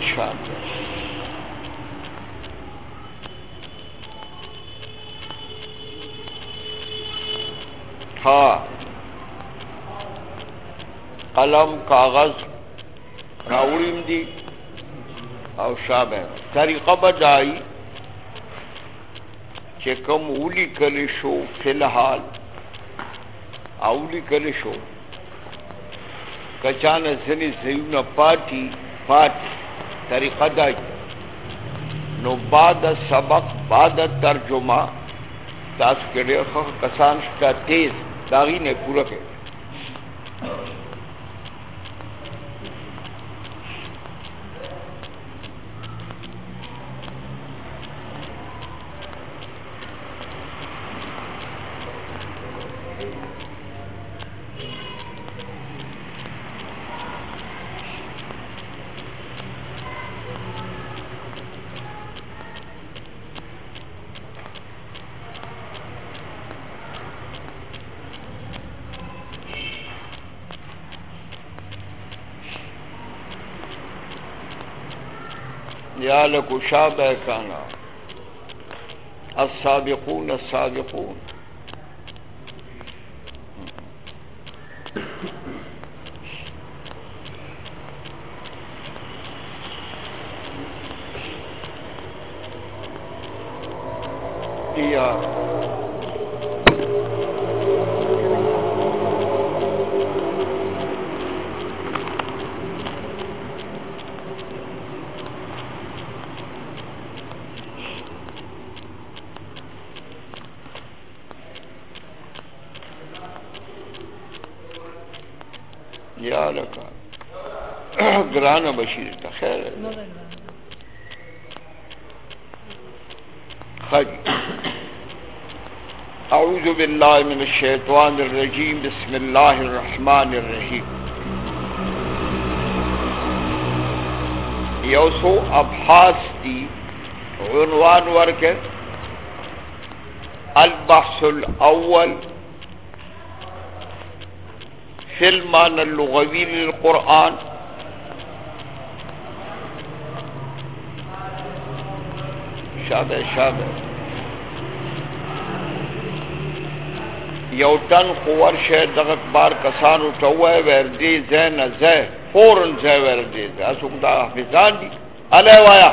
دا مالکا ہاں. قلم، کاغذ، راوڑیم دی. او شابه طریقه بدای چې کوم اولی کلی شو فلحال اولی کلی شو. کچانه زنی زیونه پاتی پات طریقه دای نو بعد سبق، بعد ترجمه تاسو کې ډېر کسان شته تیز داغي نه پوره کوي یا لکو کانا۔ السابقون السابقون۔ گران بشیر تا خیر. خج اعوذ باللہ من الشیطان الرجیم. بسم اللہ الرحمن الرحیم. یوسو ابحاث دی عنوان ورکر البحث الأول في المعنى اللغوي للقرآن. شابه شابه یو تن قوار شه دغه بار کسانو ته وای ور دی زین زه فورن زه ور دی اسو دا حافظان دي الی وایا۔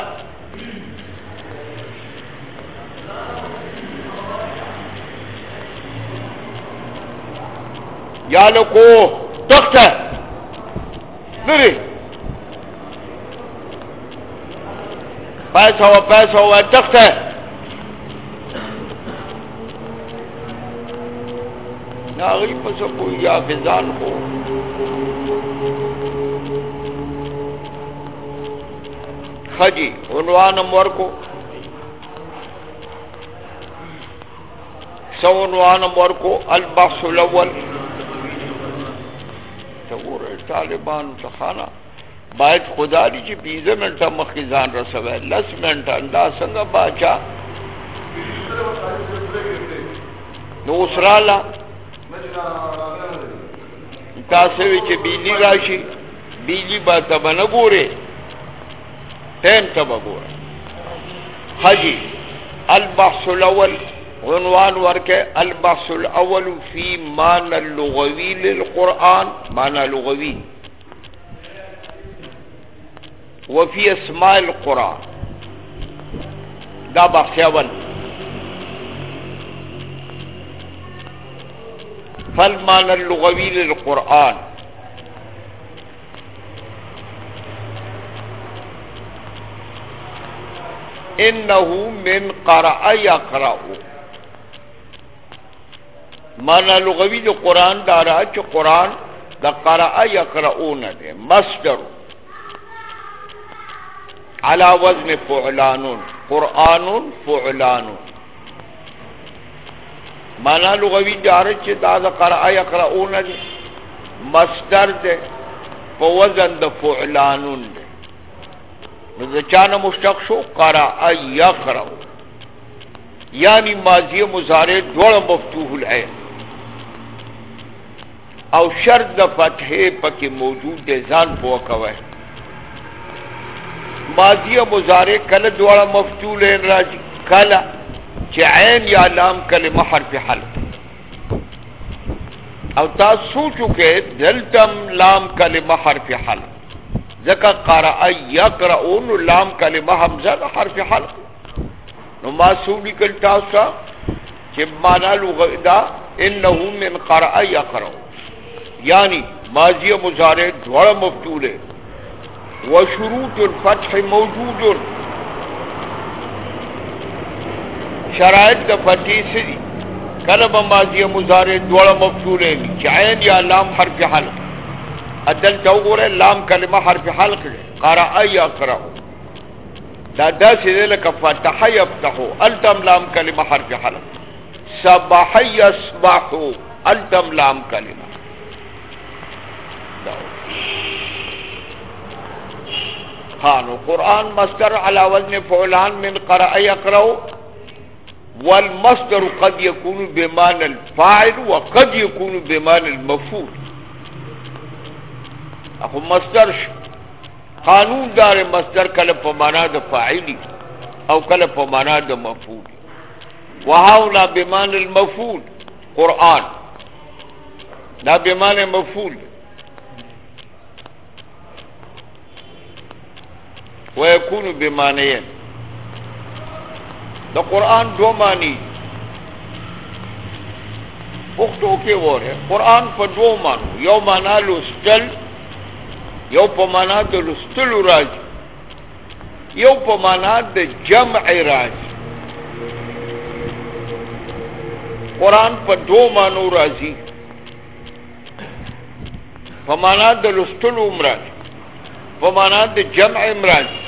یا لکو تخت ہے۔ پیسہ ہوا پیسہ ہوا تخت ہے۔ ناغی پس کوئی یا فضان کو۔ خجی، عنوان نمبر کو۔ سو عنوان نمبر کو البحث الاول۔ تغور طالبان تخانا باید خدا دی چې پیزه منټه مخکې ځان رسوي لس منټه دا څنګه باچا. نو اسرالا تاسو وی چې بیلی راشي بیلی با تب نه ګوره تیم تب ګوره حجی. البحث الاول. عنوان ورکه. البحث الاول فی معنى اللغوی للقرآن. معنى لغوی. وفي اسماء القرآن. دا بحث اول فالمعنى اللغوي للقرآن. انه من قرأ يقرأ. معنى لغوي للقرآن دارا چې قرآن دا قرأ يقرؤون ده مصدر. على وزن فعلان، قرآن فعلان. مانا لغوی جارت چه دا دا قرآ یقرؤون ده مصدر ده پا وزن ده فعلانون ده نو چانا مشتق شو؟ قرآ یقرؤ. یعنی ماضی مزارع دوڑا مفتوح العین. او شرط د فتحې پکې موجود دی، ځان پوه ماضی مضارع کل دوڑا مفتول راجی کلا چې عین یا لام کلمه حرف حلق او تا سوچو کې دلتم لام کلمه حرف حلق ځکه قرأ یقرؤون لام کلمه حمزه حرف حلق نو ما سولی کل تاسا چې معنا لغه دا انه من قرأ یقرؤ یعنی ماضی مضارع دوڑا مفتول ہے وشروط الفتح موجود. شرائط د فتح سری کله به ماضی مضارع دوړه مفعول دي چاین یا لام حرف حلق. ادل تو ګوره لام کلمه حرف حلق قرأ یقرأ دا داسې لکه فتح یفتحو التم لام کلمه حرف حلق. سبح یسبحو التم لام کلمہ کلمه. خانو قرآن مستر علی وزن فعلان من قرأ یقرأ والمصدر قد يكون بمعنى الفاعل وقد يكون بمعنى المفعول. أخو مصدر شو قانون دار مصدر کله په معنا د فاعلی أو کله په معنا د مفعول. وهاونا بمعنى المفعول قرآن. دا بمعنى مفعول. ويكون بمعنى دا قرآن دو معنی پختو کې وره قرآن په دو معنی یو معنا لوستل یو په معنا د لوستل راځي یو په معنا د جمع راځي قرآن په دو معنی راځي په معنا د لوستل عمر په معنا د جمع راځي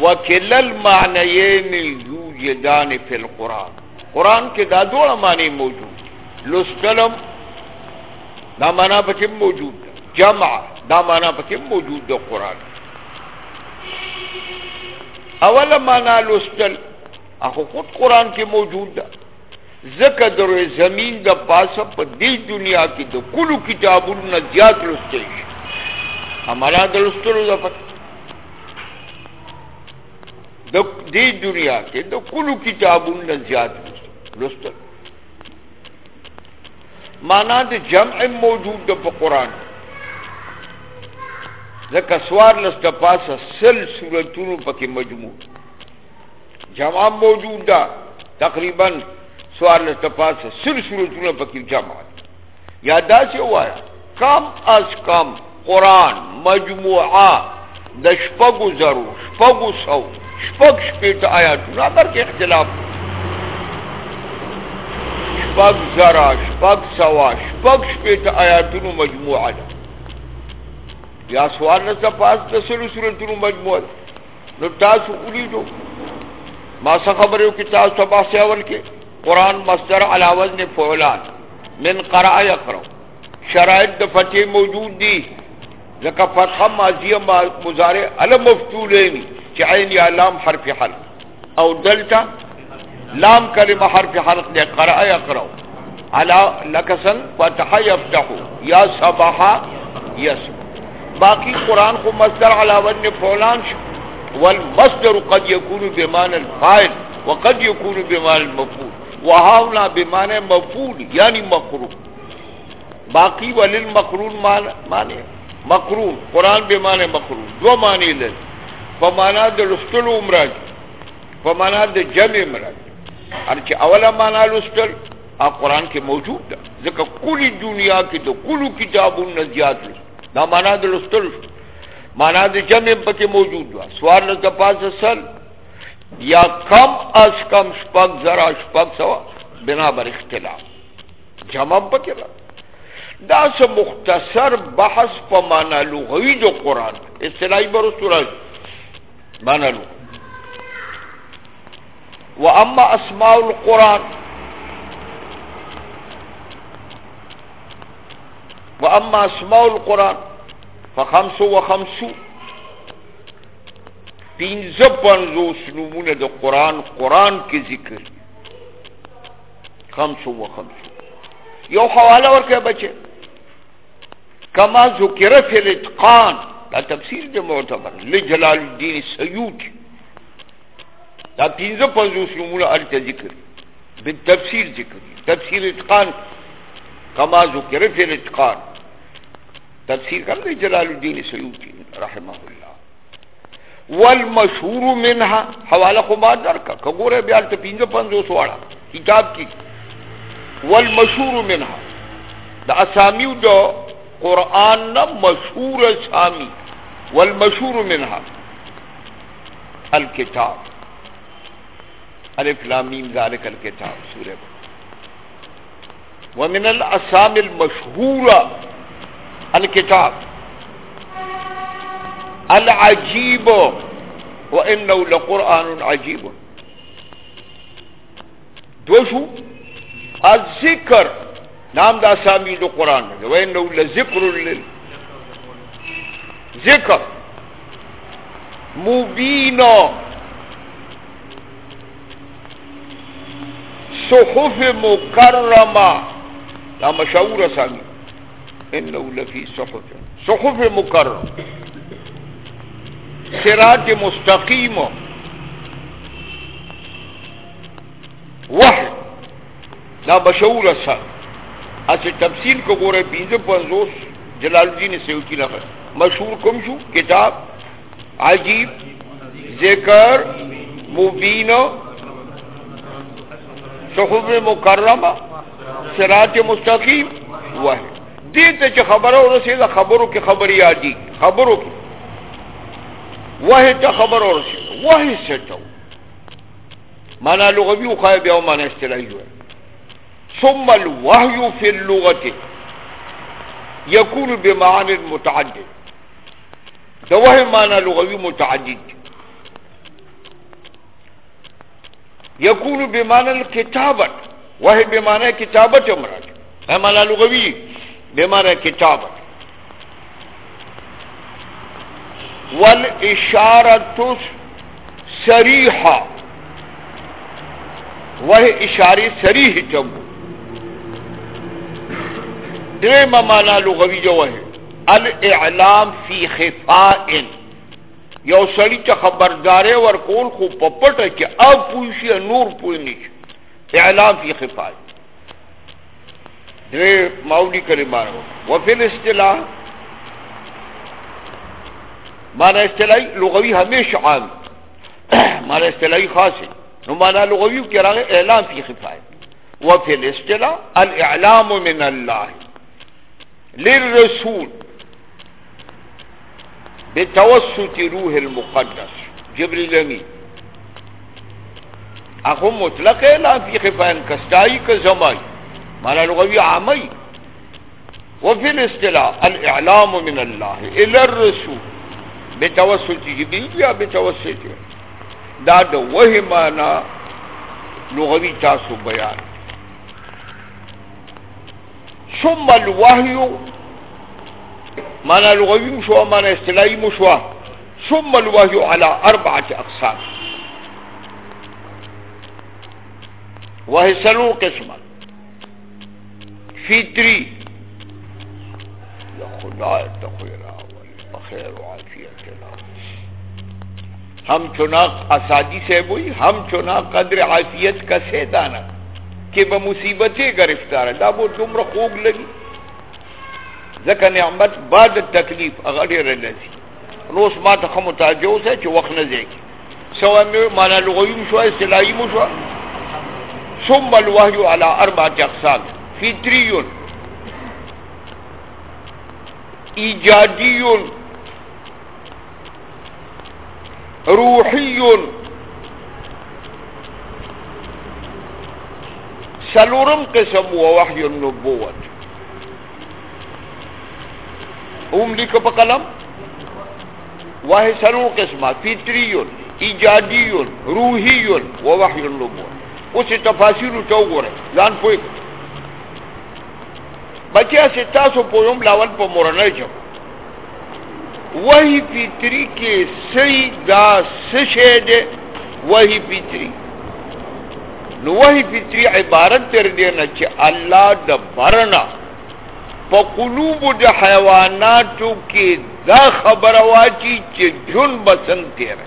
وکل المعنیین یوجدان فی القرآن قرآن کے دا دوڑا معنی موجود لسکلم دا معنی پکم موجود جمع، دا معنی پکم موجود دا قرآن۔ اول معنی لسکل اخو خود قرآن کے موجود دا ذکر در زمین دا پاسا پا دی دنیا کی دا کلو کتابون زیاد لسکلش ہمارا دا لسکلو دا پتہ د دې دنیا کې د کلو کتابونو نه زیات لستل معنا د جمع موجود د په قران ځکه سوار لسته پاسه سل سورتونو پکې مجموع۔ جمع موجود ده تقریباً سوار لسته پاسه سل سورتونو پکې جمع۔ یادا چې وایا کم از کم قران مجموعه د شپږو زرو شپږو سو۔ شپک شپیٹ آیاتون اگر کے اختلاف۔ شپک زرا شپک سوا شپک شپیٹ آیاتون مجموعہ۔ دا یا سوال نسا پاس تسلو سورتون مجموعہ۔ دا نو تاسو اولی دو ما سا خبریو کی تاسو تبا سے اول کے قرآن مصدر علا وزن فعلان من قرآ یقرو شرائط دفتح موجود دی۔ لکا فتح ماضی مزارع علم مفتولینی چې عین یا لام حرف حلق او دلتا لام کلمه حرف حلق دی قرأ یقرأ على لکسن فتح یفتح یا صبح یسب باقی قرآن کو مصدر على وزن فعلان شو. والمصدر قد يكون بمعنى الفاعل وقد يكون بمعنى المفعول. وهاونا بمعنى مفعول یعنی يعني مقرون باقی وللمقرون معنی مقرون قرآن بمعنى مقرون دو معنی لذ فمانا د لستل عمران فمانا د جمع عمران هر چې اوله معنا لستل ا قران کې موجود ده. ځکه کلی دنیا کې د کلو کتابونو زیات دا معنا د لستل معنا د جمع پکې موجود ده. سوال نه پاس سل. یا کم از کم شپک زرا شپک سوا بنا بر اختلاف. جمع پکې را دا سه مختصر بحث په معنا لغوي د قران اصطلاحي برسول منلو. و اما أسماء القرآن و اما أسماء القرآن فخمس و خمسو پینزه پنزو سنمونه ده قرآن قرآن کی ذکر خمسو و خمسو یو حواله ورکه بچے کما ذکره الاتقان. دا تفسیر دے معتبر لجلال الدین سیوطی دا پینزه پنزوس نمونه علت ذکر بالتفسیر ذکر تفسیر إتقان. کما ذکر فی الإتقان. تفسیر کر جلال الدین سیوطی رحمه اللہ والمشهور منها حوالة خو ما درکا کګوره بیا ته 55 واړه کتاب کی والمشهور منها. دا اسامی د قرآن نه مشهور اسامی والمشهور منها الكتاب. ألف لام میم الكتاب سورة ومن الأسامي المشهورة الكتاب. العجیب و انه لقرآن عجیب دو شو الذکر نام دا سامی دو قرآن انه لذکر لل ذکر مبین صحف مکرمہ دا مشہور سامی انه لفی صحف صحف مکرم سرات مستقیم وحی دا بشعور اثر اچھا تفصیل کو گو رہے پینزے پنزوس جلال الدین سیوتی نفر مشہور کم شو کتاب، عجیب، ذکر، مبین صحب مکرمہ سرات مستقیم وحی دیتے چھ خبروں رسیدہ خبروں کی خبری آجی خبروں کی۔ وحی تا خبر اور رسید وحی سے مانا لغوی و خواہ بیاو مانا استلائی جو ہے ثم الوحی فی اللغت۔ یکون بمعان متعدد. دا وحی مانا لغوی متعدد. یکون بمعنى الكتابت وحی بمعنى کتابت امراج مانا لغوی بمعنى کتابت. والاشارت سریحا وہ اشاری سریح چمو درم مانا لغوی جو ہے۔ الاعلام فی خفائن۔ یو سړی چې خبردارې ور کول خو په پټه کې او پوښي نور پوي نه اعلام فی خفای درې ماولی کلمه وفي الاصطلاح۔ معنی اصطلاحی لغوی ہمیشہ عام۔ معنی اصطلاحی خاص نو معنی لغوی کی راغ اعلام فی خفایت وفی الاصطلاح۔ الاعلام من اللہ۔ للرسول بتوسط روح المقدس. جبريل أمين. أخو مطلق اعلان في خفاین كستائي که زمائی مانا عامي. وفي الاستلاء الإعلام من الله إلى الرسول. بتوسط جبريل یا بتوسط. دا دو وهمانا لغوي تاسو بیان ثم الوحی معنا لغوی مشوا معنا اصطلاحی مشوا ثم الوحی على اربعه اقسام وهي سلو قسمه فطری یا خدا تخیرہ بخیر و عافیت ہم چنا اسادی سے ہوئی ہم چنا قدر عافیت کا سے دانا کہ وہ مصیبتیں گرفتار دا وہ تم خوب لگی۔ ذکر نعمت بعد تکلیف هغه اگر رنزی روس ما ته تخم متاجوز ہے چو وقت نزے کی سوا میں مانا لغوی مشوا استلائی مشوا ثم الوحی علی اربعت اقسام۔ فطریون، ایجادیون روحی سلورم قسم و وحی النبوت. اوم لکھ پا قلم. وحی سلور قسم فیتری ایجادی روحی و وحی النبوت. اسی تفاصیل تو گو رہے لان پوئی بچے سے تاسو پویم لاول پا مورنر جب وہی پیتری کے سی دا سشے دے وہی پیتری نو وہی پیتری عبارت تر دینا چھ اللہ دا برنا پا قلوب دا حیواناتو کے دا خبر واچی چی جن بسنگ تیرے۔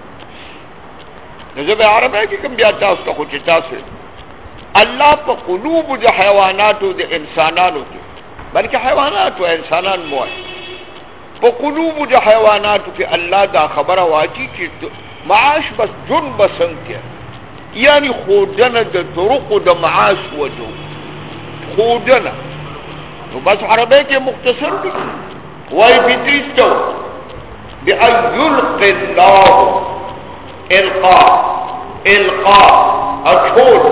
نظر عرب ہے کہ کم بیا تاس تا خوچ تاس اللہ پا قلوب دا حیواناتو دا انسانانو دی بلکہ حیواناتو انسانان موائے پا قلوب دا حیواناتو کی اللہ دا خبر واچی چی معاش بس جن بسنگ تیرے۔ یعنی خودنا د طرق د معاش وجو خودنا. نو بس عربی کې مختصر دي. وای بيتريستو بأن يلقي الله إلقاء إلقاء الحول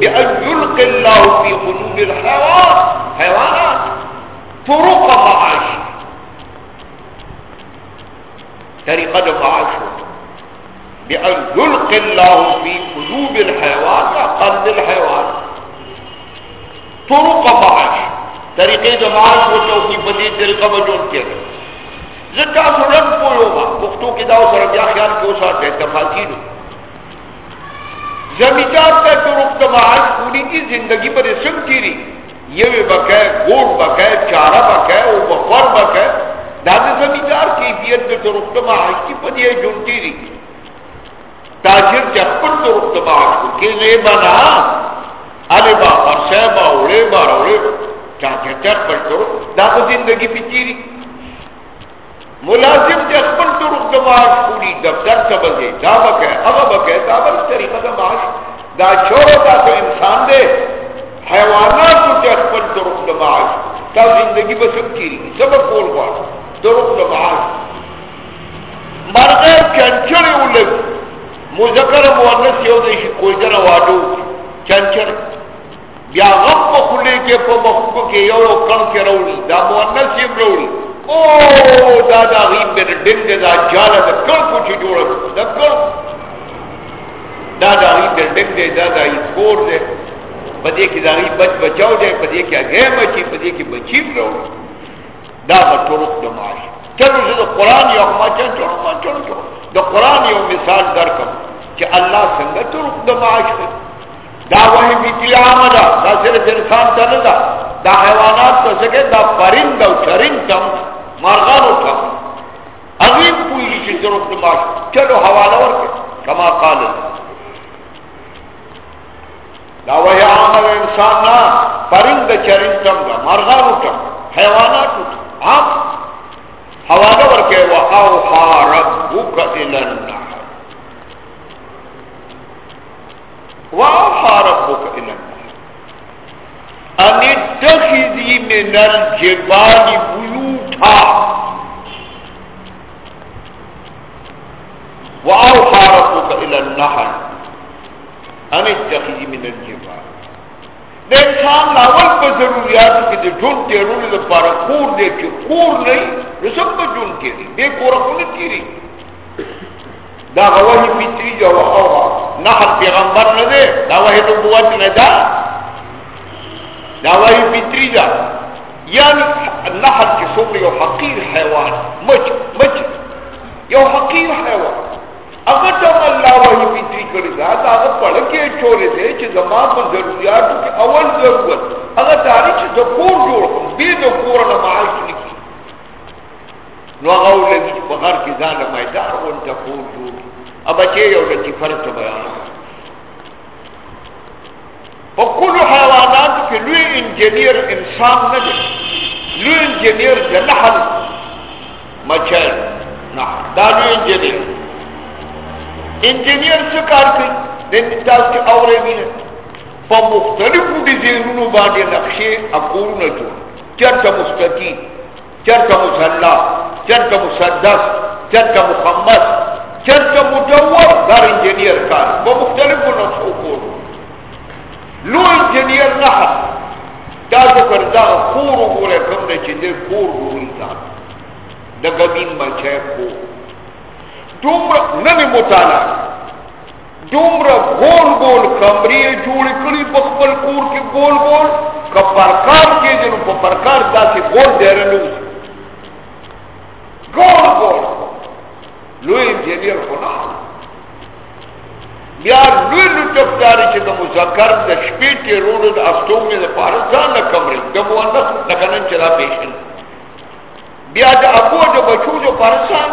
بأن يلقي الله في قلوب الحيوان. حيوانات. طرق معاش. طريقة وجو بأن يلقي الله في قلوب الحيوان قلب الحيوان. طرق معاش. طریقے دا معاش و توفی بدی طریقہ بجون کے زکا سرن پویو ما مختو کی داو سر بیا خیال کیوں ساتھ ہے تفاصیل. زمیدار تا طرق دا معاش پوری کی زندگی پر اسم تیری یہ بکے گوڑ بکے چارہ بکے او بخور بکے دادا زمیدار کیفیت دا طرق دا معاش کی پدی جون تیری تاجر چې خپل تو رتبه کې نه بنا علي با فرشه با وړي با وړي چا چې چې خپل تو دا په زندگی پیچيري ملازم چې خپل تو رتبه پوری دفتر ته بځي دا بکه هغه بکه دا بل طریقه دا معاش دا شورو دا تو انسان دے۔ حیوانات چې خپل تو رتبه تا زندگی به سب کیږي سبب کول غواړي تو رتبه مرغه چنچړې ولګي مذکر مؤنث یو دی شي کوئی جنا واډو چنچر. بیا غم په خله کې په مخکو کې یو کڼ کې وروړي دا مؤنث یې وروړي او، دا دا غیب به ډنګ دا جاله د کڼ کو چې جوړ دا کڼ دا دا غیب به ډنګ دا دا یې کور دی پدې کې دا غیب بچ بچاو دی پدې کې هغه بچي پدې کې بچي وروړي دا به طرق د معاش چلو زه قرآن یو ما چلو ما چلو د قران یو مثال درکم چې الله څنګه طرق د معاش دا وحی بیتی آمدا دا صرف انسان تا ندا دا. حیوانات تا سکے، دا پرند و چرند تم مارغانو تم اغیم پوئی جی چی طرق د معاش. چلو حوالا ورکے، کما قال دا وحی آمد انسان نا، پرند چرند تم دا مارغانو تم حیواناتو تم عام حواله ورکه أو ربك إلى النحل واوحى ربك إلى النحل أن اتخذي من الجبال بيوتا. وأوحى ربك إلى النحل أن اتخذي من الجبال. د انسان لاول په ضرورت کې د ژوند تیرولو لپاره کور دی چې کور نه نو په ژوند کې دی به کور خو نه کیږي دا غوهی فطری جو او نحل پیغمبر نه دی دا وحی نبوت نه ده دا وحی فطری ده یعنی نحل چې څومره یو حقیر حیوان مچ مچ یو حقیر حیوان اگر تو اللہ وحی فطری کری دا دا اگر پڑھ کے چورے دے چھ زمان پر ضروریاتو کی اول ضرورت اگر داری چھ دکور جوڑ کم بے دکور نمائش نکی نو اغاو لگی چھ بغار کی زان مائدار ون دکور جوڑ۔ اب اچھے یو لکی فرط بیان پا کل حیوانات کی لوی انجینیر انسان نجے لوی انجینیر جنحل مچھر نحل دا لوی انجینیر انجینئر څه کار کوي د تاسو کې اورې ویني په مختلفو ډیزاینونو باندې نقشې اکورونه جوړ چرته مستقیم چرته مسلح چرته مسدس چرته مخمس چرته مدور دا انجینئر کار په مختلفو نقشو کور لو انجینئر نه دا تاسو کردا کور وګوره کوم چې دې کور وګورئ دا د غبین بچای کور دومره نوې مطالعه دومره ګول ګول کمرې جوړې کړې په خپل کور کې ګول ګول که پرکار کېږي نو په پرکار داسې ګول ډېره نه ګول ګول لوی انجینیر خو نه بیا لوی لوی ټکداري چې د مذکر د شپې تېرولو د استومې دپاره ځان نه کمرې د مؤنث لکه نن چې دا پیشن بیا د ابو د بچو جو پرسان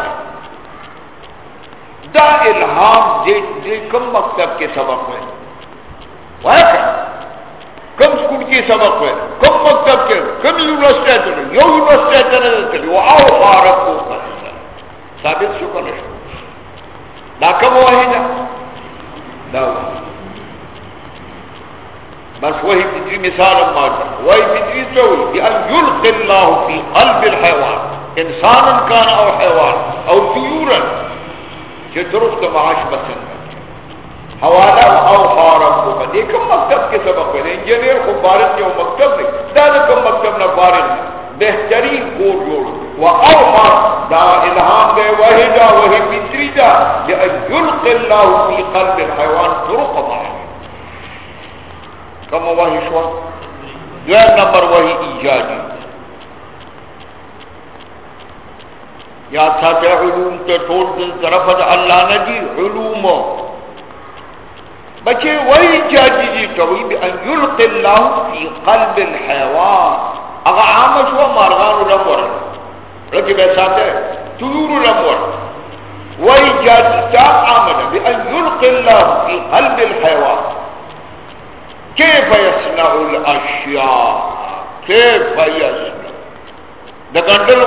دا الهام دې دې کوم مکتب کې سبق وای وای کم سکول کې سبق وای کوم مکتب کې کوم یونیورسيټي ته یو یونیورسيټي ته ته آو أو خارق کو ثابت شو کنه دا کوم وای دا دا بس وہی فطری مثال اما وہی فطری تو بأن يلقي الله في قلب الحيوان. إنسانا كان أو حيوان أو طيورا. کہ درست معاش بسن حوالہ او حارم کو بدے کم مکتب کے سبق ہے انجینئر کو بارد کے مکتب نہیں دادا کم مکتب نہ بارد بہترین کو جوڑ۔ و او حارم دا الہام دے، وہی دا وہی فطری دا بأن يلقي الله في قلب الحيوان طرق معاش۔ کم وحی شوا دویم نمبر وحی ایجادی۔ یا ساتھ علوم تے ٹول دل طرف دا اللہ نجی علوم. بچے، وہی ایجادی دی توی بی ان یلق اللہ فی قلب الحیوان. اگا عام شوا مارغان رمور رکی بے ساتھ تیور رمور وہی ایجادی تا عامد بی ان یلق اللہ فی قلب الحیوان. کیف یصنع الاشیاء؟ کیف یصنع؟ دا گنڈلو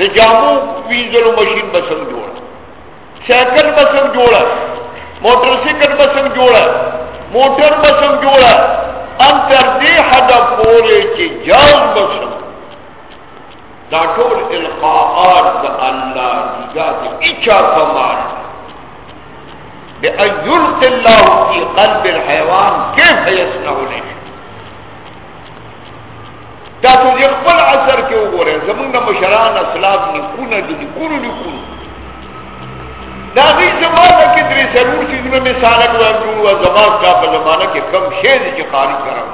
مشین بسنگ جوڑا دا جامو وینزلو مشین بسنگ جوڑا سیکل بسنگ جوڑا موٹر سیکل بسنگ جوڑا موٹر بسنگ جوڑا انتر دی حدا پورے چی جاز بسنگ۔ دا ٹول القاعات دا اللہ دیگا دی اچا کمانا بأن يلقي الله في قلب الحيوان كيف يصنع له دا تو یہ خپل اثر کې وګوره زمونږ مشران اسلاف لیکونه دي لیکونه لیکونه دا غي زمانہ کې درې ضرور چیزونه مثال کوي نو زمانہ کا په زمانہ کې کم شی دي چې خارج کړو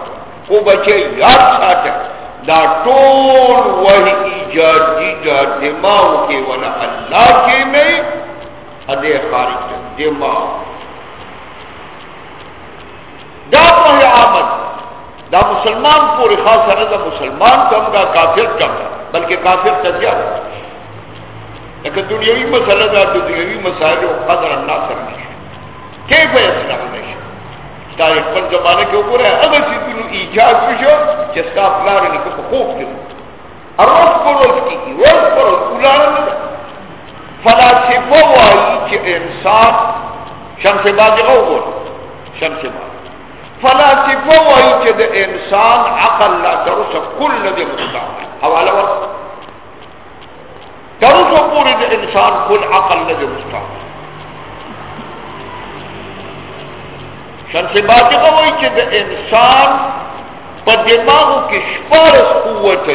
کو بچي یاد ساته. دا ټول وحي ایجادي دا دماغ کې ولا الله کې نه ادے خارج دماغ. دا په آمد دا مسلمان پوری خاص نه دا مسلمان کم دا، کافر کم بلکہ کافر ته تجار لیکن دنیاوی مسئلہ دا، دنیاوی مسائل و قدر اللہ سر نشی کیف اسلام نشی تاریخ پر زمانہ کے اوپر ہے، اگر سی دنو ایجاد کشو چسکا پلار نکو پا خوف کرو روز پر روز کی کی روز پر روز اولانا ندا فلاسفہ وائی چی انسان شمس بازی غو بول شمس بازی فلاسفه وایي چې د إنسان عقل لا ترسه کل دې مستعمل. حواله ور ترسه پوری د إنسان کل عقل نه دې مستعمل. شمس باطقه وایي چې د إنسان په دماغو کې شپارس قوت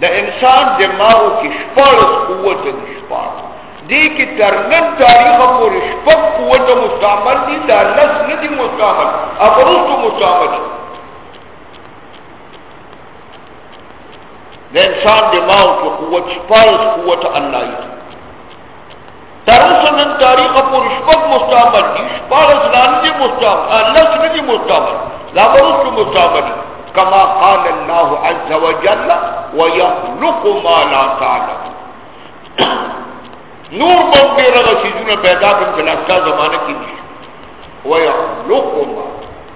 د إنسان دماغو کې شپارس قوت دې شپارس دې کې ترنن تاریخ پورې شپږ قوت مستعمل دي دا لس نه دي مستعمل ابروستو مستعمل د انسان دماغ کې قوت شپږ قوت الله. دی تر اوسه نن تاریخ پورې شپږ مستعمل دي شپږ ځلان دي مستعمل لس آه، نه دي مستعمل لا ابروستو مستعمل کما قال الله عز وجل ويخلق ما لا تعلم. نور بم دے رگا چیزوں پیدا کر کے لگتا زمانہ کی نہیں وَيَخْلُقُمَا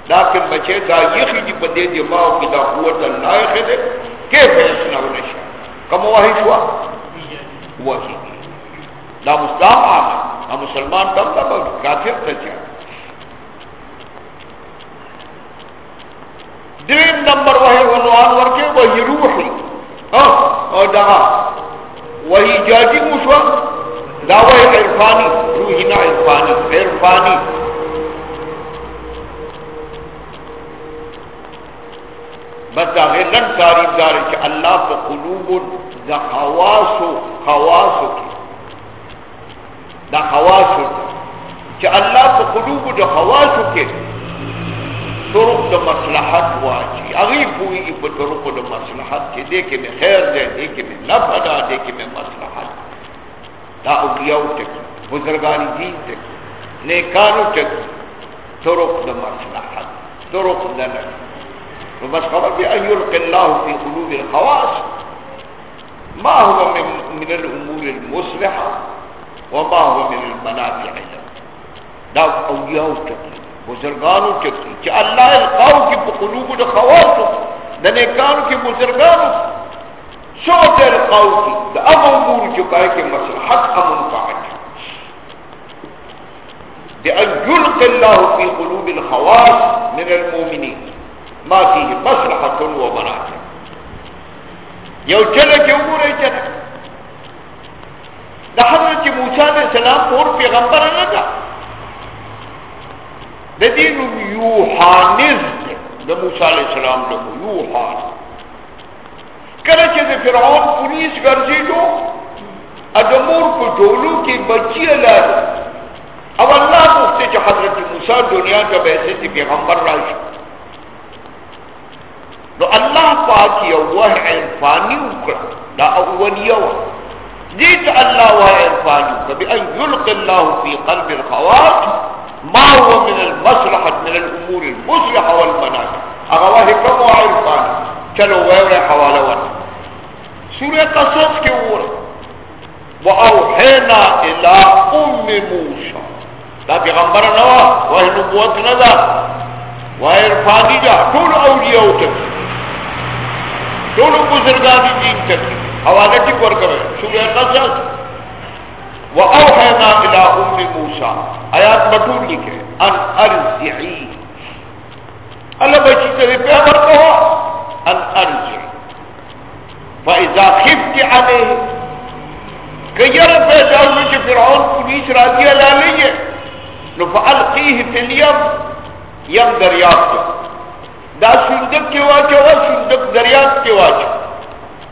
لیکن بچے دا یخی جی پدے دماغ کی دا قوت اللہ خدے کیف ایسنا ونشا کم وحی شوا؟ وحی. دا مسلام آمد. دا مسلمان تم دا با کافر تا جا. درین نمبر وحی ونوان ورکے وحی روحی. اور دا. وحی جاجی مشوا دعوی عرفانی روحی نا عرفانی عرفانی بس دا غیلن تعریف دار کہ اللہ پا قلوب دا خواسو خواسو کی دا خواسو کہ اللہ پا قلوب دا خواسو کی طرق دا مصلحت واجی اغیب ہوئی پا طرق دا مصلحت کی دیکھے میں خیر دے دیکھے میں نفع دا دیکھے میں مصلحت. دا اولیاو تک بزرگانی دین تک نیکانو تک طرق دا مصلحات طرق دا نکی وبس خبر بأن يلقي الله في قلوب الخواص. ما هو من, من الأمور المصلحة وما هو من المنافع دا اولیاو تک بزرگانو تک چه اللہ القاو کی بقلوب دا خواسو دا نیکانو کی بزرگانو القاو کی دا اب امور چکائے کہ مصلحت امنفعت بأن يلقي الله في قلوب الخواص من المؤمنين. ما فيه مصلحة ومنافع یو چلے کے امور ہے چلے دا حضرت السلام اور پیغمبر ہے دا دین یوحانز دا موسیٰ السلام دا کله چې فرعون پولیس ګرځي جو د مور په ټولو کې بچی لاله أو الله مفتی چې حضرت موسی دنیا ته به بیسې پیغمبر راځي نو الله پاک یو وه فانی وکړه دا أول یو دې ته الله وحی فانی کبي ان يلقي الله في قلب الخواط ما هو من المصلحة من الأمور المصلحة والمنافع اگا وہ کم و عرفانی چلو ویور حوالہ ورہ سورہ قصص کے اوڑے وَأَوْحَيْنَا إِلَىٰ أُمِّ مُوسَى۔ دا پیغمبر نوا وحی نبوت ندا وحی عرفانی جا طول اولیاء تک۔ طول بزرگانی دین تک۔ حوالہ ٹک ورکر سورہ قصص۔ وَأَوْحَيْنَا إِلَىٰ أُمِّ مُوسَى۔ آیات بطول لکھے۔ ان ارزعی اللہ بچی تبھی پیغمبر کہو ان ارزعی فَإِذَا خِفْتِ عَلَيْهِ۔ کئیر پیدا ہوئی کہ فرعون پولیس راضی اللہ لئیے نو فالقیه فی الیم یم دریاب دا سندک کے واچا و سندک دریاب کے واچا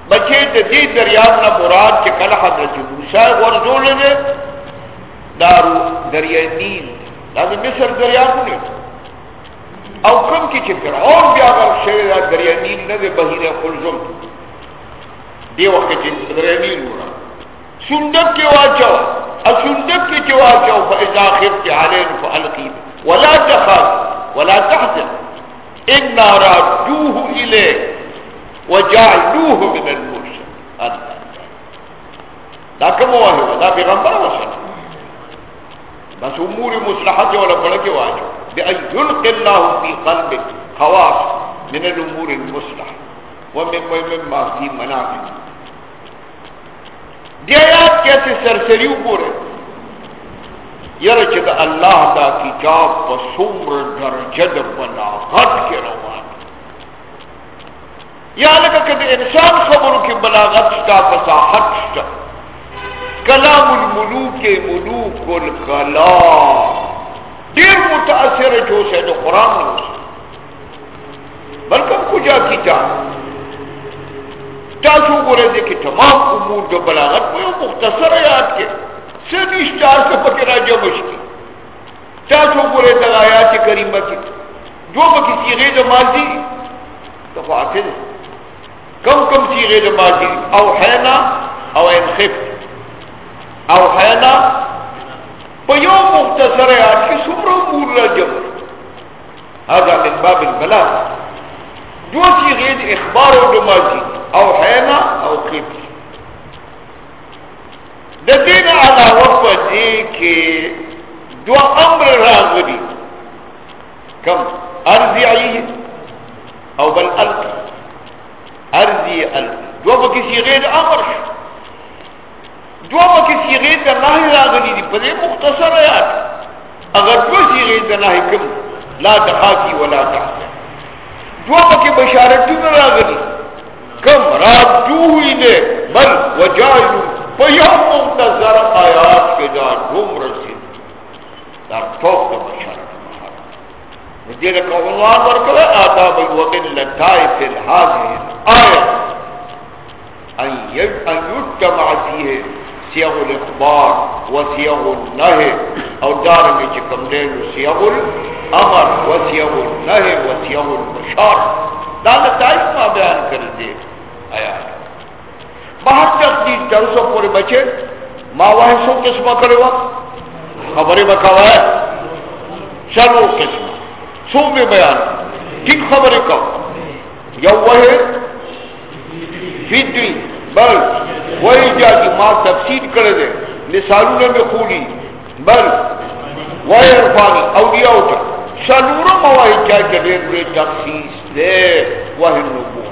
بچے دا دی دریاب نا مراد کے کل حضرت موسیٰ ورزول دے دارو دریا نیل۔ دا دا مصر دریاب نے او کم کی چھ فرعون بیا غرق شوی دا دریا نیل ندے بہین خلزم. دی وقت جن دریا نیل مراد سندک کے واچا اسندک کی جواجو فإذا خفت علين فألقين ولا تخاف، ولا تحزن إنا راجوه إليه وجعلوه من المرسل دا کم واحد دا پیغمبر وصل. بس امور مصلحت ولا بڑک واجو. بأن يلقي الله في قلبك خواص من الامور المصلحة ومن ما في منافق دی آیات کیسے سرسریو پورے یرچ دا اللہ دا کتاب پا سمر درجد بلاغت کے روان. یا لگا کہ انسان خبرو کی بلاغت شتا فساحت شتا. کلام الملوک ملوک الکلام دیر متاثر جو سے تو قرآن نوز بلکہ کجا کتاب تاسو ګورئ د کې تمام امور د بلاغت په مختصر آیات کې سړي اشتار څخه پکې راځي مشکي تاسو ګورئ د آیات کریمه کې جو پکې صيغه د ماضي تفاصیل کم کم صيغه د ماضي او حینا، او انخف۔ او حینا په یو مختصر آیات کې څومره امور راځي هذا من باب البلاغ. دو صيغه إخبار أو ماضي أو حینا أو خیب د دین علاوه په دې کې دو أمر راغلي کم ارضی أو بل الق ارضی الق دو به کسی غیر أمر. دو به کسی غیر د نهي راغلي دي. په دې مختصر آیات اگر دو سی غیر د نهي کوم لا تخافي ولا تحزن. دو به بشارتونه راغلي. کم راجو ہوئی نے بل وجائلو پیام منتظر آیات کے جان گم رسید. در توق کا بشارت. مجھے رکھا عنوان ورکل آداب الوقن لٹائی فی الحاظ آیت ان یجتمع فیہ سیغ الاخبار و سیغ النہ او دار میں چکم دین سیغ الامر و سیغ النہ و سیغ البشار دانا تائف ما بیان کر آیا۔ باہر تک دی درسوں پورے بچے ماں وہ سو قسم کرے وا خبریں بکاوا ہے۔ چلو قسم سو میں بیان۔ ٹھیک خبریں کہو۔ یو وحی فیدری بل وحی جاتی ما تفسیر کردے مثالوں میں خولی بل وحی عرفانی اولیاء تا سلورم وحی چاہی کہ دیر دیر تخصیص دے وحی نبوت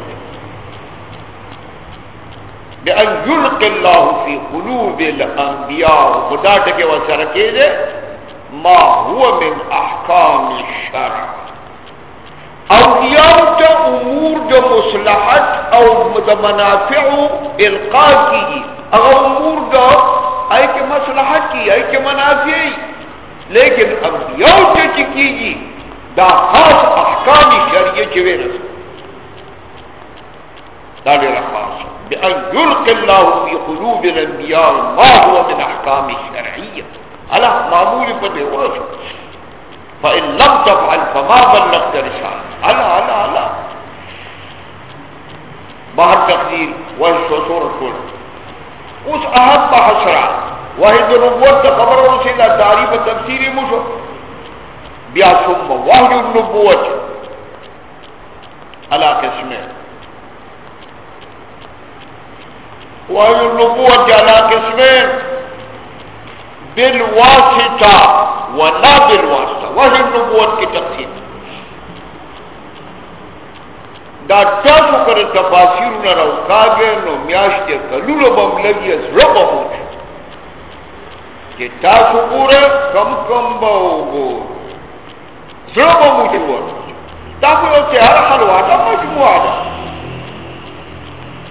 بأن يلقي الله في قلوب الأنبياء خدا تكي وسركي دے، ما هو من احکام الشرع۔ اولیاء تا امور دا مصلحت او دا منافع القا کی اگر امور دا ای کے مصلحت کی ای کے منافع لیکن اولیاء تا چکی گی، دا خاص احکام شرعی چوے رسول دا لیر خاص۔ بأن يلقي الله في قلوب الانبياء ما هو من احکام الشرعیة اللہ معمول پر دے فإن لم تفعل فما بلغت رسالة اللہ اللہ اللہ باہر تقدیر وہی سوسور کل اس اہم بحثرا وہی دو تا خبر رسی اللہ تعریف تفسیری مجھو بیا ثم وحی النبوت اللہ قسمیں وحی النبوت اللہ وحی نبوت کی تقسیم دا تاسو کر تفاسیر نہ رو کاگے نو میاشتے کلولو بم لگی از رب ہونے کہ تاسو پورا کم کم باو گو زرب موجی ورد تاکو یو سے ہر حلواتا مجموعہ دا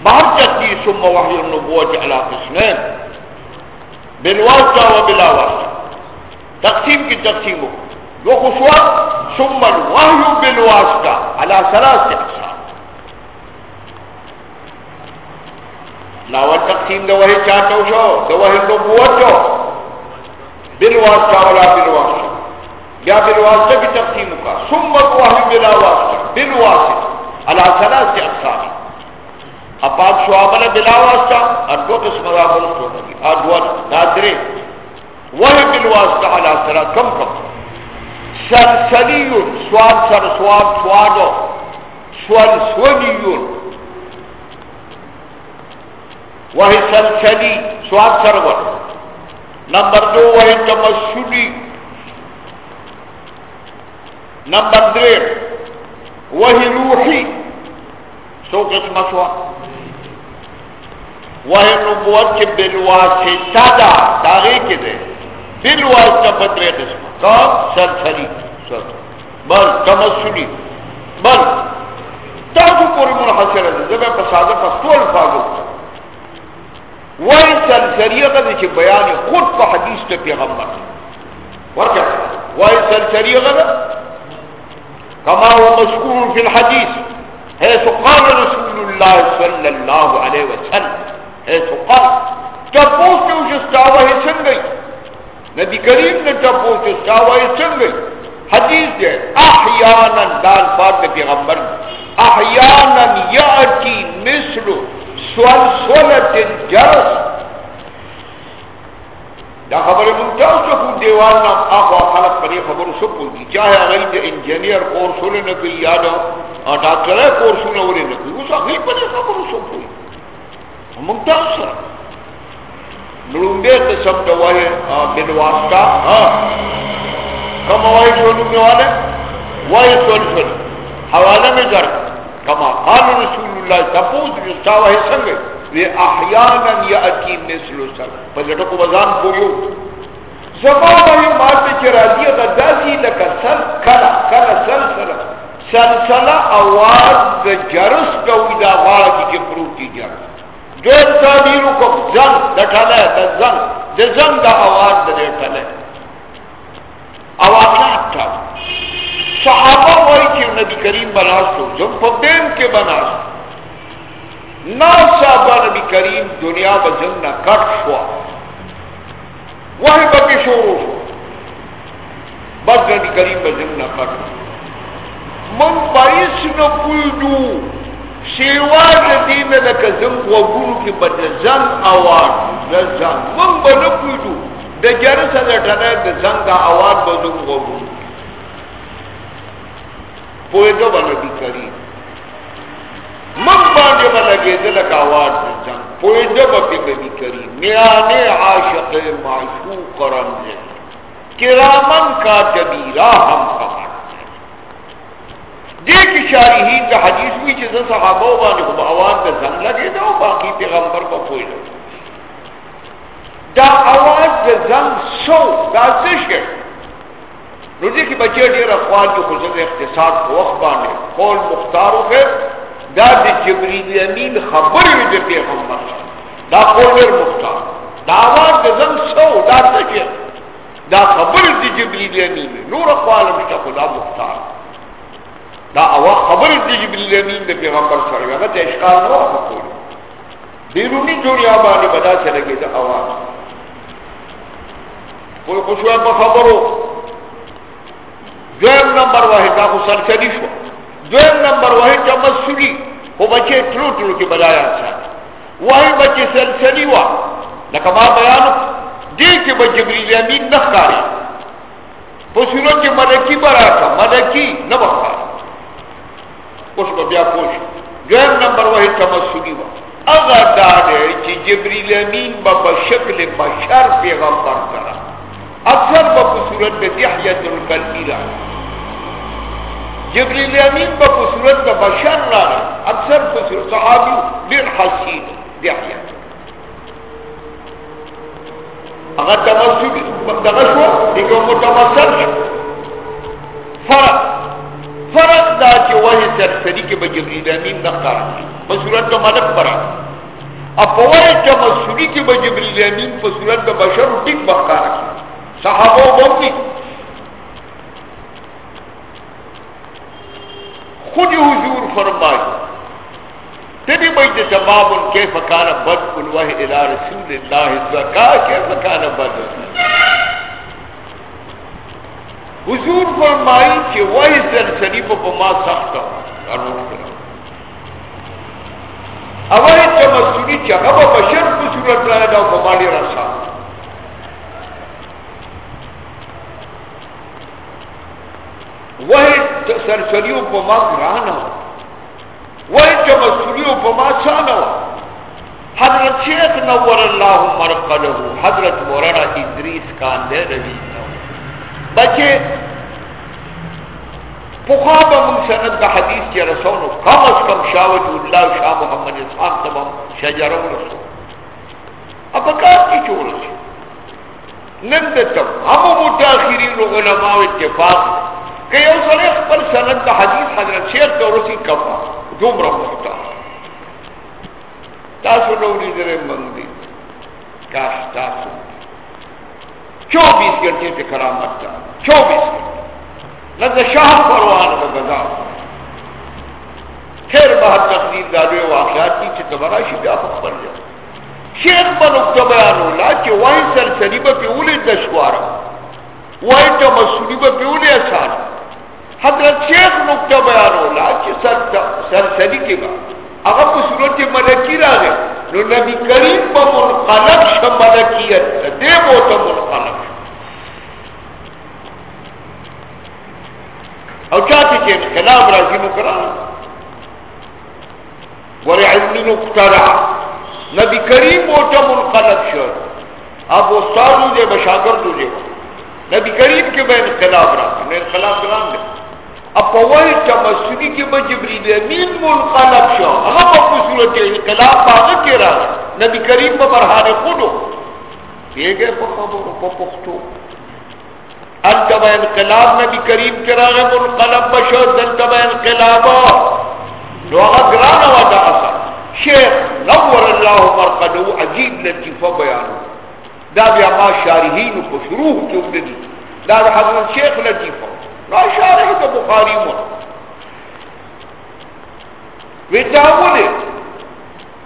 باہر چکی سم وحی النبوت علا قسمین۔ بالواسطہ و بلا واسطہ تقسیم کی تقسیم ہو۔ جو خشوا ثم الوحی بالواسطہ علا سلاس اقسام لاول تقسیم دا وحی چاہتا شو دا وحی نبوت جو. بالواسطہ ولا بالواسطہ یا بالواسطہ کی تقسیم کا ثم الوحی بلا واسطہ بالواسطہ علا سلاس اقسام اپاد شعابنا بلا واسطہ ادو قسم دا بلت ہوتا گی ادوان نادرے وہی بالواسطہ علا سرا کم کم سلسلیون سواد سر سواد سوادو سوال سولیون وہی سلسلی سواد سرور نمبر دو وہی تمسلی نمبر دیر وہی روحی سو قسم سواد وہ نبوت کے بالواسطہ دا داغے کے دے بالواسطہ بدرے قسم قام سلسلي بل تمثلي. بل. تاسو پورې منحصره ہے زبې په ساده پښتو الفاظو وای سلسریه غږ چې بیانی خود پا حدیث تا پیغمبر ورکه وای سلسریه غږ کما هو مذکور فی الحدیث حيث قال رسول اللہ صلی اللہ علیہ وسلم حيث قال تاسو چې استاوه څنګه نبی کریم نے تپوس کے استعوہ ہی حدیث ہے، احیانا دال فات پیغمبر احیانا یاتی مثل سوال سولت جرس دا خبر منتاو سکو دیوان نام آخوا خلق پر یہ خبر سکو کی چاہے اگئی دا انجینئر کورسونے نکل یادا ڈاکٹر ہے کورسونے اولی نکل اس اگئی پر یہ خبر سکو ممتاز سره لومبه قسم د وای بل واسطه ها کوم وای ټول نواله وای ټول ټول حواله می در کما قال رسول الله تفوز رساوه څنګه وی احیانا یاتی مثل سر۔ په دې ټکو وزن پوریو زما وای ماته چې راځي دا داسي لکه سر، کلا کلا سلسله سلسله اواز د جرس کوي دا واږي چې پروتي جرس۔ جو تعبیرو کو زنگ زن دٹھلے دا زن دا زن دا آواز دا دٹھلے آوازات تھا۔ صحابہ وہی کہ نبی کریم بناستو جب فبین کے بناستو نا صحابہ نبی کریم دنیا با زن نا کٹ شوا۔ وہی بکی شروع شو بس نبی کریم با زن نا کٹ۔ من بائیس نبویدو شیواز دین لکه زم وګورو کې بدل ځان اواز ځان مون باندې پېدو د جره سره ټنه د څنګه اواز باندې با پوهېدو باندې کړی مون باندې باندې د لکه اواز ځان پوهېدو باندې کړی میانه عاشق معشوق رمز کرامن کا کبیره هم خبر. دیکھ شارحین کا حدیث بھی چیزا صحابہ و بانی خوب آوان دا زن لگے دا و باقی پیغمبر پا پوئی لگے دا. آوان دا زن سو دا سشکر نو دیکھ بچے دیر اخوان جو خزن اقتصاد کو اخبانے قول مختارو کے دا دا جبریل امین خبری دا پیغمبر. دا قول مختار. دا آوان دا زن سو دا سشکر دا خبری دا جبریل امین. نور اخوان مشتا خدا مختار. دا اوا خبر دې چې بل یمین د پیغمبر سره. هغه ته اشکال نه وکړي بیرونی جوړیا باندې بدا سره کې دا اوا. کوئی خوشو په خبرو. ګر نمبر واحد، دا خو سرچدی شو ګر نمبر واحد چې مسولی خو بچي تلو تلو کې بلایا بدایا وای بچې سرچدی وا لکه ما بیان دې کې به جبرئیل امین نه ښکاری په صورت کې ملکی براته ملکی نه وکړي اس کو بیا پوچھ دویم نمبر وہی تمسلی ہوا اگر دارے چی جبریل امین بابا شکل بشر پیغمبر کرا اکثر بابا صورت میں دیحیت القلبی رہا جبریل امین با صورت دا بشر را. اکثر صورت صحابی دیر حسین دیحیا اگر تمثل دغشو دیگه متمثل شو فرق. فرق دا چې وحی سرسری کې به جبریل امین نخکارا په صورت دا ملک برا. اب په وحی تمثلی کې به جبریل امین په صورت دا بشر ټیک بخکارا صحابه ومنی خود حضور فرمایي فرمائی. تبی بید جواب کے فکان بد الوہ الى رسول اللہ زکا کے فکان بد؟ حضور فرمائی کہ وہی سلسلی پا بما سخت اوہی تمسلی چاہا بشر کو صورت رہے دا بمالی رسا وہی سرسریوں پا ما گرانا وہی تمسلیوں پا ما سانا حضرت شیخ نور اللہ مرقلہ، حضرت مولانا ادریس کاندے روی بچے پخوابا من سند دا حدیث کے رسولو کم از کم شاوت اللہ، شاہ محمد اسحاق تمام شجرہ رسول۔ اب کار کی چور رسی نندتم ہم متاخرین علماء اتفاق کہ یو سره خپل سند د حدیث حضرت شیخ دورسی کفا دومره مختا تاسو نو لیدره من دی کاش تاسو چوبیس گھنٹے پہ کرامت تھا چوبیس گھنٹے۔ نہ شاہ پروان کا گزا پھر بہت تقدیر دادے واقعات کی چھتے براشی بیا خبر جائے شیخ بنکتا بیان اللہ کہ وہی سلسلیبہ پہ اولی دشوارا وہی جو مسلیبہ پہ اولی اچھانا حضرت شیخ نقطہ بیان ہولا کہ سر سری کے بعد اگر کو صورت ملکی را گئے۔ نو نبی کریم با منقلب شا ملکیت دے بوتا منقلب او چاہتے کہ انقلاب راضی مکرانا ولی علمی نقطہ رہا نبی کریم بوتا منقلب شا۔ اب استادو دے، بشاگردو دے۔ نبی کریم کے بے انقلاب رہا انقلاب گرام دے اپوئی تمسلی کی با جبریل امین منقلب شو اگر با صورت انقلاب باغ کے رہا نبی کریم با برحان خودو یہ گئے پا خبر پا انت با انقلاب نبی کریم کے رہا منقلب بشو دلت با انقلاب نو اگر گرانا ودا اثر شیخ، نور اللہ مرقدو، عجیب لطیفہ بیانو. دا بیا ما شارحین کو شروع کیوں دی دا حضرت شیخ لطیفہ. لا شارح دا بخاری مو ویتاولی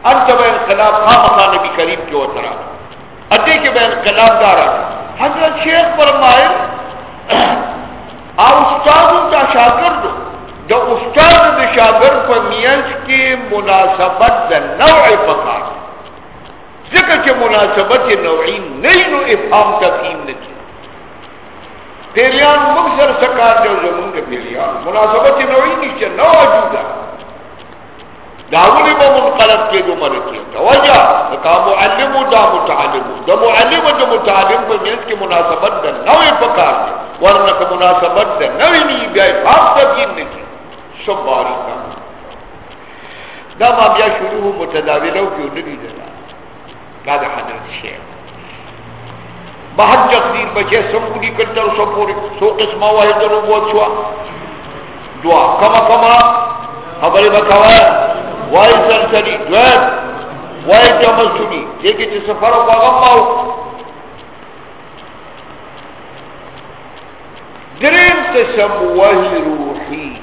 انت با انقلاب خامخا نبی کریم کی وطرا ادھے کے با انقلاب دارا حضرت شیخ فرمائے آ استادوں کا شاگرد دا استاد دا شاگرد پر میانس کی مناسبت دا نوع فقار ذکر کے مناسبت نوعی نہیں نو افہام تفہیم نتی پیریان مکسر سکار جو زمون کے پیریان مناسبت نوعی نیچے نو وجودا داولی با منقلب کے دو مرکی توجہ کا معلم دا متعلم دا معلم دا متعلم پر جنس کی مناسبت دا نوی پکار دا ورنہ کا مناسبت دا نوی نہیں بیائی بھاک تبین نکی سب باری دا ما بیا شروع متداولو کیو نبی دا دا دا حضرت شیخ. بہت جقدیر بچے سب کو نہیں کرتا سو پوری سو قسمہ واحد در بہت شوا۔ دعا۔ کما کما۔ خبری بکوا وائی سلسلی۔ دوید وائی جمل سنی۔ لیکن چی سفر و باغم ماو درین قسم وحی روحی۔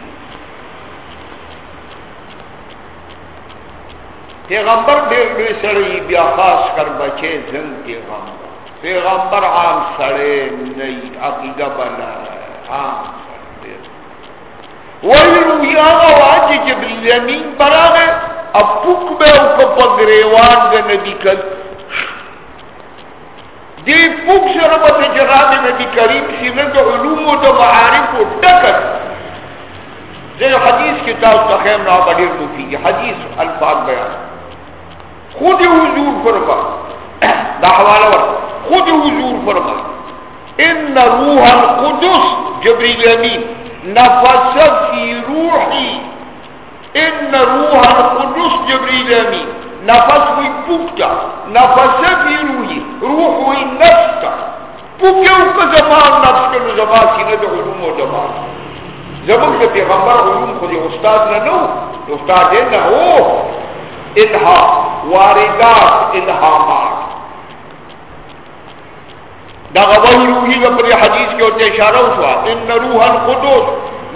پیغمبر دیر دوی سڑی۔ بیا خاص کر بچے زن پیغمبر پیغمبر عام سڑے نئی عقیدہ بنا عام سڑے وہی روحی آگا واجی جبریل امین برا گئے اب پک بے اوکا پگریوان دے نبی کل۔ دی پک شربت جراد نبی کریم سیرت علوم و دا معارف و ڈکر۔ دے حدیث کتاب تخیم نابڑیر مفید حدیث الفاظ بیان۔ خود حضور فرما۔ دا حوالہ ورد خود حضور فرما ان روح القدس جبریل امین، نفس فی روحی. ان روح القدس جبریل امین، نفس ہوئی پوکتا، نفس فی روحی، روح ہوئی نفس تا پوکے اوکا زمان نفس کنو زمان سینہ دا علوم و زمان. زمان کے پیغمبر علوم خود استاد نہ نو استاد نہ ہو انہا واردات انہامات دا غوی روحی دا پر حدیث کے ہوتے اشارہ ہوا ان روحا قدس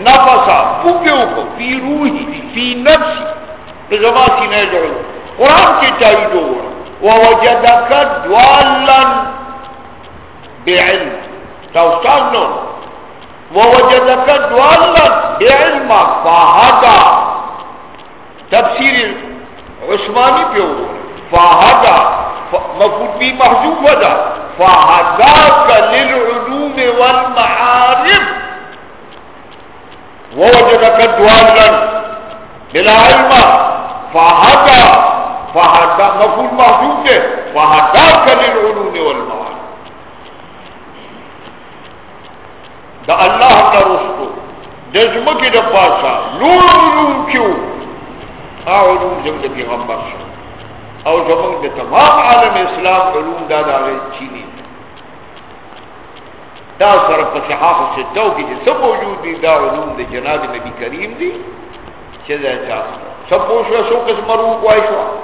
نفسا پوکیو کو فی روحی فی نفسی زمان سینے جوڑ قرآن کی چاہی جو ہوا ووجدک دوالا بعلم تا استاد نو ووجدک دوالا بعلم فاہدا تفسیر عثمانی پہ ہوا فاہدا مفہوم بھی محضوب دا فهداك للعلوم والمعارف. ووجدك دوالا بالعلم فهدا فهدا مفهوم محجوب ہے فهداك للعلوم والمعارف. دا اللہ کا رسطو جزمکی دا پاسا نور علوم کیوں؟ آ علوم جب دا شا او زمان دا تمام عالم اسلام علوم دا دا غیر چینی دا سر پسحاق ستو کی جی سب موجود دی، دا علوم دا جناب نبی کریم دی۔ چه دا چاہ سب پوشو سو قسم روح کو آئیشو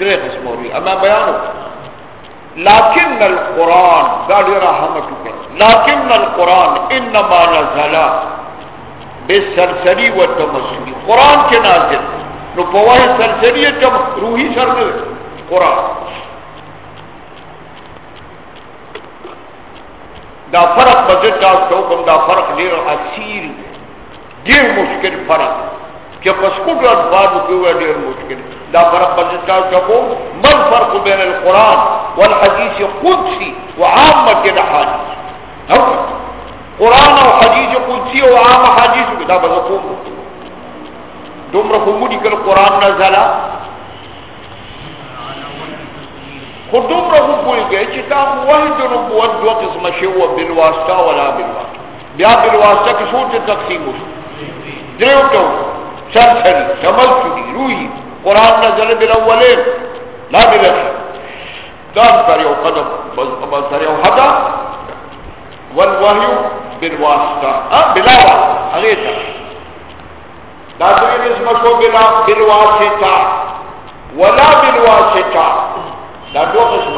درے قسم روح۔ اما بیانو لیکن القرآن، دا دی رحمتو کر۔ لیکن القرآن انما نزلا بسرسری و تمسلی قرآن کے نازل۔ نو پوائی سرسری چم روحی سر دے قرآن. دا فرق بزر جاز تو دا فرق دیر اصیل دیر مشکل فرق. کہ پس کٹ ادبادو کیوئے دیر مشکل. دا فرق بزر جاز تو من فرق بین القرآن والحدیث قدسی وعامت الحادث قرآن و حدیث قدسی و عام حدیث دا بزر کم دمر خمودی کل قرآن نزلا خود دمر خود بولی گئے چتا واحد نبوت دو قسم شو بالواسطہ ولا بالواسطہ بیا بالواسطہ کی سوچ تقسیم ہو دریو تو سرسری سمل روحی قرآن نزل بالاولین، لا بالاخر. دان کریو قدم، بل کریو حدا والوحی بالواسطہ بلا واسطہ اغیتا دا دوی اسم بلا بالواسطہ ولا بالواسطہ دا دو قسم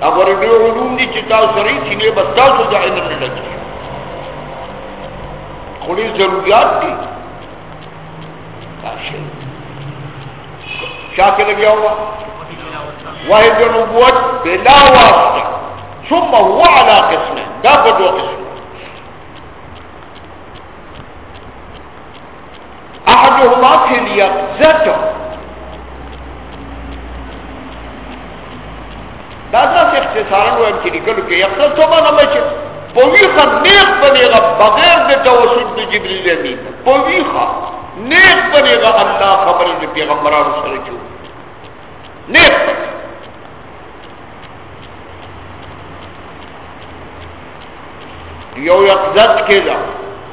دا ور دو علوم دي چې تاسو سره یې چې بس تاسو د علم نه لګي خوري ضرورت دي شاکر شاکر لگیا ہوا؟ واحد نبوت بلا واسطہ۔ ثم هو على قسم دا بدو قسم۔ احدهما في اليقظه دا دا سے اختصارا ہوئے ہم کی نکلو کہ یقصد تو مانا میں پویخا نیق بنیغا بغیر دے توسط دے جبریل امین. بنے گا اللہ خبر جو پیغمبران سر جو نیک یو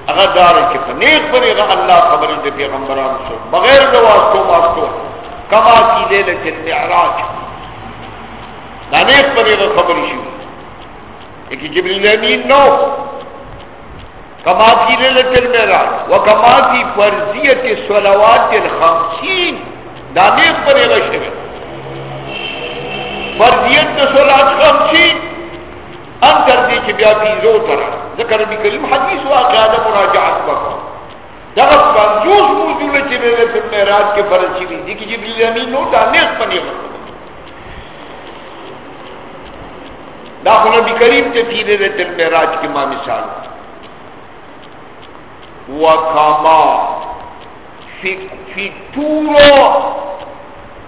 اگر دار کے نیک بنے گا، اللہ خبر جو پیغمبران سر بغیر دو واسطوں واسطوں کما کی لیلت المعراج دا نیک بنے گا خبر شو ایک جبریل امین نو۔ کما کی لیلت المعراج و کما کی فرضیت صلوات الخمسین۔ دا نیک پر یہ شوی فرضیت صلوات خمسین انتر دی چی بیا بیزو ترا ذکر نبی کریم حدیث واقعا دا مراجعات بکا. جب پنجوز موجود چی لیلت المعراج کے فرض چی دی. کہ جبریل امین نو دا نیک پر یہ دا نبی کریم تے فی لیلت المعراج کی ما مثال. وكما في في طول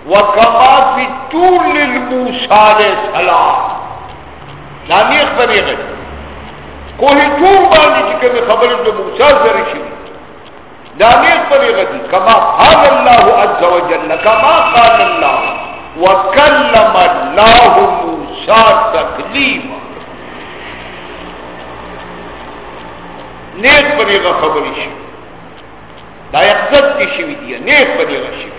وكما في طول الموسى عليه السلام. لا نيخ بنيغ کوئی طول باندې چې کوم خبره د موسی سره شي؟ دا نيخ بنيغ دي. كما قال الله عز وجل كما قال الله وكلم الله موسى تكليما نیک بنی گا خبری شی دا یقزد کی شوی دیا نیک بنی گا شی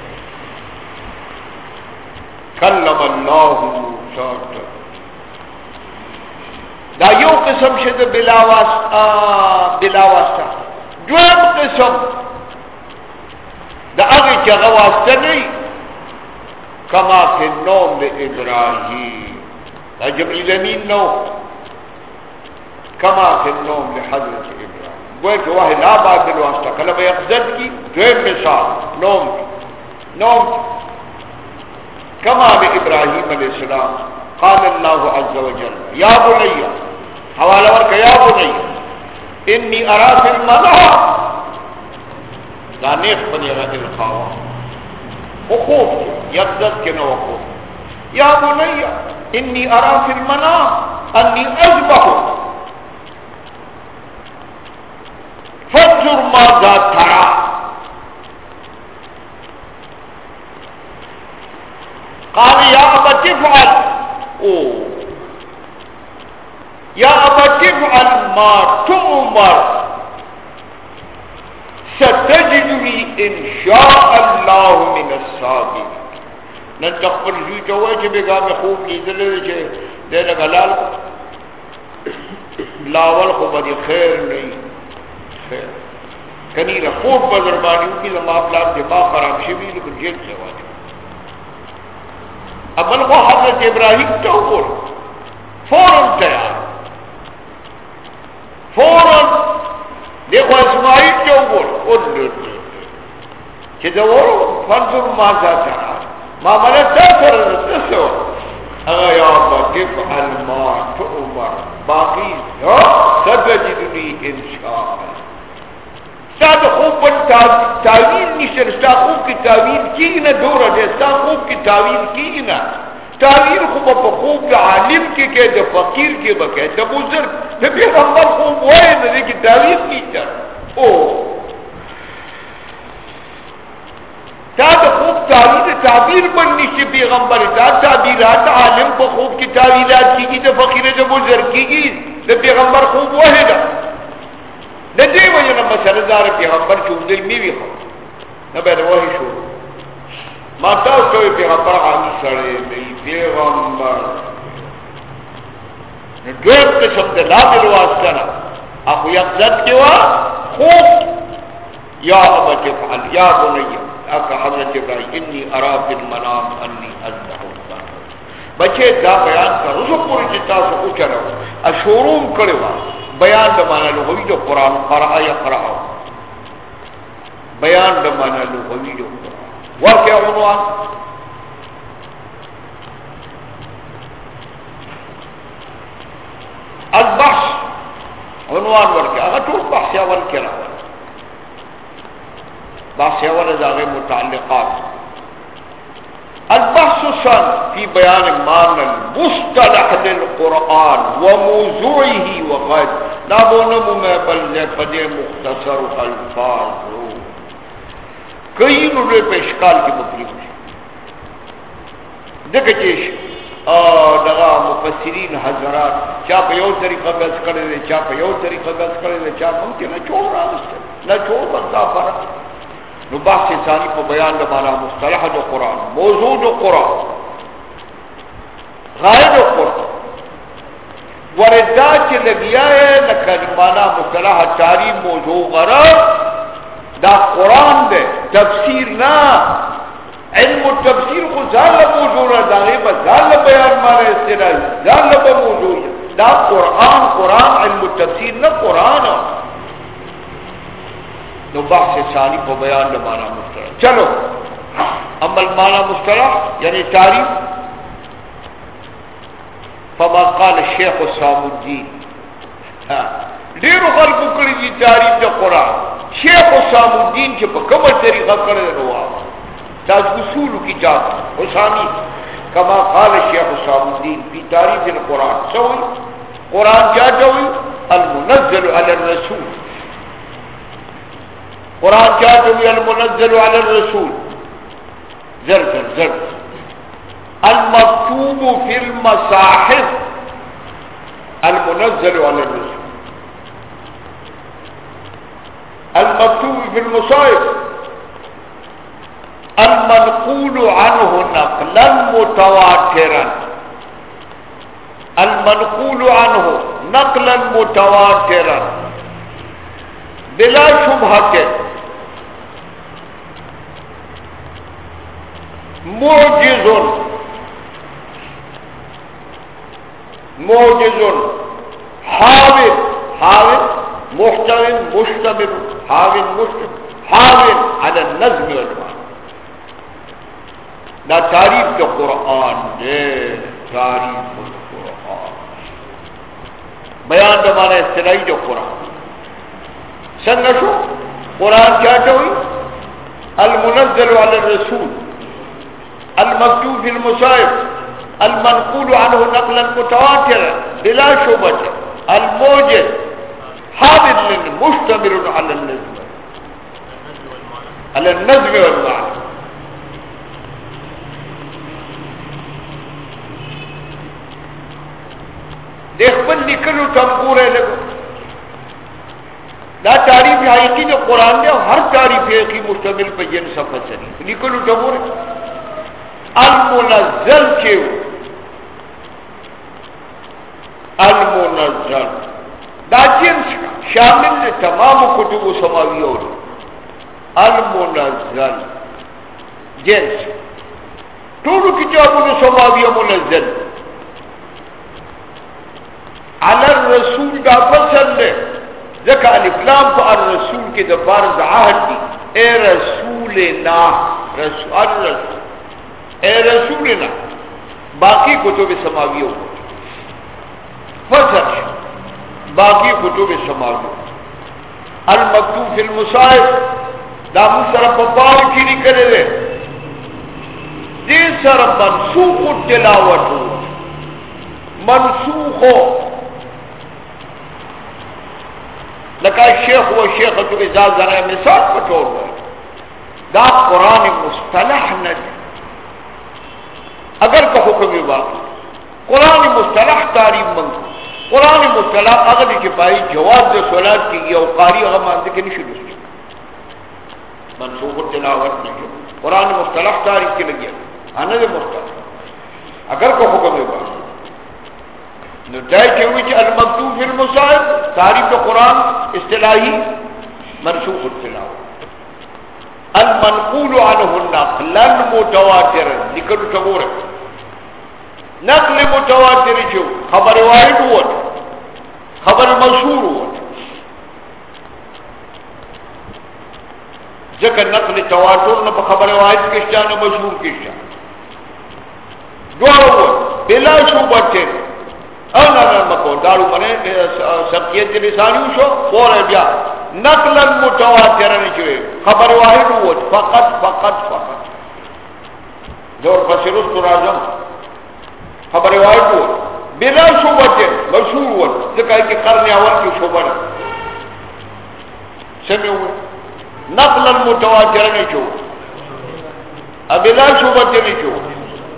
کلم اللہ موسیٰ دا یو قسم شد بلا واسطہ بلا واسطہ. دویم قسم، دا هغه اگی چگا واسطہ نہیں کما فی نوم بے ابراہیم. دا جبریل امین نو. کما فی النوم لحضرت ابراہیم. گوئے کہ وہ لا بادل واسطہ. کلمہ اقزد کی، دویم مثال، نوم. نوم. کما بے ابراہیم علیہ السلام. قال اللہ عز و جل یا بنی حوالہ ورکا یا بنی انی ارا فی المنا دانیخ بنی غد الخوا وخوف یقزد کے نو وخوف یا بنی، انی ارا فی المنا، انی ازبہو فجر ماذا ترى قال يا أبا تفعل أوه. يا أبا تفعل ما تؤمر ستجدني إن شاء الله من الصادق. نن تخبر جوی ته وای چې بیګا مې خوب لیدل چې د لګلال لاول خو به خیر نه خیر کنی رپورٹ پر دربانیوں کی زمان پلان دماغ خراب شوی لیکن جیل سے واجب ابل وہ حضرت ابراہیم تو بول فوراً تیار فوراً دیکھو اسماعیل جو بول ان کہ جو فنظر ما جاتا ما منا تاثر نسو اگا یا باقف الما تؤمر باقی سبجدنی انشاءاللہ ستا د خوب پر تعویل نشته ستا خوب کی تعویل کیږي نه دوره ده ستا خوب کی تعویل کیږي نه تعویل خو په خوب د عالم کې کې د فقیر کې بکې د بزرگ د پیغمبر خوب وای نه کی تعویل کیږي او تا د خوب تعویل تعبیر پر نشته پیغمبر. دا تعبیرات عالم په خوب کی تعویلات کیږي د فقیر، د بزرگ کیږي د پیغمبر خوب وای نه د دې وجه نه مسله دار پیغمبر چې دوی میوي خو نه به وایي شو. ما تاسو ته پیغمبر علی سره دی پیغمبر. نو څه د لا بل واسطه اخو یقصد کې وا خوف یا ابا تفعل یا بني اکا حضرت ابراہیم انی ارا فی المنام انی ازدہو بچے، دا بیان کا رسو پوری جتا سو اوچا رہو اشوروم کرے واسطہ بیان د معنا لغوی د قران قرأ يقرأ بیان د معنا لغوی د قران واقع عنوان البحث عنوان ورکه هغه ټول بحث اول کړه بحث اول دغه متعلقات البحث الثاني في بيان معنى المصطلح للقرآن وموضوعه وغيره لا بونم ما بل پدې مختصر الفاظ کئی نو په اشکال کې مخالف دي دغه چې دغه مفسرین حضرات چا په یو طریقه بس کړی دی چا په یو طریقه بس کړی دی چا ممکن نه چور راوسته نه چور بندا فرق نو بحث ثانی په بیان د معنا مصطلح د قران موضوع د قران غایب د قران وردا چې لګیا ہے لکه معنا مصطلح تعریف موضوع غرض دا قران دے، تفسیر نہ علم و تفسیر کو زال موضوع ہے دا غیب زال بیان مانا استرا زال موضوع ہے دا قرآن قرآن، علم و تفسیر نہ قرآن. نو بحث ثانی کو بیان نہ مسترح چلو. عمل مانا مسترح یعنی تعریف فما قال الشیخ السلام الدین دیر خلق کړی دي تعریف د قران شیخ حسام الدین چې په کومه طریقه کړی نو دا اصول کتاب حسامی کما قال شیخ حسام الدین فی تعریف القرآن. سوئی قرآن کیا چوئی المنزل علی الرسول. قرآن کیا چوئی المنزل علی الرسول. زر زر زر. المكتوب في المصاحف المنزل على الرسول. المكتوب في المصائب المنقول عنه نقلا متواترا. المنقول عنه نقلا متواترا. بلا شبهة معجز معجز حاول حاول محتوى مشتمل حاول مشتمل حاول على النظم والمعنى دا تعریف دا قرآن دے تعریف دا قرآن. بیان دا مانا استلائی دا قرآن سنگا قرآن کیا چاوئی المنزل على الرسول المكتوب في المصائب، المنقول عنه نقلا متواترا، بلا شبهة الموجد حامل مشتمل على النظم على النظم والمعنى. دیکھ بل نکلو تم ہے لگو. دا تعریف حقیقی جو قرآن دے ہر تعریف حقیقی مشتمل پہ جن صفحہ چلی نکلو تم المنزل چیو المنزل. دا جنس شامل دے تمام کتب و سماوی اور المنزل جنس طول کتاب و سماوی منزل علی الرسول دا فصل دے ذکا الافلام کو الرسول کے دفار عہد دی اے رسولنا رسول الرسول اے رسولنا باقی کتب سماوی ہو فصل باقی کتب سماوی المکتوب فی المصائب، دا مصر پپار کی نکلے دے دین سر منسوخ تلاوت ہو۔ منسوخ ہو۔ لکا شیخ و شیخ تو ازاز ذرا مثال پٹور ہوئے دا قرآن مصطلح ندی۔ اگر کہ حکم باقی قرآن مصطلح تعریف منگو قرآن مصطلح اگر کی پائی جواز دے صلات کی گیا اور قاری اگر مانتے کہ نہیں شروع کی منسوخ تلاوت نہیں قرآن مصطلح تعریف کی لگیا آنا دے مصطلح اگر کہ حکم باقی نو دای چې وی چې المکتوب فی المصائب، تعریف قرآن اصطلاحی منسوخ التلاوه المنقول عنه النقل المتواتر نکلو چگوره نقل متواتر جو، خبر واحد ووت، خبر مشهور ووت. ذکر نقل تواتر نه خبر واحد کشتا نه مشهور کشتا دوار ووت، بلا شوبته او نه نه مکو، دارو منه سبقیت لسانیو شو پوره بیا. نقلا متواتر نه چوي خبر واحد وو فقط فقط فقط. دور فسرت راجم. خبر واحد وو بلا شوبته مشهور وو ځکه چې قرن اول کې شوبه سمعوا نقلا متواتر نه چو ابلا شعبہ تیری جو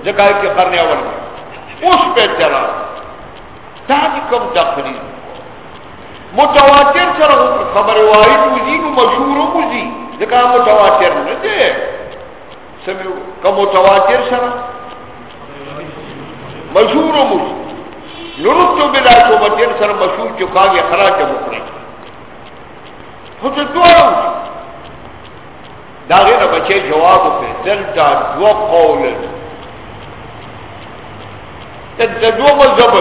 جگہ کے کرنے والے اس پہ چلا. تاج کم تقریر متواتر سر خبر واحد وزی نو مشہور وزی جگہ متواتر نہ دے. سمیو کم متواتر سر مشہور وزی نرتو بلا تیر سر مشہور چکا گیا خراج مخرج خود دوارا وزی داغی نا بچے جواب پہ دلتا دو قول. دلتا دو مذہب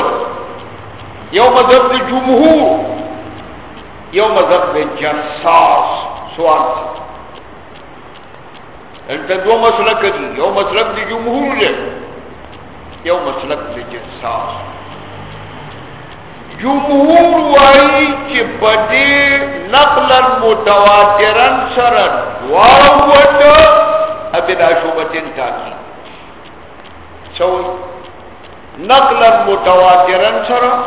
یو مذہب دی جمہور یو مذہب دی جرساس سوال. دلتا دو مسلک دی یو مسلک دی جمہور لے یو مسلک دی جمهور وائی چی بدی نقلا متواترا سرن واوت ابدا شوبتن تاکی. سوئی. نقلا متواترا سرن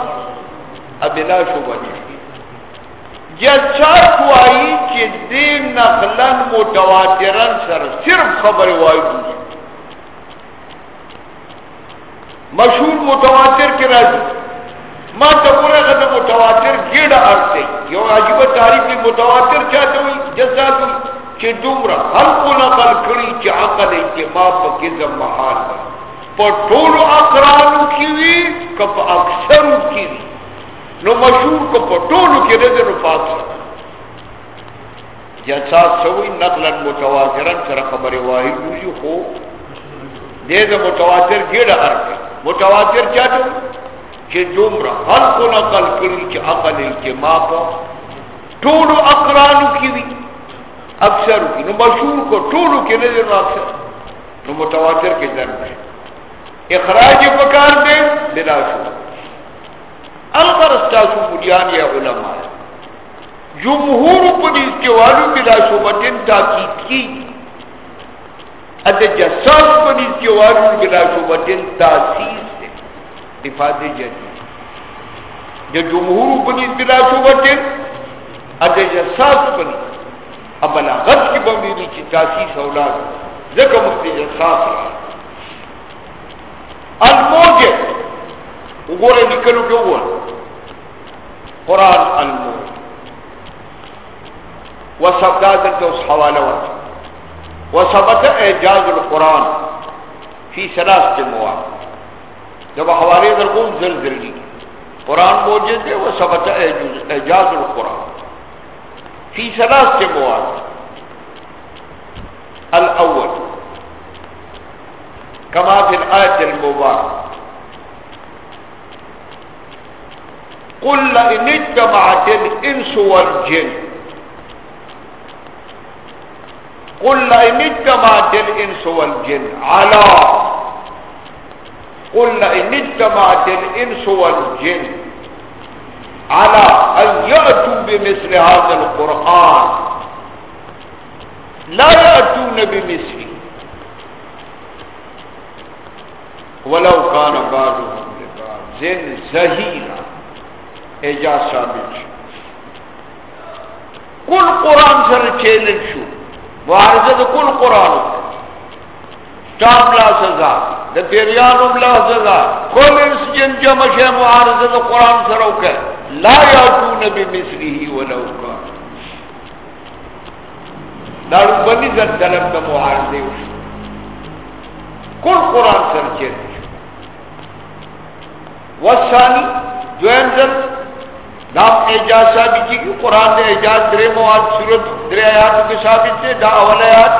ابدا شوبتن جچات وائی چی دی نقلا متواترا سرن صرف خبر وائی دوزی مشہور متواتر کی راجی ما ته تقول هذا متواتر گیڑا ارتے یو عجیب تعریف کی متواتر چاہتے ہوئی جزا دی چی دومرا حلق نقل کری چی عقل چی ما پا کزم محال با پا طول اقرانو کیوی کپ اکثرو کیوی نو مشہور کو پا طولو کی رضی رفاق سا جزا سوئی نقلا متواترا سر خبر واحد ہوئی خو دیده متواتر گیڑا ارتے متواتر چاہتے ہوئی کہ دومرا خلق و نقل کری چی عقل کے ماپا ٹولو اقرانو کی بھی اکثر کی نو مشہور کو ٹولو کے نظر نو اکثر. نو متواتر کے در میں اخراج پکار دے بلا شو الغر استاسو بلیان یا علماء. جمہور پنیز کے والو بلا شبتن تاکید کی ادھے جساس پنیز کے والو بلا شبتن تاسیس اتفاق جدید جو جمهور بنی بلا شبتن ادھے جساس بنی اب بلاغت کی بمیری چی تاسیس اولاد ذکر مختی جساس را الموجد وګوره لیکلو کې وګوره قران الموجد وسبدا دلته اوس حواله ورته وثبت اعجاز القرآن في ثلاث مواد جب حوالے درگون زلزل لی قرآن موجود ہے وہ سبت اعجاز القرآن. فی سلاس کے مواد الأول کما فی الآیت المبارک قل لئن اجتمعت الإنس والجن قل لا اجتمعت الإنس والجن. على. قل لا اجتمعت الإنس والجن. على. أن يأتوا بمثل هذا القرآن. لا يأتون بمثله. ولو كان بعضهم لبعض. زن زهيرا اجا ثابت قل قرآن سر چیلنج شو. معارضه کل قرآن. ٹام سزا د پیریانو بلا سزا کل انس جن جمع شے معارضه د قران سره وکړه. لا یاتون بمثله ولو کان. دا بنی ځل طلب د معارضه وشو. کل قران سره چي وثانی دویم ځل دا اجازه ثابت کی قران دے اجازه درې مواد صورت درې آیات کې ثابت ہے دا اول آیات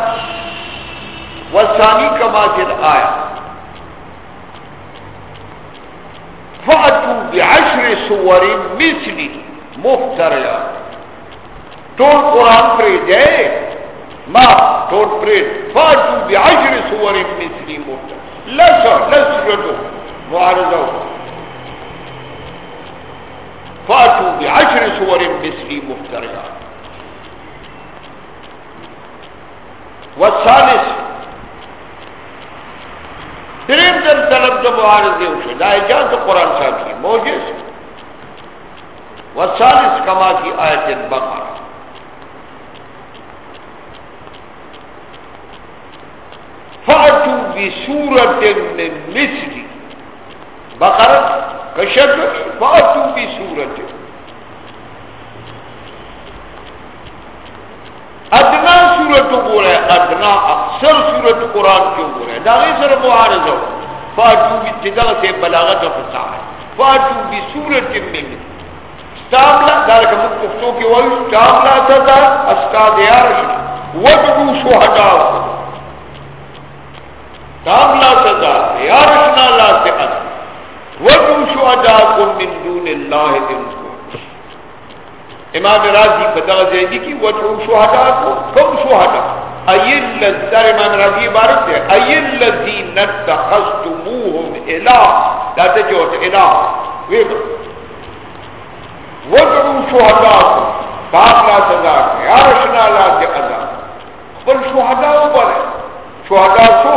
وثانی کما فی الآیات فاتو بعشر سور مثلی مفتریا طول قرآن پر جائے ما تول طول پر فاتو بعشر سور مثلی مفتریا لسا لسردو معارضو فاتو بعشر سور مثلی مفتریا والثالث دریم دن طلب د معارضه وشو دا اجازه قران صاحب کی موجز. والثالث کما کی آیت البقره بسورت من مثلی بقرت کشکل فاتو بسورت ادنا صورت کو رہے ادنا اکثر صورت قرآن کیوں ہو رہے داغی سر معارض ہو۔ فاتو بھی تدغ سے بلاغت و ہے۔ فاتو بھی صورت میں ستاملا دارک مکتفتو کی وی ستاملا تتا استاد یارشنا ودعو شہداء۔ ستاملا تتا یارشنا لا سعد ودعو شہداء من دون اللہ دنکو امام راضی بتا زیدی کی وجہ شہداء کو کم شہداء. ایل لذر امام راضی عبارت ہے، ایل لذین اتخذتموہم الہ. لاتے جو ہوتے الہ. وجہ شہداء کو باپ لا سزا یا رشنا لا دے بلے شہداء کو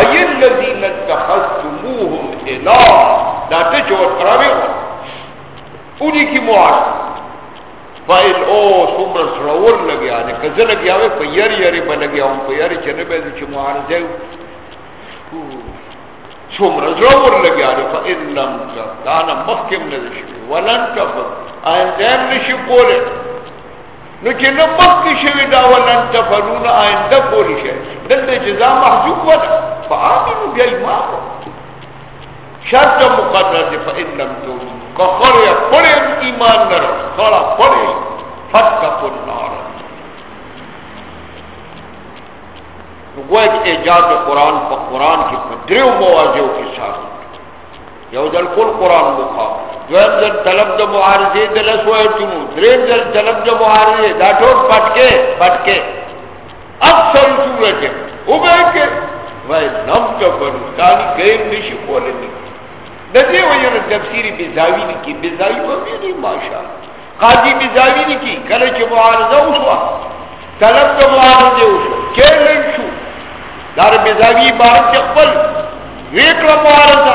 ایل لذین اتخذتموہم الہ لاتے جو ہوتے انہی کی معاشر فائل او سمر سرور لگیا نے کزه لگیا وے پیر یری په لگیا هم پیر چې نه به چې معارضه سمر سرور لگیا نے فائل لم کان محکم نه شي ولن تب آینده نشي کوله نو چې نو مخکې شوی دا ولن تفلون آینده کولی شي دلته جزا محجوب ولا فآمنوا بیا ایمان شرط مقدر دی فإن لم تؤمنوا کفر یا پڑے ایمان نر کھڑا پڑے فتق النار. گوئے کہ ایجاد قرآن پا قرآن کی پدریو مواضعوں کے ساتھ یو دل کل قرآن مخا دویم دل طلب دا معارضی دل اسوائے چنو درین دل طلب دا معارضی دا ٹھوڑ پٹکے پٹکے. اکثر صورت ہے او بے کہ وہ نم کا بنو تانی گئیم نشی کولے نہیں ددی وجہ تفسیر بزاوی نے کی. بزاوی کو بھی قاضی بزاوی نے کی. کله چې طلب ته معارضه وشو کله شو دار بزاوی بار خپل ویکړه معارضه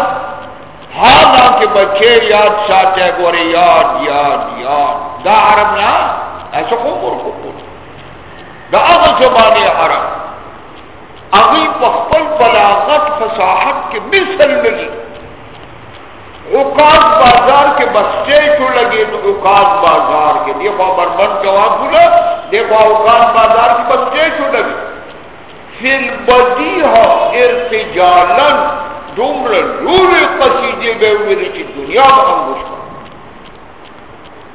حالا کہ بچے یاد ساتے گورے یاد یاد یاد۔ دا عرب نا ایسا کو مر کو دا اغل زبان عرب۔ اغی پخپل بلاغت فصاحت کے مثل ملی اوقات بازار کے بستے کیوں لگے؟ تو اوقات بازار کے۔ دیکھو بربن جواب بولا۔ دیکھو، اوقات بازار کے بستے کیوں لگے؟ فل بدی ہو ارتجالن۔ ڈومر نور قصیدے گئے ہوئے رچی دنیا میں انگوش کر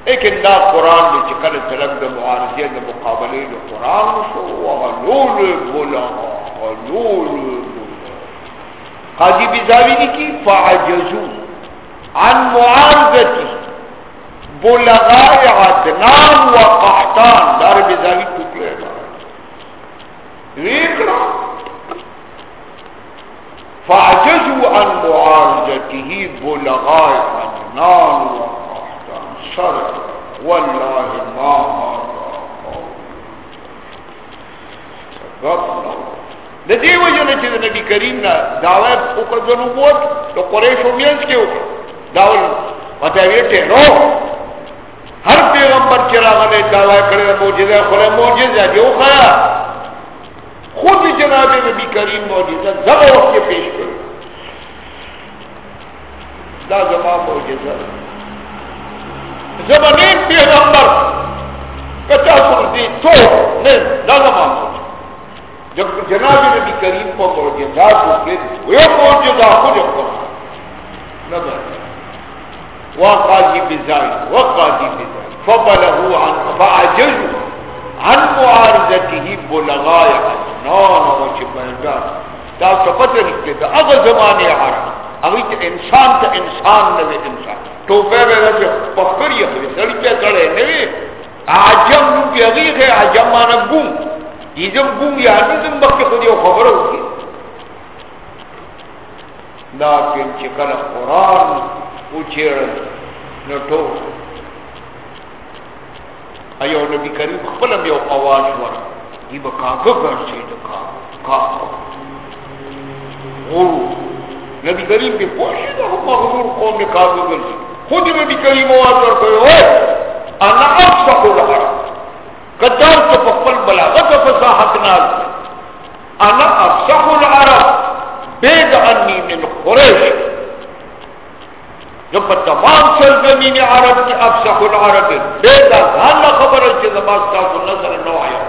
لیکن دا قرآن نے چکر طلب دا معارضی دا مقابلے دا قرآن شو وغلول بولا وغلول بولا قاضی بیزاوی نے کی فعجزون عن معارضتی بلغاء عدنان و قحطان دار بزاوی ٹکلے ویکڑا فعجزوا عن معارضته بلغاء عدنان و قحطان سر والله ما غفنا د دې وجه نه چې نبی کریم نه دعوت وکړ د نبوت د قریشو مینس کې وکړ داول متویتے نو ہر پیغمبر چراغ نے دعوی کرے موجزہ خلے موجزہ جو خیا خود جناب نبی کریم موجزہ زب وقت کے پیش کرے دا زمان موجزہ زمانین پیغمبر کچا سردی تو نہیں دا زمان موجزہ جب جناب نبی کریم کو موجزہ کو کہ وہ موجزہ خود اپنا نبی وقاضي بزاي وقاضي بزاي فبله عن فعجز عن معارضته بلغاء حسنان وشبهدان دا سپت رکھتے دا اگر زمانے عرب. اگر چا انسان تا انسان نوے انسان. تو پہ بے وجہ پکر یہ ہوئی سڑی پہ کڑے نوے. عجم نو کی ہے، عجم مانا گون ایزم گون یا نیزم بکی خودی خبر ہوگی لیکن چکل قرآن اچھیڑ نٹو ایو نبی کریم خپلم یو آواز ورا دی با کاغا گرسی دا کاغا غرو نبی کریم بی پوشی دا ہم مغرور قوم نے کاغا گرسی خود نبی کریم آواز ورا کرے ہوئے انا افسق العرب قدار تو پخپل بلاغت و فصاحت نال انا افسق العرب. بید انی من قریش. جو پر تمام سرزمین عرب کی افسح العرب بید ازان خبر ہے کہ زماستا کو نظر نو آیا۔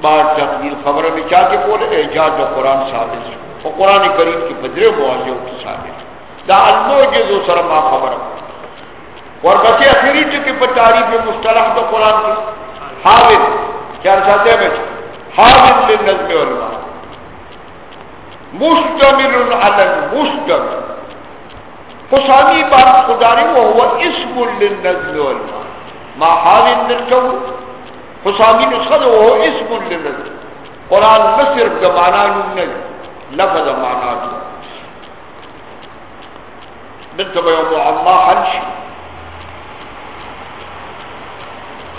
بار تقدیر خبر میں چاہ کے بولے اعجاز قرآن ثابت ہے۔ وہ قرآن کریم کی بدرے مواضع کی ثابت دا الموجز و سرما خبر اور بس اخری چکے پر تعریف مصطلح تو قرآن کی۔ حاوض کیا چاہتے ہیں حاوض للنظم والماء مشتمل على المشتمل حسانی بات خداری وهو اسم للنظم والماء ما حاوض للنظم حسامی نسخہ جو اسم للنظر قرآن نہ صرف زمانہ نہیں، لفظ مانا جو بنت بیوم عما حنش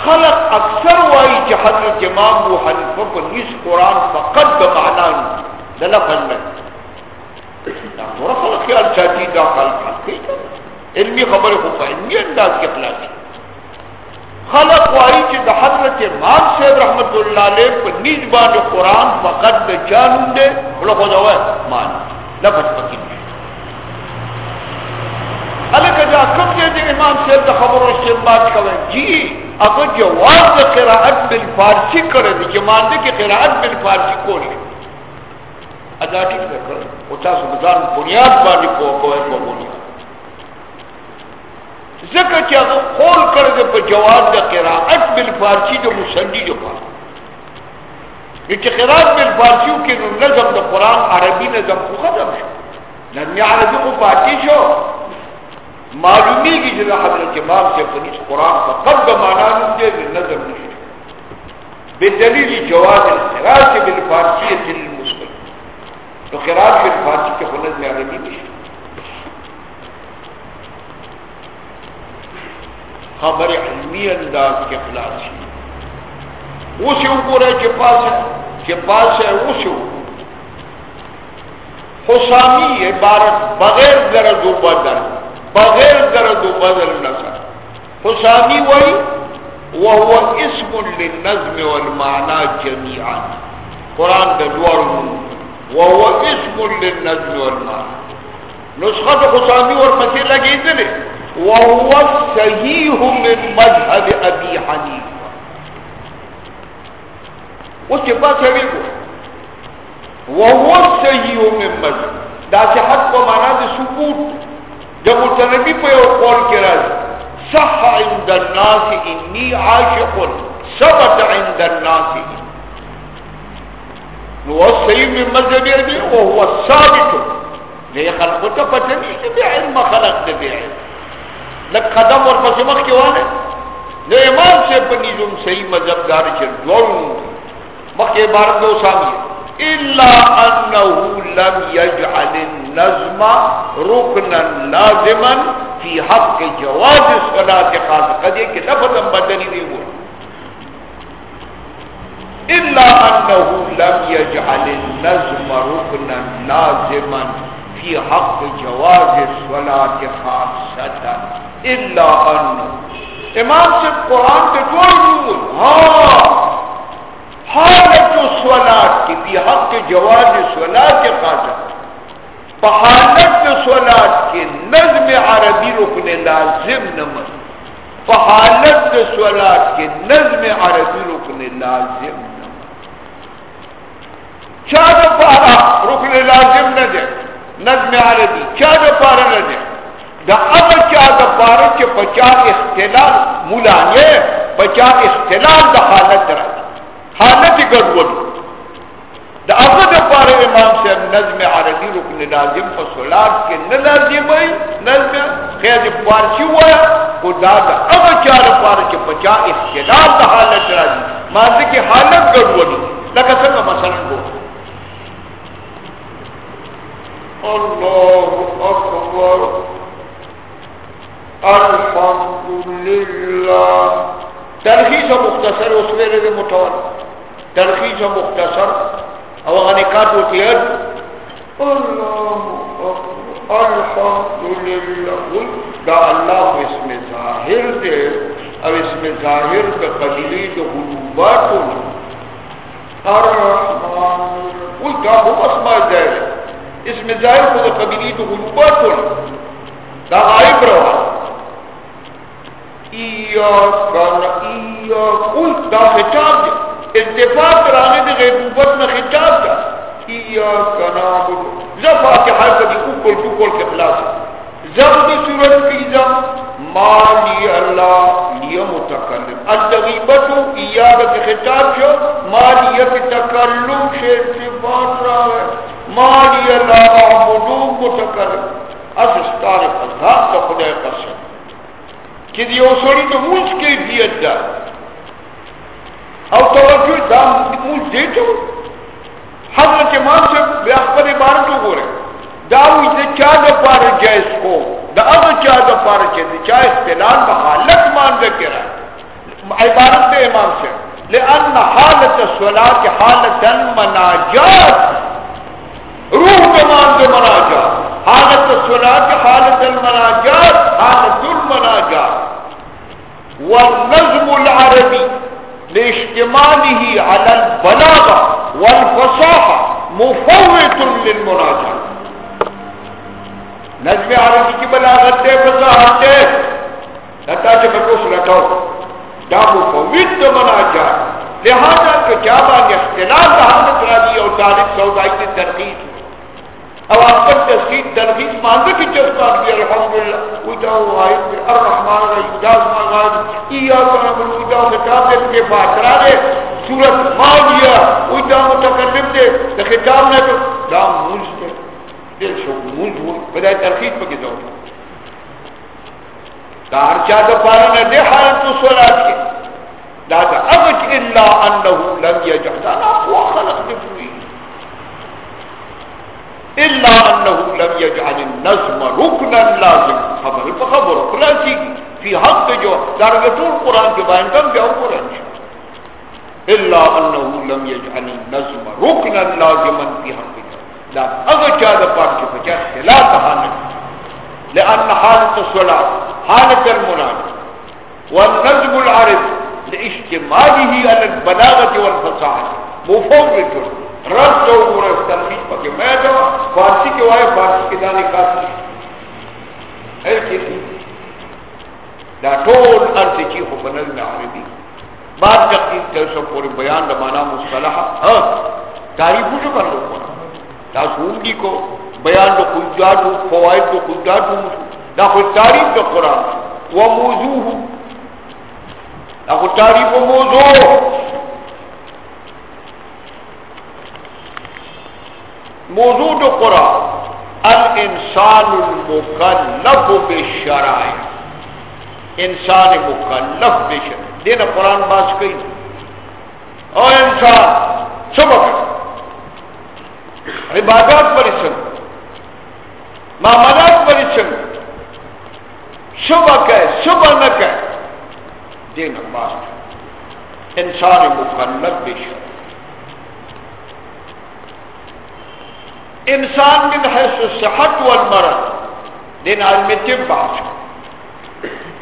خلق اکثر وائی کہ حضرت امام ابو حنیفہ کو نیس قرآن فقط بمعنا للفظ نہیں تھوڑا خلق خیال چاہتی دا خلق علمی خبر کو علمی انداز کے خلاف خلق وائی چې د حضرت امام صاحب رحمت الله علیه په نیز باندې قران فقط د جانون دے۔ له خو دا مان۔ لفظ پکې الکه دا کوم چې د امام صاحب د خبرو استنباط کوي جی اگر جواز د قرائت بالفارسی کړی جی، دی چې مانده کې قرائت بالفارسی کولی ادا ټیک کړ او تاسو ځان بنیاد باندې کوو کوی په بنیاد ذکر چې هغه قول کړی په جواب د قرائت بالفارسی د مسندی جو پاره چې قرائت بالفارسی کې نو نظم د قران عربي نظم خو ختم شو نن عربي خو پاتې شو معلومیږي چې حضرت امام سے پنځ قران فقط د معنا نه دی نظم نشي بدلیل جواز القراءه بالفارسیه للمسلم تو قرائت بالفارسی کې خو نظم عربي نشي خبر علمی انداز کے خلاص اسے اوپر ہے کہ پاس ہے، کہ پاس ہے اسے حسامی عبارت بغیر درد و بدل بغیر درد و بدل نظر حسامی وہی وہ اسم للنظم والمعنى جميعا قرآن دوار وہ اسم للنظم والمعنى نسخة حسامی اور مسئلہ لگی دلے وهو الصحيح من مذهب ابي حنيفه وكيف تقول وهو الصحيح من مذهب. دا صحت کو معنا دے ثبوت جب متنبی پہ قول کے راز صح عند الناس انی عاشق. ثبت عند الناس هو الصحيح من مذهب ابي وهو الثابت لے خلق تو پتہ نہیں کہ علم خلق دے علم لک قدم اور مخ کے وانے نو امام سے پنی جم صحیح مذہب دار چل دوروں مخ عبارت دو سامی. الا انه لم يجعل النظم ركنا لازما في حق جواز الصلاه خاص. قد یہ کہ لفظ بدلی نہیں ہوا الا انه لم يجعل النظم ركنا لازما في حق جواز الصلاه خاصه الا ان امام سے قرآن کے دو نور ہاں حالت سولاد کی بھی حق جواز سولاد کے خاطر پہالت سولاد کے نظم عربی رکن لازم نمر پہالت سولاد کے نظم عربی رکن لازم نمر چار پارا رکن لازم نہ دے، نظم عربی چار پارا نہ دے۔ دا اگر چا دا پارا چا بچا اختلال مولانی بچا اختلال دا حالت را حالت گرود دا اگر دا پارا امام سے نظم عربی رکن لازم فصولات کے نلازم ہے، نظم خیز پارچی ہوا۔ خدا دا اگر چا دا پارا چا بچا اختلال دا حالت را مانزی کی حالت گرود لکہ سنگا مثلا گو۔ اللہ اکبر الحمد لله تلخیص مختصر اس میں رہے متوال تلخیص مختصر، او غنکات وتیاد الحمد لله دا اللہ اسم ظاہر دے، او اسم ظاہر دا قدیلی دا الرحمن کوئی کا ہو اسماء ظاہر اس میں ظاہر خود قبیلی تو غلوبات ہو دا غائب روا ایاکا ایاکا دا خطاب دے۔ اتفاق کرانے دے غیبوبت میں خطاب دا ایاکا نابدو زفا کے حرکتی اکل اکل کے خلاص۔ زب دی صورت کی زب مالی اللہ لیا متکلم التغیبتو ایاکا کے خطاب شو مالی یک تکلم شیر صفات رہا ہے. مالی اللہ عبدو متکلم از استار فضحات کا خدا قسم. کہ دیو سوڑی تو مونس کے دیت دا. او توجہ دا مونس دیتو حضرت امام سے بے اخبر عبارتو گو رہے. داوی دا چا دا پار جائز کو. دا اغا چا دا پارا پار جائز چا استلال بحالت مان ذکر ہے۔ عبارت دے امام سے۔ لأن حالت الصلاة حالت المناجات روح دمان دے مناجات۔ حالت الصلاة حالت المناجات حالت المناجات۔ والنظم العربي لاشتماله على البلاغة والفصاحة، مفوت للمناجات نظم عربی کی بلاغت دے فضاحت دے۔ لتا سے بکوس لٹاؤ دا مفوت مناجات لہذا کہ کیا بات اختلاف حالت راضی اور طالب سودائی کی ترقید او اپن تسکید تنخیص مانده کی چسپان بی الحمدللہ۔ ویداو غائب بی الرحمن غائب داز ما غائب ایاکا نبل ویداو خطاب دے کے فاترہ دے۔ سورت مانیا ویداو متقرب دے۔ دا خطاب نے دا مونس دے۔ دل شو مونس ہوئی بدائی تنخیص پکی دو دا ہر چاہ دا پارا دے حالت تو سولاد کی دا دا اغج اللہ انہو لم یجحدانا وہ خلق دفوئی الا انه لم يجعل النظم ركنا لازم. خبر بخبر خلاصي في حق جو. درجه القران کے بیان کم کیا قران الا انه لم يجعل النظم ركنا لازما في حق. لا اگر چا دا پاک کے بچا لا کہانا لان حالت الصلاه حالت المناد والنظم العرب لاشتماله على البلاغه والفصاحه مفوت رس تو اور تنقید پکے میں تو فارسی کے وائے فارسی کے دانے کافی ہر کسی دا ټول ارض کی خو بنل نه عربي بعد تقدیم ته سو پورې بیان د معنا مصطلح ها تعریف جو کر لو دا کو، بیان د حجات فواید د حجات دا خو تعریف د قران و موضوع دا خو تعریف او موضوع۔ موضوع قرآن۔ الانسان المکلف بالشرائع۔ انسان مکلف بالشرائع۔ دینا قرآن باز کئی او انسان، سبق۔ عبادات پر اسم معاملات پر اسم صبح ہے صبح نہ کہ دینا باز انسان مکلف بالشرائع انسان من حیث الصحت والمرض، دین علم طب بحث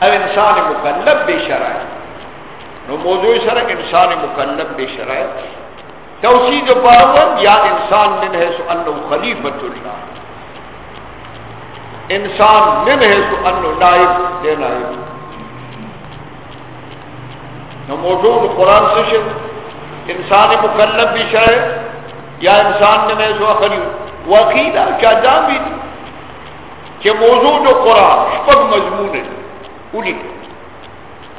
او انسان مکلب بے شرائط نو موضوع سرک انسان مکلب بے شرائط توسید پاون یا انسان من حیث انو خلیفت اللہ۔ انسان من حیث انو نائب دے نائب نو موضوع قرآن سے شد، انسان مکلب بے شرائط یا انسان من حیث خلیفت وقیدہ کیا جان بھی دی؟ کہ موضوع جو قرآن شپک مضمون ہے، اولی۔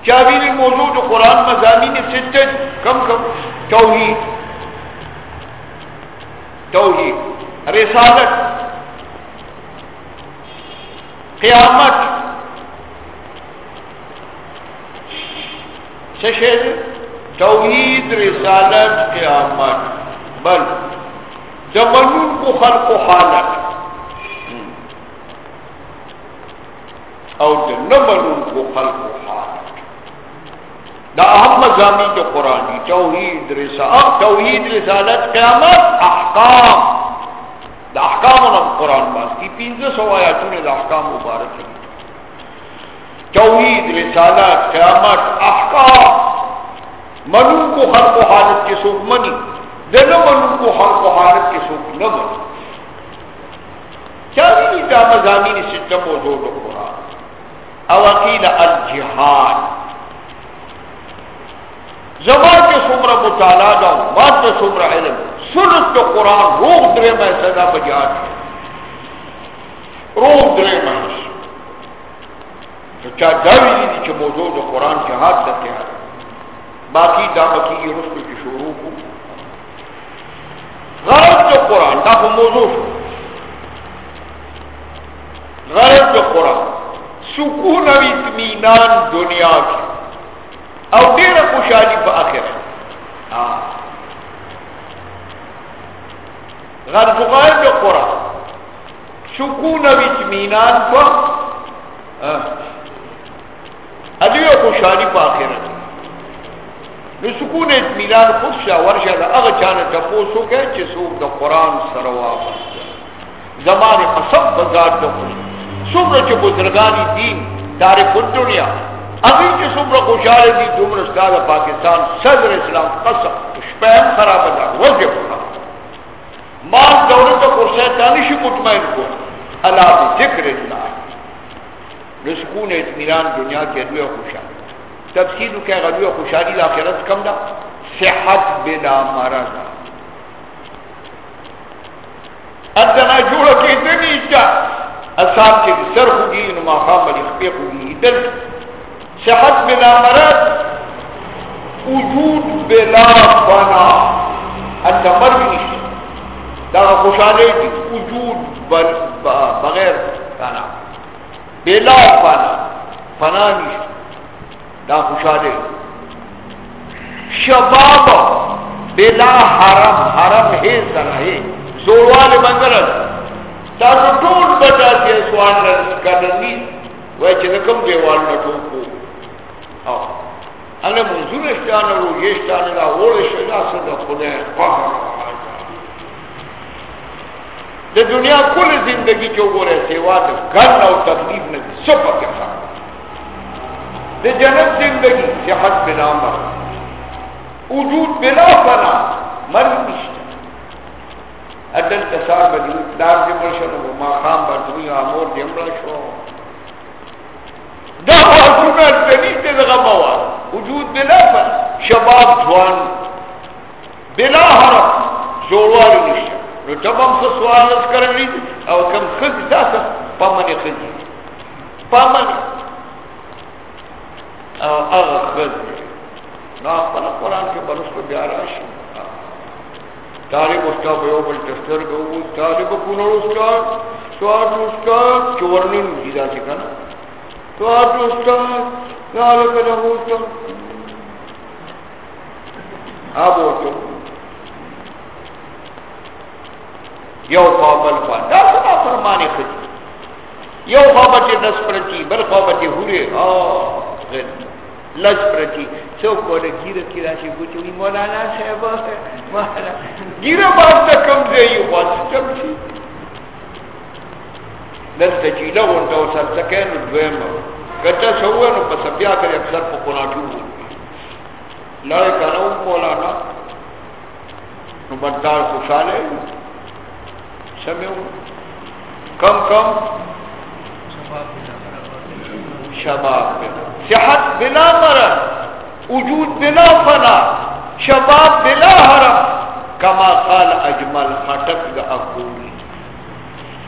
کیا موضوع جو قرآن مضامین ستت کم کم توحید۔ توحید، رسالت، قیامت سشد توحید، رسالت، قیامت۔ بل جمنون کو خلق و حالت او جنمنون کو خلق و حالت دا اهم مزامی جو قرآنی توحید رسالت توحید رسالت قیامت احکام. دا احکام انم قرآن باز کی پینزه سو آیاتون دا احکام مبارک ہے توحید رسالت قیامت احکام. منون کو خلق و حالت کے سوک منی. د نه منو خلق حالت کې څوک نه منو چا دې دا مزامین سیستم موضوع د قران او عقیده الجهاد زمان کے سمر مطالعہ دا بات سمر علم، سنت تو قرآن، روح درے میں صدا بجات ہے۔ روح درے میں تو چاہ داوی دی چھ موضوع دا قرآن جہاد دا تیار باقی دا بکی یہ رسل کی شروع کو۔ غرض دا قرآن، دا کو موضوع شو۔ غرض دا قرآن، سکون و اتمینان دنیا کی۔ او ډیر خوشحالي په اخر غرض غایب د قران سکون او اطمینان په ادیو خوشحالي په اخر نو سکون اطمینان خود شا ورشه دا هغه چانه تاسو کې چې څوک د قران سره واپس زمانه قصب بازار د څومره چې بزرګانی دین دار په دنیا ابھی جو سمر خوشحال دی دمر استاد پاکستان صدر اسلام قسم شپیم خراب دا وجب مال دولت کو شیطانی مطمئن کو۔ اللہ ذکر اللہ رسکون اطمینان دنیا کے ادوی خوشحال تفصیل کہ غدوی خوشحالی لاخرت کم دا صحت بلا مرض۔ ادنا جوڑا کی دنی چا اصاب کے سر ہوگی نما خام بلی خبیق ہوگی دل صحت بلا مرض وجود بلا فنا انت مرگ نشت دا خوشحالی دی وجود بغیر فنا بلا فنا فنا نشت دا خوشحالی شباب، بلا حرم حرم ہے سر زوروال بندرد دا ټول بچا چې سوال کړنی وای چې کوم دیوال نه ټوکو او انا منظور اشتانه رو یشتانه دا اور شدا صدا خدای قهر د دنیا کل زندگی کې وګوره سیوا د ګن او تکلیف نه سپه کې د جنت زندگی صحت بلا مرض وجود بلا فنا مرض نشته ادل تصار بدی دار دی مرشد و ما خام بردوی آمور دی امرا شو دا حضرنا التنیت دغا موا وجود بلا فن شباب جوان. بلا حرم زوروال نشتا. نو تب هم سوال از کرنی او کم خز داسا پامن خز پامن او اغا خز نو اقبل قرآن کے برس کو بیارا شو طالب استاد په یو بل تستر کوو طالب کو نو استاد. سواد استاد. چورنین دي دا څنګه سواد استاد ناله کله استاد ابو تو یو قابل فا دا څه فرمانه کوي یو بابا چې دس پرچی بل بابا چې هوري ا لج پرچی۔ سو کوله گیره کی راشي ګوچوي مولانا صاحب، مولانا۔ گیره باندې کم دی یو واسه کم شي دلته چې له ونده او سر سکن دویم کته سوو نو پس بیا کړي اکثر په قرآن نه کانو مولانا نو بدار خوشاله سمو کم کم شباب صحت بلا مرض وجود بلا فنا. شباب بلا حرم. کما قال اجمل خټک د اقولی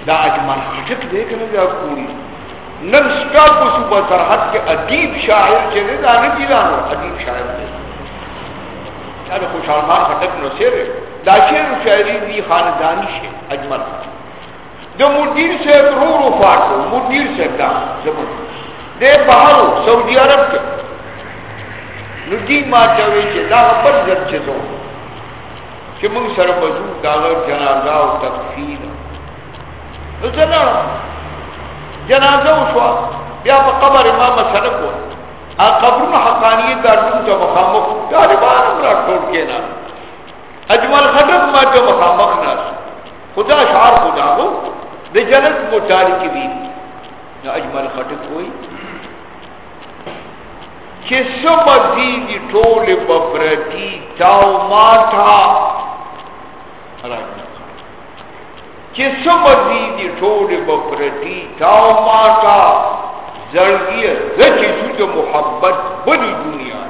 دا اجمل خټک دې کنه د اقولی نن ستا په صوبه سرحد کې ادیب شاعر چې دا نه دی لانو ادیب شاعر دی دا خوشحال خټک نو سره دا شعر او شاعری دی خاندانی شي اجمل۔ د مدیر سے رو رو فاټو مدیر سے دا زمون دے بہارو سعودی عرب کے۔ نو دی ما چاوی چې دا بل ځل چې زو چې موږ سره بجو دا جنازه او تکفین نو جنازه وشو بیا په قبر امام سره کو ا قبرونه حقانیت دارون ته مخامخ. طالبان را ټول کېنا اجمل خطب ما ته مخامخ ناس خدا شعار خدا کو د جنت متعلق وی اجمل خطب کوئی چې سم دي دي ټول بپرتی تاو ماتا. چې سمدي دي ټول بپرتی تاو ماتا زړګي زچې شو محبت بلی دنیا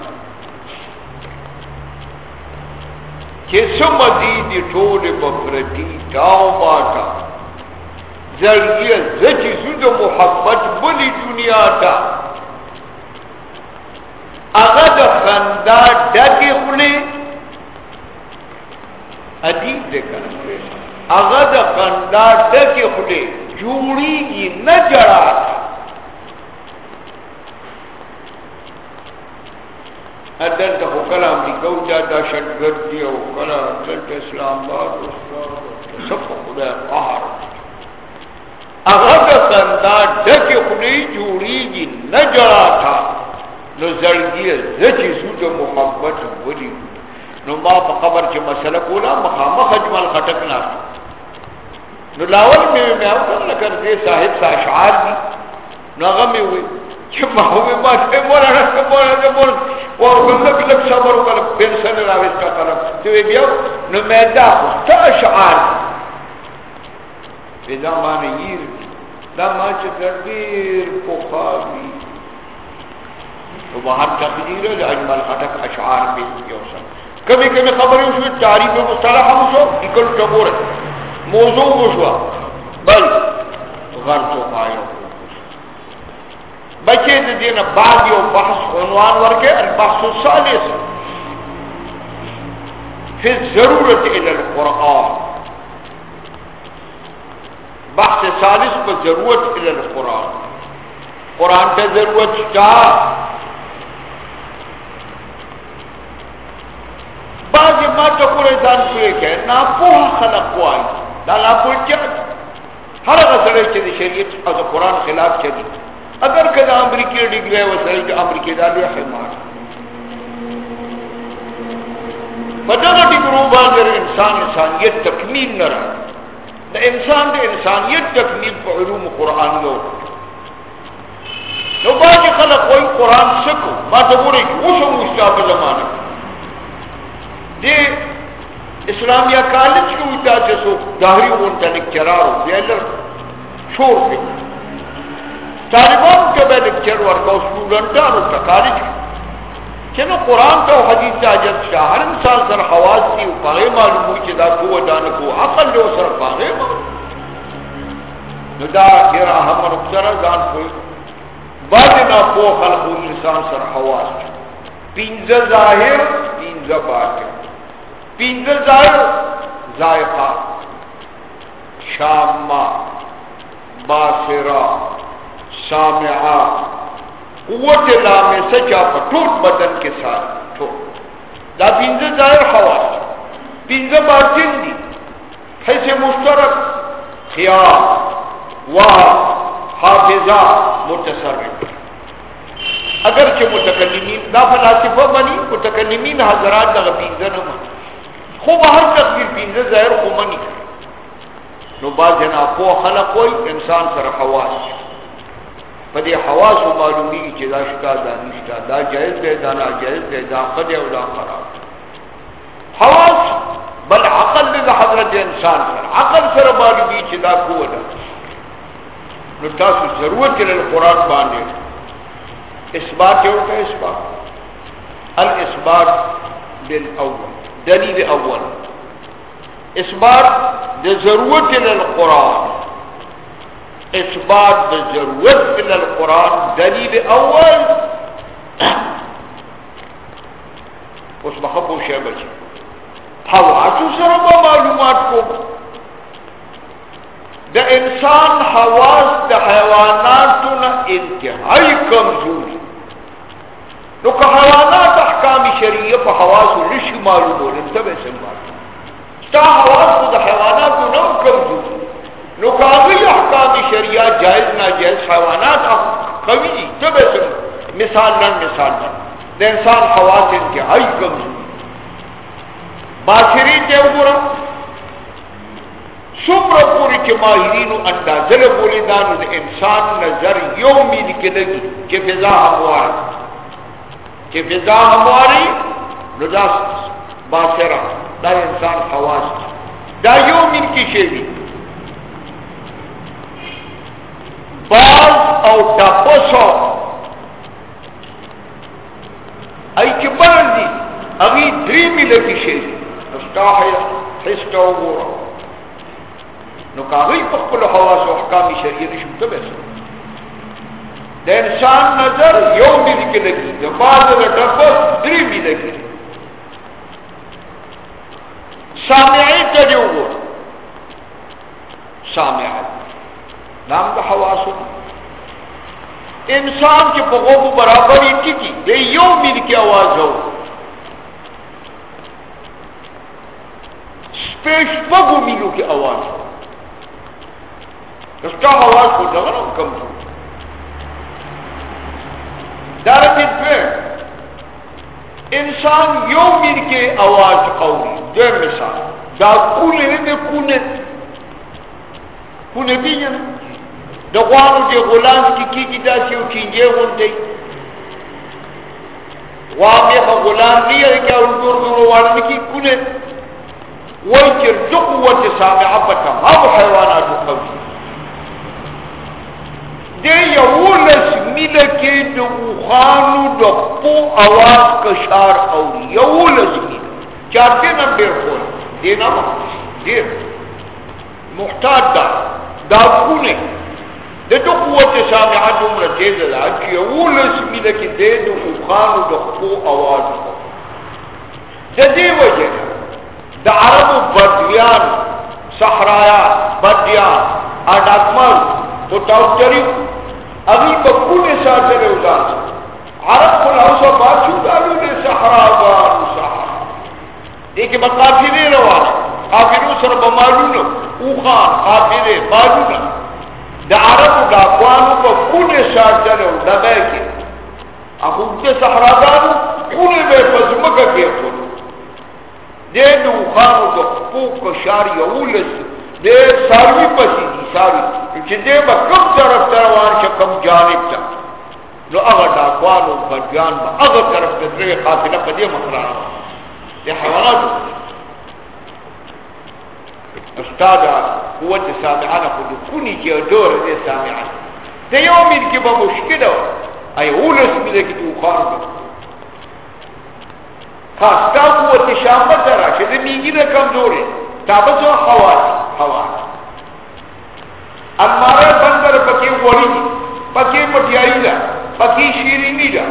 چې سمدي دي ټول بپرتی تاو ماتا زړګي زچې شو محبت بلی دنیا تا هغه د خندا ډکه خلی ادیب دې کنه هغه د خندا ډکه خلی جوړیږي نه جړا ادن ته کله امریکا او دا شټګر دی او کله دلته اسلام آباد. سب خدای قهر هغه د خندا ډکه خلی جوړیږي نه جړا تا نو زړګي زچې سوت محبت ولي نو ما په خبر چې مسله کولا مخامخ اجمل خټک نه نو لاول مې مې او کله کړ دې صاحب سا اشعار دي. نو هغه مې وي چې ما هو ما ته مولا نه مولا نه مولا او کوم کله صبر وکړ پنسل راوځه کړم چې بیا، نو مې دا خو اشعار پیدا معنی یې دا ما چې ډېر په خاوي تو باہر تقدیر ہے اجمل خٹک اشعار میں یوسن کبھی کبھی خبریں اس میں تعریف مصطلح ہم سو نکل ٹبور موضوع بشوا بل غرض و پایو بچے دے دینا بعد یو بحث عنوان ورکے البحث الثالث فی الضرورت الى القرآن بحث ثالث پر ضرورت الى القرآن قرآن۔ تے ضرورت چاہ بعض ما ته کولې ځان پوهې کې نه پوهه خلق وایي دا لا پوهه چې هر هغه سره چې د شریعت او د قران خلاف چلی اگر کله امریکای ډیګری وسره چې امریکای دا لوی حمار بدغه ډیګرو باندې انسان انسانیت تکمیل نه را د انسان د انسانیت تکمیل په علوم قران یو نو باندې خلق وایي قران سکو ما ته ګوري اوسه مستقبل زمانه دی. اسلامیہ کالج کی ہوتا جسو داہری اونتا لکچرارو بیلر شور پی طالبان کے بے لکچر ورکا اسٹوڈنٹانو تا کالج کی. چنو قرآن تا و حدیث تا جد شاہ ہر انسان سر حواز کی و پاغے معلوم ہوئی چی دا قوة دانکو عقل لے سر پاغے نو دا گیرا ہم رکسر دان کوئی بعد نا پو خلق انسان سر حواز کی. پینزا ظاہر پینزا باطن. پینزل ظاہر ذائقہ شامہ باسرہ سامعہ، قوت لامے سچا پٹوٹ بدن کے ساتھ ٹھوٹ۔ دا پینزل ظاہر حواس پینزل باطن دی، حیث مشترک، خیال واہ حافظہ متصرف۔ اگرچہ متکلمین، دا فلاسفہ بنی متکلمین حضرات دا پینزل نمانی خو به هر تقدیر پینځه ظاهر خو منی۔ نو باز جنا په خلق کوئی، انسان سره حواس۔ په دې حواس معلومی چې دا شتا دا نشتا، دا جائز دی دا ناجائز دی دا خدای او دا خراب حواس بل عقل دې حضرت انسان سره عقل سره معلومی چې دا قوت ده نو تاسو ضرورت لري قرآن باندې اثبات یو ته اثبات۔ الاثبات بالاول دليل أول. إثبات ذروة للقرآن. إثبات ذروة للقرآن دلیل أول. اوس مخبو شي بچ حواسو سره به معلومات کو د إنسان حواس د حیواناتو نه انتهایی کمزوري نو که حیوانات احکام شریعه په حواس نشي معلومول ته به څنګه تا حواس د حیوانات نو کمزور نو که هغه احکام شریعه جائز ناجائز حیوانات قوي دي ته به څنګه مثال نن مثال نن. د انسان حواس انتهایی کمزور باخری ته وګورم څومره پوری چې ماهرینو اندازه له بولی دانو د انسان نظر یو مید کې لګي چې فضا هموار چې فضا همواري نو دا باصره دا انسان حواس دا یو من کی شیوی۔ باز او تپسو ای چی برن دی اگی دری ملے کی شیوی۔ نستاحی حستا و گورا نو کاغی پخپل حواس و حکامی شریع نشم تو بیسا دا انسان نظر یو ملی کے لگی دا باز دا تپس دری ملے کی سامعی تجو گورا سامعی نام دا حواسو انسان کے پغوبو برابر ہی کی کی دے یو مل کی آواز ہو سپیش پگو ملو کی آواز ہو اس کا آواز کو جگہ کم ہو دارت پھر انسان یو مل کے آواز قولی دو مثال دا کونے دے کونے کونے بھی جنہ د غوانو دی غلام کی کی کی داسې او کینجه غونډي واقع په غلام دی چې او دور دور وانه کی کونه وای چې د قوت سامعه په تمام حیوانات دی یو لس میله کې د غوانو د په اواز کشار او یو لس میله چارته نم ډیر خور دی نه ډیر محتاج دا دا کونه د تو قوت سامعه دومره تیز ده چې یو لسمی کې د د خوخانو د خو اواز د دې وجه د عربو بدویان صحرایا بدیان اډاکمل او تاوتری اغي په کومه ساتره وځه عرب کو اوسه باچو دالو د صحرا او صحرا۔ دې کې مقافله روانه قافلو سره بمالونو اوخان قافله بالونه د عربو د افغانو په کونه ساتلو دغه کې هغه د صحراګانو کونه به په ځمکه کې خور دې نو خانو د حقوق شار یو لس دې ساروی پسې دي ساروی چې دې به کوم طرف ته روان شه کوم جانب ته نو هغه د افغانو په ځان به هغه طرف ته درې قافله په دې مخرانه دې حیوانات استاد قوت سامعانه خود کونی که دور ده سامعان۔ ده یو میر که با مشکل ای اولس میده که تو خان بده خاستا قوت شامت را چه ده میگی ده کمزوره کعبه جو حوات حوات انماره بندر پکې وړي پکې پټیایي ده پکې شیرینی ده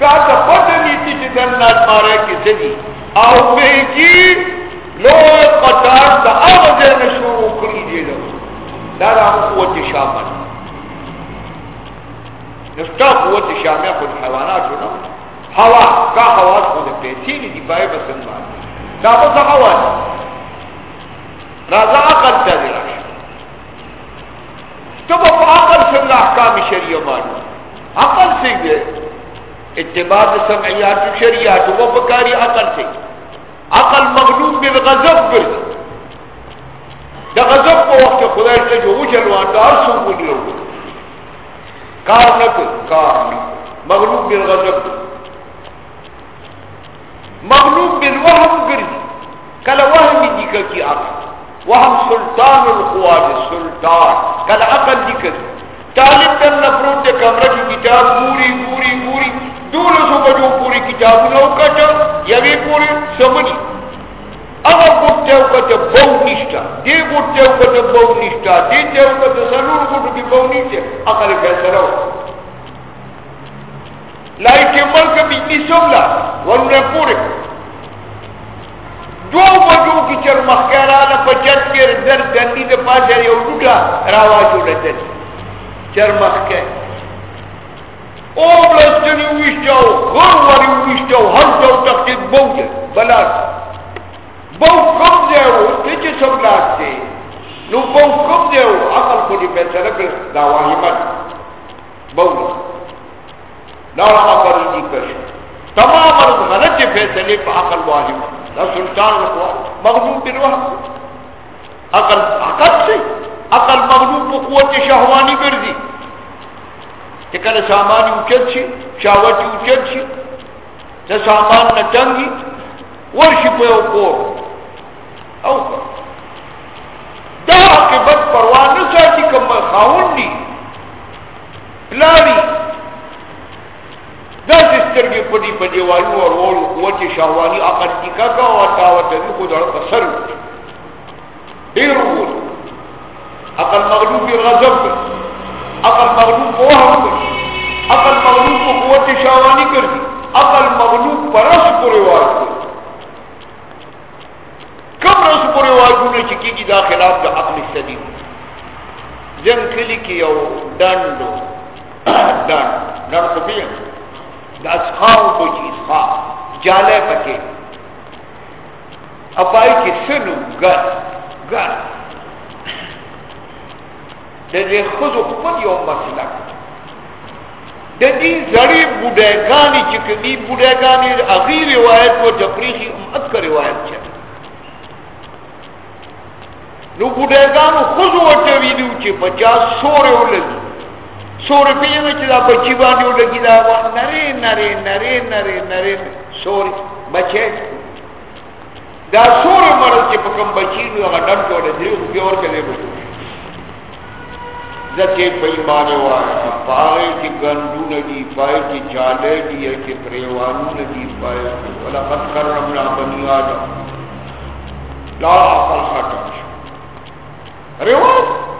کا ته پته نيتي چې جنت ماره کې دي او بيګي نو پټار د اواز نه شروع کړی دی دا دا قوت شامل نستا قوت شامل خو حیوانات نه هوا کا حواس خو د پیچې دي پای بسنه دا په هوا رازا عقل تا دی راش تو با عقل سنگ احکام شریع مانو عقل سنگ اتباع سمعیات شریعات و بکاری عقل سنگ عقل مغلوب بالغضب ګرځي د غضب په وخت خدای ته جو وجلوان دا ارسو ګلو کار نه کار۔ نه مغلوب بالغضب مغلوب بالوهم ګرځي کله وهم دي کی عقل۔ وهم سلطان القواد سلطان. کله عقل دي طالب تن نفروت کمره کی کتاب پوری پوری پوری. دول سو بجو پوری کتاب نو کٹا یوی پوری سمجھ. اگر گوٹے اوکتا بو نشتا دی گوٹے اوکتا بو نشتا دی تے اوکتا سنور گوٹو کی بو نیچے اقل فیصلہ ہو. لائی کے ملک بیتنی سملا ورنہ پوری دو بجو کی چر مخیرانا پچت کے در دنی دے پاس ہے، یو لوٹا راواجو لدن چر مخیر اوبلستنی ویشتاو غروری ویشتاو ہر هلتاو تختید بوده بلاد بو کم دیو تیچه سولاد دی نو بو کم دیو عقل خودی پیسره کر داواهیمت بوده ناو عقل دی کش تمام غلط فیصله پا عقل واهیمت لا سلطان رکوا مغلوب بالوهم عقل عقل سی عقل مغلوب پا قوت شهوانی بردی چې کله سامان اوچت شي شاوت اوچت شي د سامان نه تنګي ورشي په یو کور۔ او دا عاقبت پروا نه ساتي کوم خاون دي لاري دا سترګې پدی پدی والو اور ور قوت شهوانی عقل کی کا کا او تا و ته کو دړ اثر ډیر وو. عقل مغلوب غضب عقل مغلوب وهم عقل مغلوب قوت شهوانی کړی عقل مغلوب پرس پر رواج کم رس پر رواجونه چې کیږي دا خلاف د عقل سدي جن کلی کې یو ډندو ډند ډند په دا اسخاو بچی اسخا جالے پکے۔ اپائی کی سنو گر گر دے دے خود خود یو مسئلہ۔ دے دی زڑی بودیگانی چکے دی بودیگانی اغیر روایت و تفریخی امت کا روایت چکے نو بودیگانو خود و تفریدو چی پچاس سورے ہو لگی سو روپیے میں چلا بچی باندھی لگی دا نرے نرے نرے نرے نرے سور بچے دا سور مرض کے پکم بچی نو اگر ڈم کو دے دریو پیور کے لے بچو زکے پیمانے والا پائے کی گندو ندی پائے کی چالے دی ہے کہ پریوانو ندی پائے ولا قد کرمنا بنی آدم لا عقل خطا رواز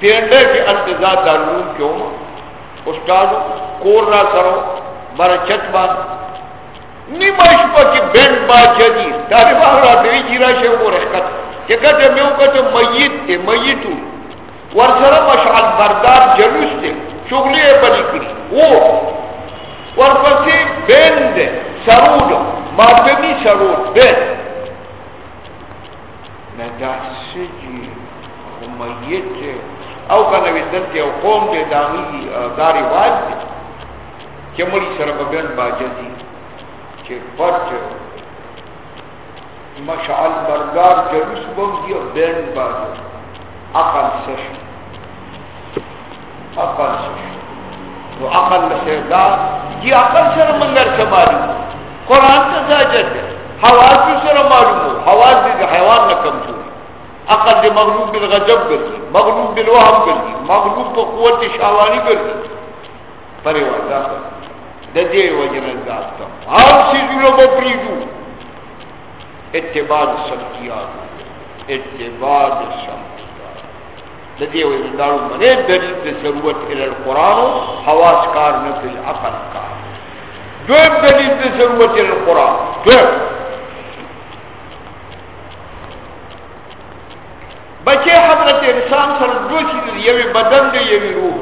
تینڈے کے انتظار دارون کیوں؟ استاد کور نہ کرو بر چت بان نیمش پا کی بینڈ با جدی داری باہر آدوی جیرا شے وہ رحکت۔ کہ کہتے میں کہتے میت تے، میتو۔ ورسر مشعل بردار جلوس تے شغلی بنی کری۔ وہ۔ ورپسی بینڈ سرود۔ ماتمی سرود بینڈ میں دا سجی میت تے۔ او کنه وی دلته او قوم دې داغي داري واج چې مړي سره بګن باجدي چې پټ مشعل بردار جلوس بم دی او بین باج عقل سش. عقل سش. نو عقل سره دا عقل سره منګر سمالو قران ته ځاجت حواس سره معلومو حواس دې حیوان نه کمزوري عقل دے مغلوب بالغضب گردی مغلوب بالوہم گردی مغلوب پا قوت شاوانی گردی پرے وعدہ ددے وجن ذات کا ہر چیز لو بپریدو اتباع سمتیات اتباع سمتیات ددے وجن دارو منے دلیل دے ضرورت الى القرآن حواس کار نفل عقل کار. دویم دلیل دے ضرورت الى القرآن. دویم. بچے حضرت انسان سر دو چیز یوی بدن دے یوی روح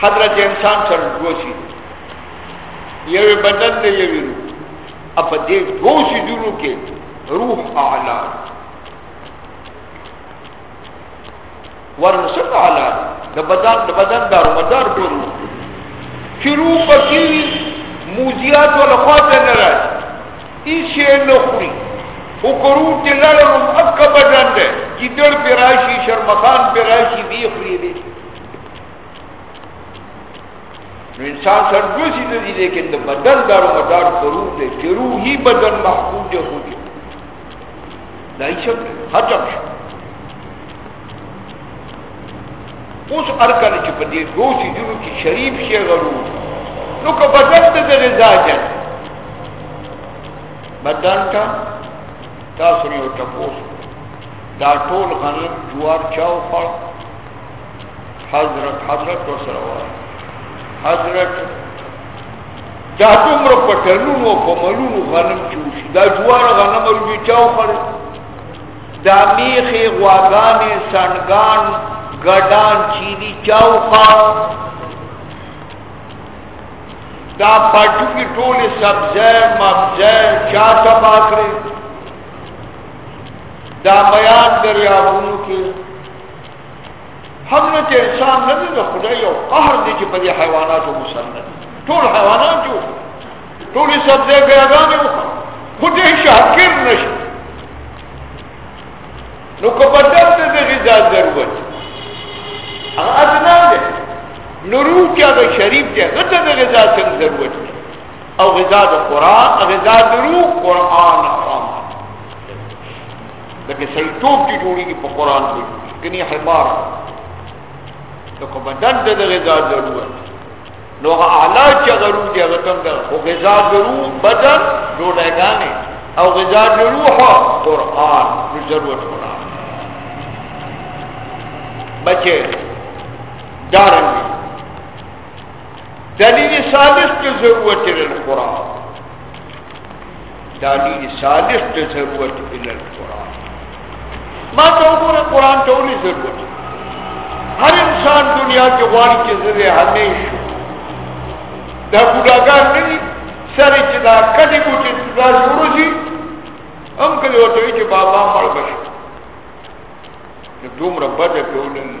حضرت انسان سر دو چیز یوی بدن دے یوی روح اپا دے دو چیزوں کے روح اعلی ورنسک اعلی دا بدن دا بدن دار مدار دو روح چی روح پکی موزیات والا خواتے نراج ایسی نخوری. فکرون تی لڑم اکا بدن دے۔ کی دل پی راشی شرمخان پی راشی بیخ لی دے نو انسان سر دوسی دے دی، لیکن دا بدن دار و مدار فرو دے، کہ روحی بدن محفوظ دے خودی لائی شب حجم شب۔ اس ارکن چی پا دے دوسی دنو کی شریف شیغ روح۔ نو که بدن دے رضا جن بدن کا تاسو یو تپوس دا ټول غنم، جوار، چاو خړ حضرت حضرت سره وای حضرت، دا دومره پټلونو په ملونو غنم چوشي دا جوار غنم ورو چاو خړ دا میخي غواګانې سنگان ګډان چيني چاو خړ دا پټو کی ټوله سبزه مبزه چا تبا کړی دا بیان دریابونو کې حضرت انسان نه دی خدای او قهر دی چې په دې حیواناتو مسلط ټول حیوانات جو ټول سبزه ګیاګانې وکړه خدای شاکر نشي نو کو بدل ته د غذا ضرورت. هغه ادنا ده نورو کې هغه شریف دی. هغه ته د غذا څنګه ضرورت. او غذا د قران غذا د روح قران او لکه صحیح ټوپ چې جوړیږي په قران کې کني حمار۔ نو ہاں کو بدن د غذا ضرورت نو اعلی چې غرو دي هغه کوم ده خو غذا ضرورت بدن جوړېګانې او غذا ضرورت قران نو ضرورت قران بچے دارن دلیل ثالث کی ضرورت للقرآن دلیل ثالث کی ضرورت للقرآن ما تو قرآن تو نہیں ضرورت ہر انسان دنیا کے واری کے ذریعے ہمیشہ دا بوداگان نہیں، سر چدا کدی بوچی چدا شروع جی۔ ہم کلی ہوتے ہیں کہ بابا مر بشی دوم رب بد پیو نہیں۔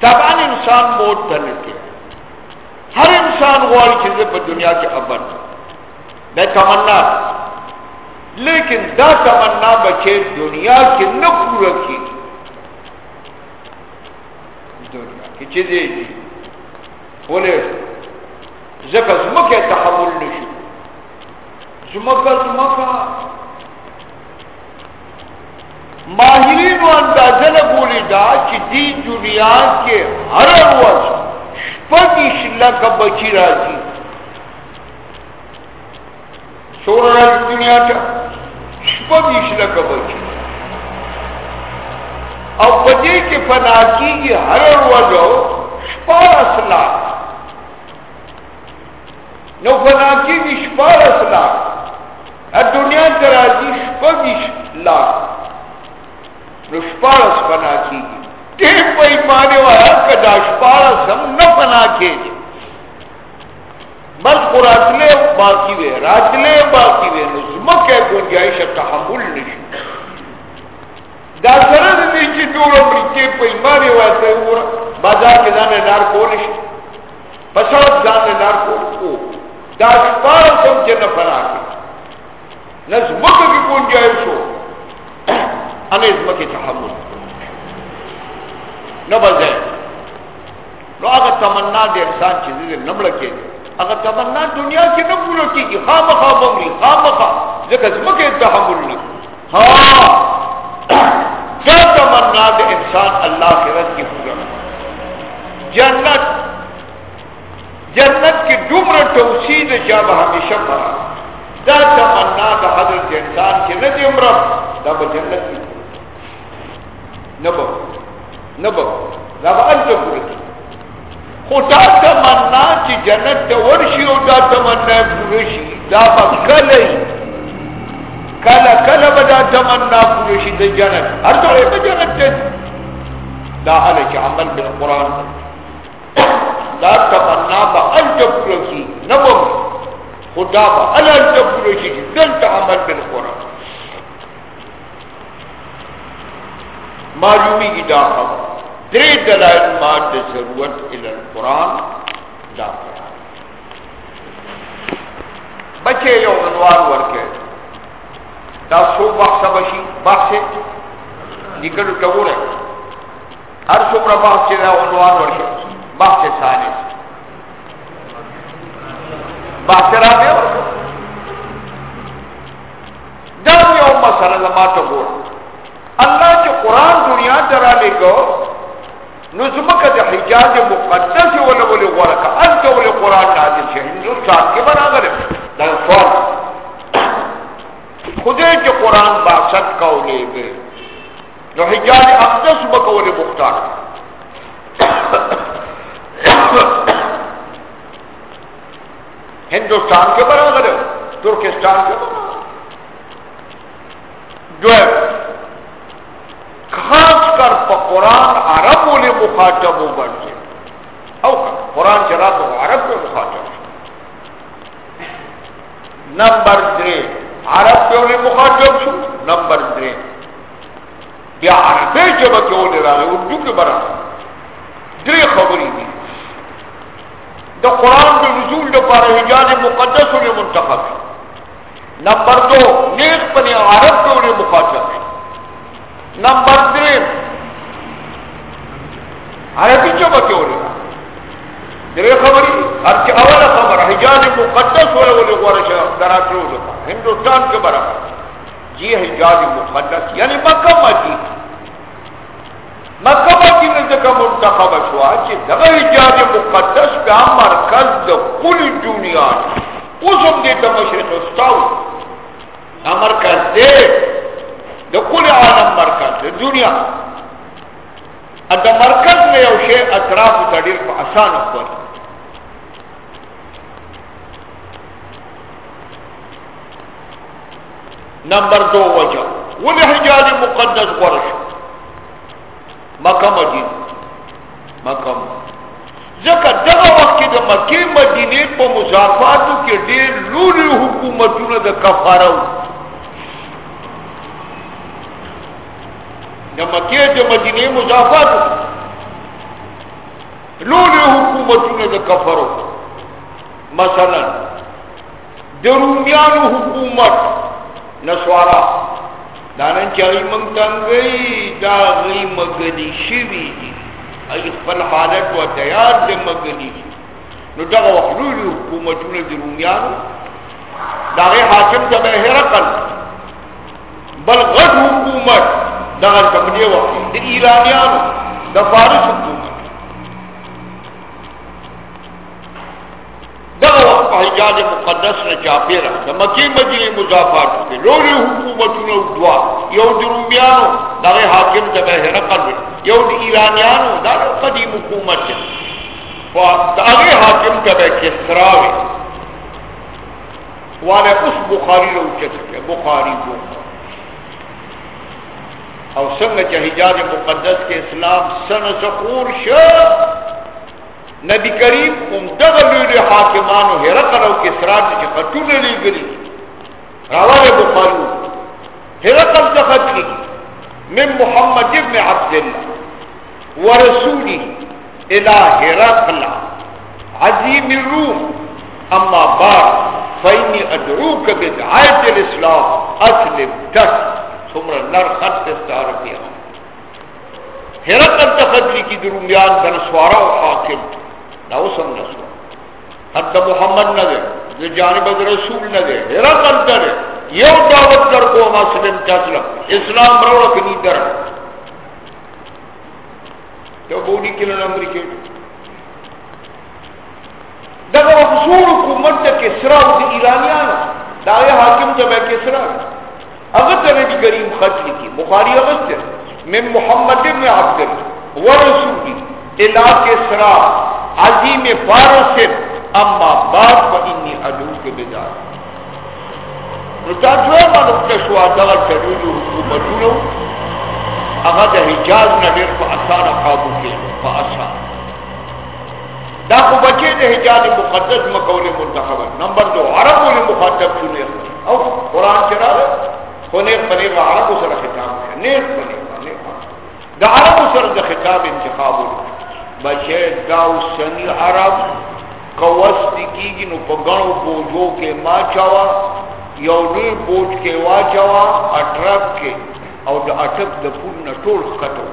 طبعا انسان موت تھنے کے ہر انسان واری چیزیں پر دنیا کے ابن میں تمنا لیکن دا تمنا بچے دنیا کی نہ کی دنیا کی چیزیں جی بولے، زکا زمکہ تحمل نشو۔ زمکہ زمکہ ماہرین و اندازہ لگولی دا چی دی دنیا کے ہر روز شپگیش لکا بچی راجی سور دنیا تا۔ شپا شپگیش لکا بچی او پدے کے پناکی کی ہر روزو شپارس لاکھ نو پناکی کی شپارس لاکھ دنیا تراجی شپگیش لاکھ نو شپا شپارس پنا کی گی ٹیم پہ ایمانے والا کدا شپارس ہم نہ پنا کے بس کو راتلے باقی وے راتلے باقی وے نو زمکہ گنجائش تحمل نشو۔ دا سره دې چې ټول امریکې په ایمانه واسه ور بازار کې ځان نار کول شي پښاو ځان نار کول کو۔ دا شپاره سم چې نه فراکي نس کې گنجائش شو ان ازمکی تحمل۔ نو بزے نو اگر تمنا دے انسان چیزی دے نمڑا کے دے اگر تمنا دنیا کی نہ پورا کی گی خام خواہ بمری خام تحمل نہ ہاں۔ کیا تمنا دے انسان اللہ کے رد کی پورا۔ جنت جنت کی ڈمر توسید جب ہمیشہ پڑا دا تمنا دا حضرت انسان کی ندی عمرہ، دا با جنت کی۔ نبو نبو، دا با انت پورتی خدا تمنا چی جنت تا ورشی و دا تمنا پورشی دا با کلی کلا کلا با دا تمنا پورشی دا جنت. ہر دوڑے جنت تا دا حالی چی عمل بالقرآن دا تمنا با انت پورتی نبو. خدا با انت پورشی دلتا عمل بالقرآن معلومی کی دا خبر. دری دلائل ماد ضرورت الى القرآن دا قرآن. بچے یو عنوان ورکے. دا سو بخص بشی بخص نکلو تگو رہے ہر سو پر بخص دا عنوان ورکے. بخص ثانی. بخص را بے ورکے. دا یو مسئلہ لما تگو رہے اللہ جو قرآن دنیا ترا لے گو نظمک دا حجاز مقدس ولا ولی غورکا انت ولی قرآن نازل شہ ہندوستان کے بنا گرے دا سوال خودے جو قرآن باست کا لے گئے حجاز اقدس بکا ولی مختار. ہندوستان کے بنا گرے ترکستان کے بنا جو ہے. خاص کر پا قرآن عرب ولی مخاطب و بنجے او قرآن چرا تو عرب کو مخاطب. نمبر درے، عرب کے ولی مخاطب شو. نمبر درے، بیا عربی جب کے ولی را گئے اردو کے برا درے خبری دی. دا قرآن کے نزول دا پارا حجاز مقدس ولی منتخب نمبر دو، نیک پنی عرب کے ولی مخاطب شو. نمبر تین عربی چو بکی ہو رہا درے خبری ارچ اول خبر حجاز مقدس ہوئے ولی غورش دراتلو لکا ہندوستان کے برابر یہ حجاز مقدس یعنی مکہ مدینہ مکہ مدینہ ذکر منتخب شوا چی دغه حجاز مقدس پہ مرکز دا کل دنیا اوزم دیتا مشرق استاو مرکز دے دا کل عالم مرکز دا دنیا. دا مرکز میں یو شے اطراف تا دیر پا آسان اخبر نمبر دو وجہ ولی حجاز مقدس ورش مکہ مدین مکہ ځکه دغه وخت کې د مکې، مدینې په مضافاتو کې ډېر لوی حکومتونه د کفاره د مکې، د مدینې مضافاتو. لوی حکومتونه د کفاره مثلا، د رومیانو حکومت نسوارا دانن چاہی منگتن گئی دا غی مگنی شوی دی ای خپل حالت و تیار دی مگنی نو دا وخلولی حکومتون دی رومیانو دا غی حاکم تا بے حرقل بل غد حکومت دا غی تبنی وقتی. دی ایرانیانو دا فارس حکومت. دغه وخت په حجاز مقدس نه چاپیرا د مکی مدینه مضافات کې لوري حکومتونو دوا یو د رومیانو، دغه حاکم ته به هرقل یو د ایرانیانو، دا قدیم حکومت دی. او دغه حاکم ته به کسراوي والا اوس بخاری له چته بخاری کو او څنګه چې حجاز مقدس کې اسلام سن سقور شه نبی کریم ام دغلوی حاکمانو حرقل او کسرات چی خطون لی گلی روال بخارو حرقل تخط من محمد ابن عبداللہ ورسولی الہ حرقل عظیم الروم اما بار فینی ادعوک بدعایت الاسلام اسلم تک سمر نر خط استعارفی حرقل تخط لی کی درومیان بنسوارا و حاکم۔ دا اوسم نسو حد محمد نہ دے، جو جانب رسول نہ دے۔ ہیرا یو دعوت کر کو مسلم چسلم اسلام رو کنی در۔ تو بودی کلن امریکی۔ دا مقصور حکومت دا کسرا دی ایرانیان، دا یہ حاکم جب ہے کسرا۔ اگر نبی کریم خط لکی بخاری اگر من محمد ابن عبد ورسولی الہ کسرا عظیم فارس اما بعد فانی ادعو کے بدار نتا جو ہے مانو کشوا دغل تدوجو حکومتونو اغا دا حجاز نبیر پا آسان قابو کے پا آسان۔ دا خو بچے دا حجاز مقدس مقول منتخب نمبر دو عربو لی مخاطب چنے۔ او، قرآن چرا رہے خونیق پنیق عربو سر خطاب ہے نیق پنیق دا عربو سر دا خطاب انتخابو لی بچے داو سنی عرب قوست کی گی نو پگنو بوجو کے ما چاوا، یو لوی بوج کے وا چاوا اٹرک کے، او دا اٹک دا پول نٹول خطو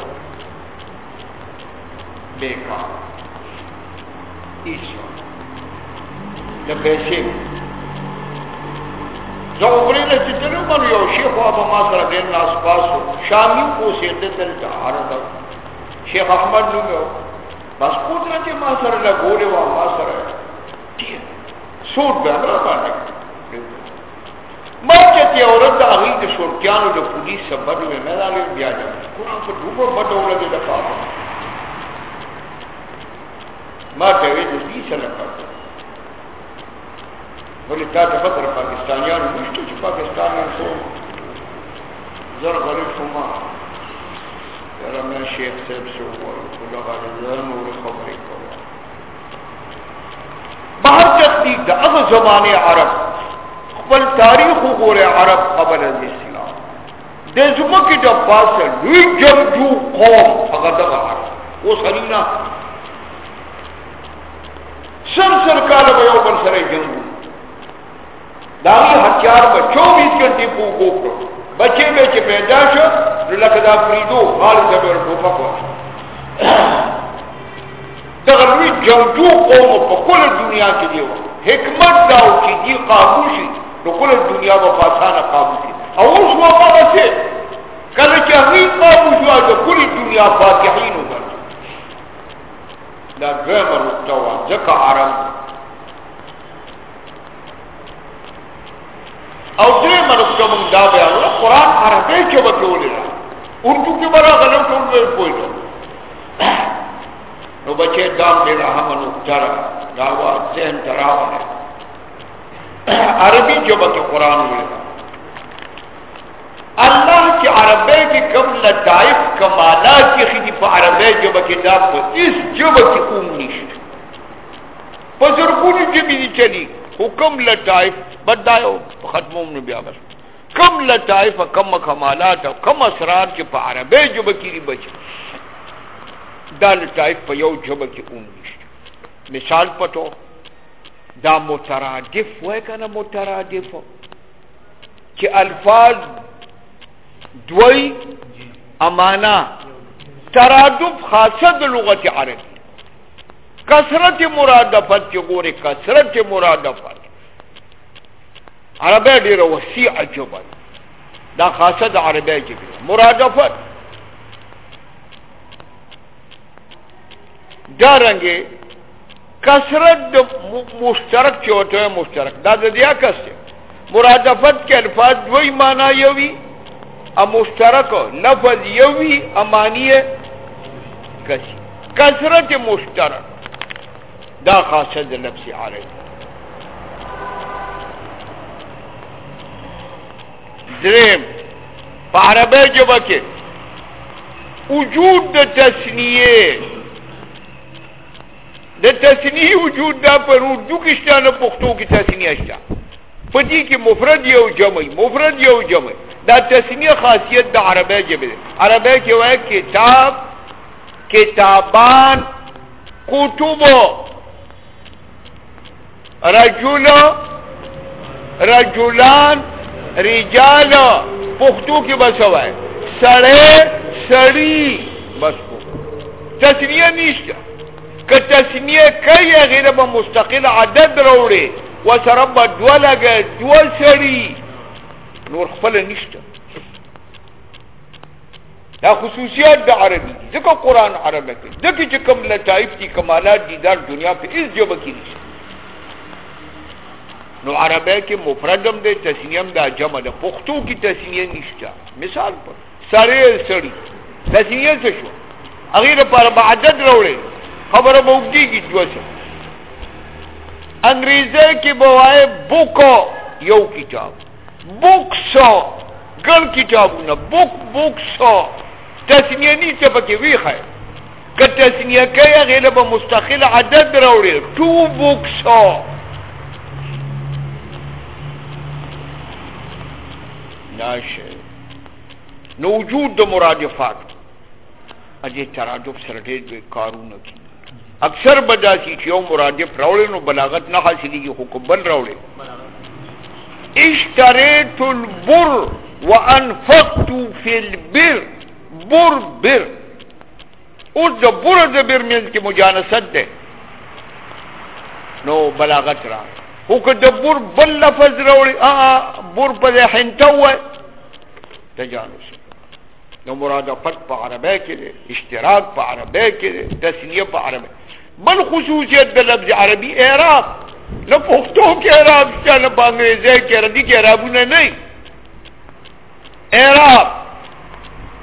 بیکا ایسا۔ دا پیسے۔ زو غری نے چتلو من یو شیخ و ابا ماسر دین ناس پاسو. شامی کو سیتے دلتا عرب شیخ احمد نو میں بس قدرت ما سره لا ګولې وا ما سره سود به نه باندې ما چې تی اورد د هغه د شورکیانو د پولیس سبب مې نه لالې بیا نه قرآن په دوبه بټوله دې د ما ته وی د دې سره کړو ولې تا ته خبر پاکستانیانو نشته چې پاکستانیان سو زر غریب شوما یاره من شیخ صاحب سے ہوئی خدا غالزان اور خبری کرو بہر جتی دا اغا زمان عرب. قبل تاریخ غور عرب قبل الاسلام دے زمکی دا پاس لوی جمجو قوم اغا دا عرب وہ سلینا. سر سر کالا بیو بل سر جنگو. داغی ہتھیار با چوبیس گھنٹے پو گوپرو بچے بچے پیدا شو لکدا فریدو غال زبر ټوپک دغه لوی جنگجو قوم په کل دنیا کې دی. حکمت دا او چې دی قابو شي، نو کل دنیا په آسانه قابو شي. او اوس وقت سے کل چاہیے قابو شو دا کلی دنیا فاتحین ہوگا دا دویم رکتوا زکا عرب او دریم رکتوا من دا بیان قرآن عربی چوبا کولی را اردو کی برا غلم ٹول میں پوئی دو نو بچے دام دے رہا ہم نکتر دعوا ذہن تراو ہے عربی چوبا کی قرآن ہوئی اللہ کی عربی کی کم لطائف کمالات کی خیدی پا عربی جوبا کتاب پا اس جوبا کی اوم نیشت پا زرگونی جبی دی چلی حکم لطائف بدائیو ختموم نبی آبر کم لطائف کم کمالات کم اسرار کی پا عربی جوبا کی بچ دا لطائف پا یو جوبا کی اوم مثال پتو۔ دا مترادف ہوئے کنا مترادف کہ الفاظ دوی امانا، ترادف خاصد لغت عربی۔ کسرت مرادفت چی گوری کسرت مرادفت عربی دیر وسیع جبل دا خاصد عربی جبل مرادفت دارنگی کسرت مشترک چی ہوتا ہے مشترک. دا دیا کس مرادفت کے الفاظ دوی مانا یوی مشترک لفظ یوی امانی کسی کثرت مشترک. دا خاصه خاصد لفظ عربی درم پاربه جبا که وجود د تسنیه د تسنیه وجود دا پر اردو کشتا نه پښتو کې تسنیه شته پدې کې مفرد یو جمع مفرد یو جمع دا تسنیه خاصیت دا عربی جبه عربی کی وای کتاب، کتابان کتب رجل رجلان رجال پختو کی بس ہوئے سڑے، سڑی، بس کو۔ تسنیه نیشتا که تسنیه کئی غیر با مستقل عدد روڑے۔ و سرب دو لگه دو سڑی۔ نور خپل نشته دا خصوصیات د عربی ځکه قران عربی کې دغه چې کوم لطائف دي کمالات دي د دنیا په هیڅ جو بکی نشته نو عربی کې مفردم د تسنیم د جمع د پښتو کې تسنیه نشته مثال پر. ساره سړی تسنیه څه شو. هغه پر بعدد وروړي خبره به وګړي دوسه انګریزي کې بوای بوکو یو کتاب. بوکسو گل کتابونه بوک بوکسو تسنیه نیسته پکې ویخه که تسنیه کوي غیله به مستقل عدد راوړي ټو بوکسو ناشه نو وجود د مرادفات اجه ترادف سره ډېر کارونه کوي اکثر بداسي چې یو مرادف راوړي نو بلاغت نه حاصلېږي حکم بل راوړي اشتريت البر وانفقت في البر، بر بر۔ اوس د بر د بر منځ کې مجانست ده نو بلاغت را هو که د بر بل لفظ راوړي ا بر په حنتو تجانس نو مرادفت په عربی کې ده اشتراک په عربی کې ده تسنیه په عربی۔ بل خصوصیت د لفظ عربی اعراب نہ پختوں کے عراب کیا نہ انگریزی کے عربی کے عرابوں نے نہیں۔ اعراب،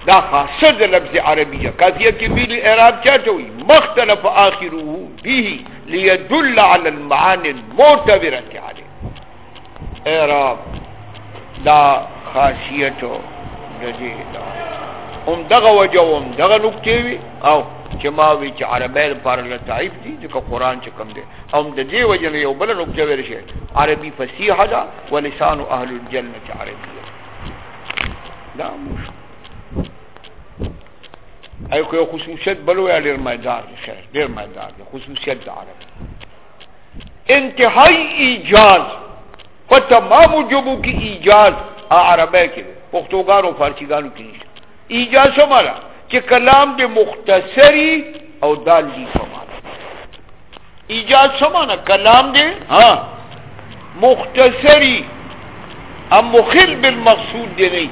دا خاصد لفظ عربیہ، قضیہ کی بیل اعراب کیا چوئی مختلف آخرہ بھی۔ ليدل على المعاني المعتبرة عليه. اعراب دا خاشيته د هم دغه وجه هم دغه أو چې ما وی چې عربی لپاره له تعریف دي چې قرآن چې کوم دی. هم د دې وجه یو بل نکته ویل شي عربي فصیح ده ولسان أهل الجنة عربي دا مش ایو کو خصوصیت بلو یا ډیر دی خیر ډیر دی خصوصیت د عربی انتهایی ایجاز په تمام جبو کی ایجاز عربی کې پښتوګانو فارسیګانو کې ایجاز سمالا چې کلام دې مختصری او دال دی فمانا ایجاد سمانا کلام دې ها مختصری ام مخل بالمقصود دی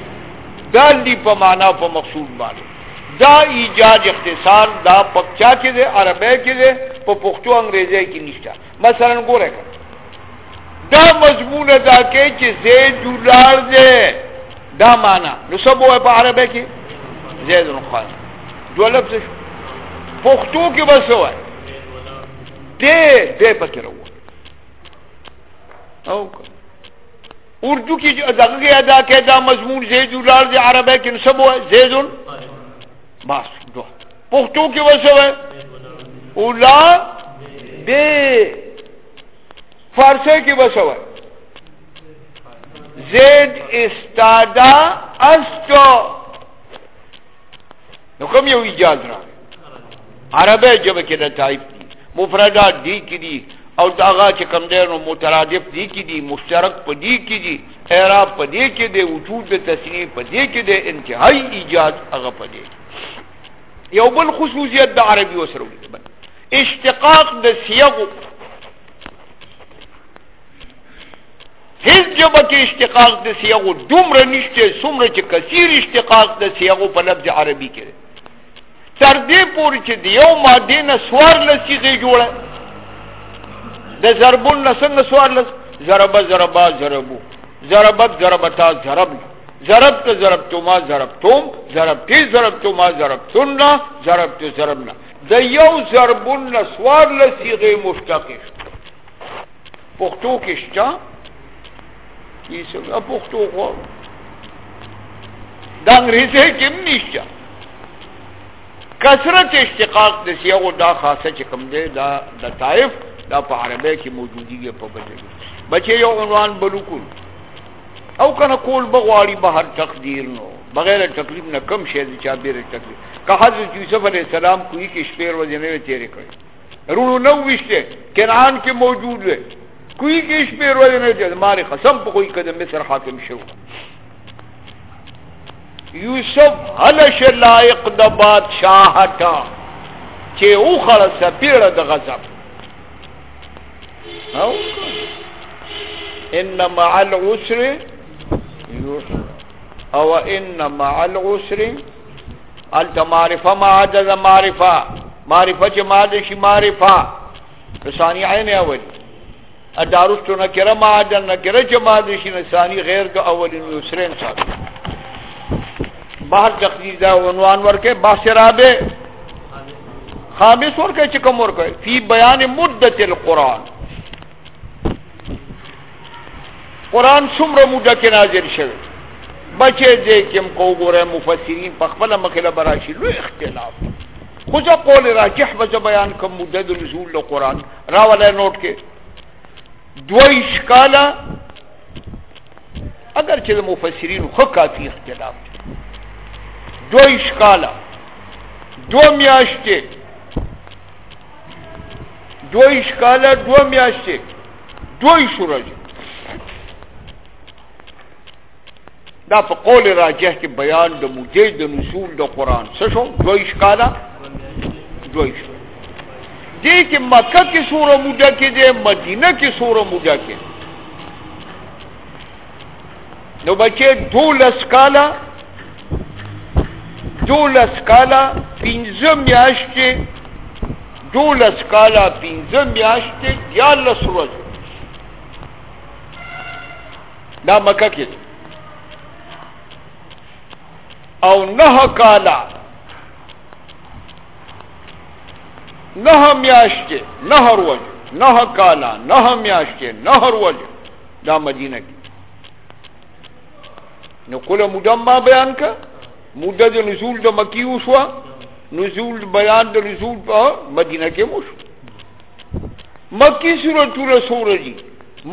دال دی پا مانا پا مقصود بانے. دا ایجاد اختصار دا پکچا کی دے عربے کی دے پا پختو انگریزے کی نشتا مثلا گو رہے دا مضمون دا کے چی زید جولار دے. دا مانا. نو سب ہوئے پا عربے کی؟ زید نخواز دو لفظ شو. پختو کی بس ہوئے. دے دے پکی رہو اردو کی دغه ادا کې دا مضمون زید ولار دی عرب ہے کن سب ہے بس دو پختو کې وسو ہے اولا دے فارسی کې وسو ہے زید استادا استو نو کوم یو اجازه را عربه جبه کې د تایپ مفردات دی کی دی او داغا چې کم دی نو مترادف دی کی دی مشترک په دی کی دی اعراب په دی کی دی وجود د تسنیه په دی کی دی انتهایی ایجاد هغه په دی یو بل خصوصیت د عربي وسره اشتقاق د سیغ هیڅ جبه کې اشتقاق د سیغ دومره نشته څومره چې کثیر اشتقاق د سیغ په لفظ عربي کې تر دې پورې چې د یو ماده نه سوار لسیغه جوړه. د ضربون څنګه سوار لس ضرب ضربا ضربو ضربت ضربتا ضرب ضربت ضربتما ضربتم ضربتی ضربتما ضربتن ضربت ضربنا د یو ضربون نه لسیغه مشتق پختو کې شته پختو خو دا انګریزي کې نشته کثرت اشتقاق د سیغو دا خاصه چې کوم دی دا د طائف، دا په عربی کې موجودی کې په بدل. بچي یو عنوان بلوکل او کنه کول بغواړي به هر تقدیر نو. بغیر تکلیف نه کم شي چې چابیر تکلیف که حضرت یوسف علیہ السلام کوئی کې شپیر وځي نه تیرې کړی رونو نو وشته کنعان کې موجود وي کوئی کې شپیر وځي نه چې ماري قسم په کوئی کده مصر حاکم شو. یوسف هلش لائق د بادشاہتا چې او خړ سپیړه د غضب. او ان مع العسر او ان مع العسر الت معرفه ما عدد معرفه معرفه چې ماده شي معرفه ثاني عین اول. ادارستو نکره، ما عدد نکره چې ماده شي ثاني غیر د اول یسرین صاحب بحر تقدیر دا عنوان ورکے بحث رابع. خامس ورکے چکم ورکے فی بیان مدت القرآن. قرآن سمر مدت کے نازل شوی بچے دے کم کو گورے مفسرین پخبل مخلا براشی لو اختلاف. خوزا قول راجح بزا بیان کم مدت نزول قرآن؟ راولے نوٹ کے دو اشکالا اگر چل مفسرین خود کافی اختلاف. دے دو اشکالا دو میاشتے دو اشکالا دو میاشتے دو سورج دا پا قول راجح کے بیان دا مجید دا نزول دا قرآن. سشو دو اشکالا دو اشکالا دے کہ مکہ کی سورہ مدہ کے دے مدینہ کی سورہ مدہ کے نو بچے دو لسکالا دولس کالا پینزم میاشتی دولس کالا پینزم میاشتی دیالس روز دا مکہ کی او نه کالا. نه میاشتی نه روز نه کالا نه میاشتی نه روز دا مدینہ کی نو کل مدمہ بیان کا مدد نزول د مکی وشوا نزول بیان د نزول په مدینه کې وشو مکی سورتونه سوره دي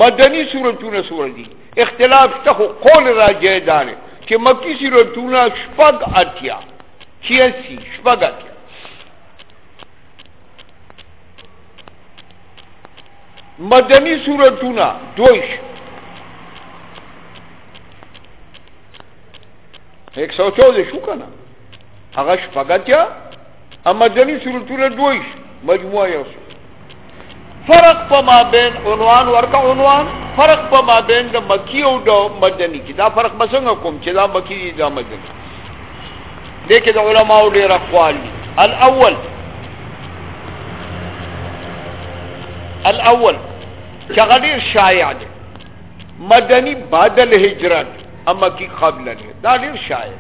مدنی سورتونه سوره دي. اختلاف ته قول راجع دار چې مکی سورتونه شپږ اتیا. چیاسی شپږ اتیا. مدنی سورتونه دویش. ایک سو چودہ شو کنا. اغا شپگتیا اما دنی سورتون دویش. مجموعه یو فرق پا ما بین عنوان ورکا عنوان، فرق په ما بین د مکی او د مدنی کی. دا فرق بسنګ کوم چې دا مکی دی، دا مدنی. لیکن علماء ډیر اقوال الاول الاول چغدیر شایع دی. مدنی بعد الهجرت اما کی قبل نه دا ډیر شایع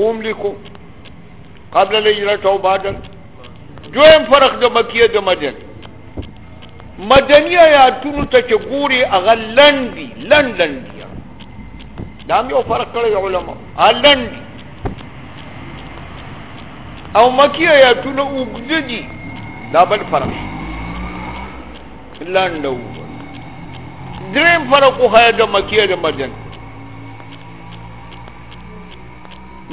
اوم لیکو قبل الهجرت او بعد دویم فرق د مکیه د مدن مدنی آیاتونو ته چې ګوري هغه لندي لندن دا هم یو فرق کړی علما لندي او مکی آیاتونو اوږده دي دا بل فرق لنډ دریم فرق خو هغه د مکیه د مدن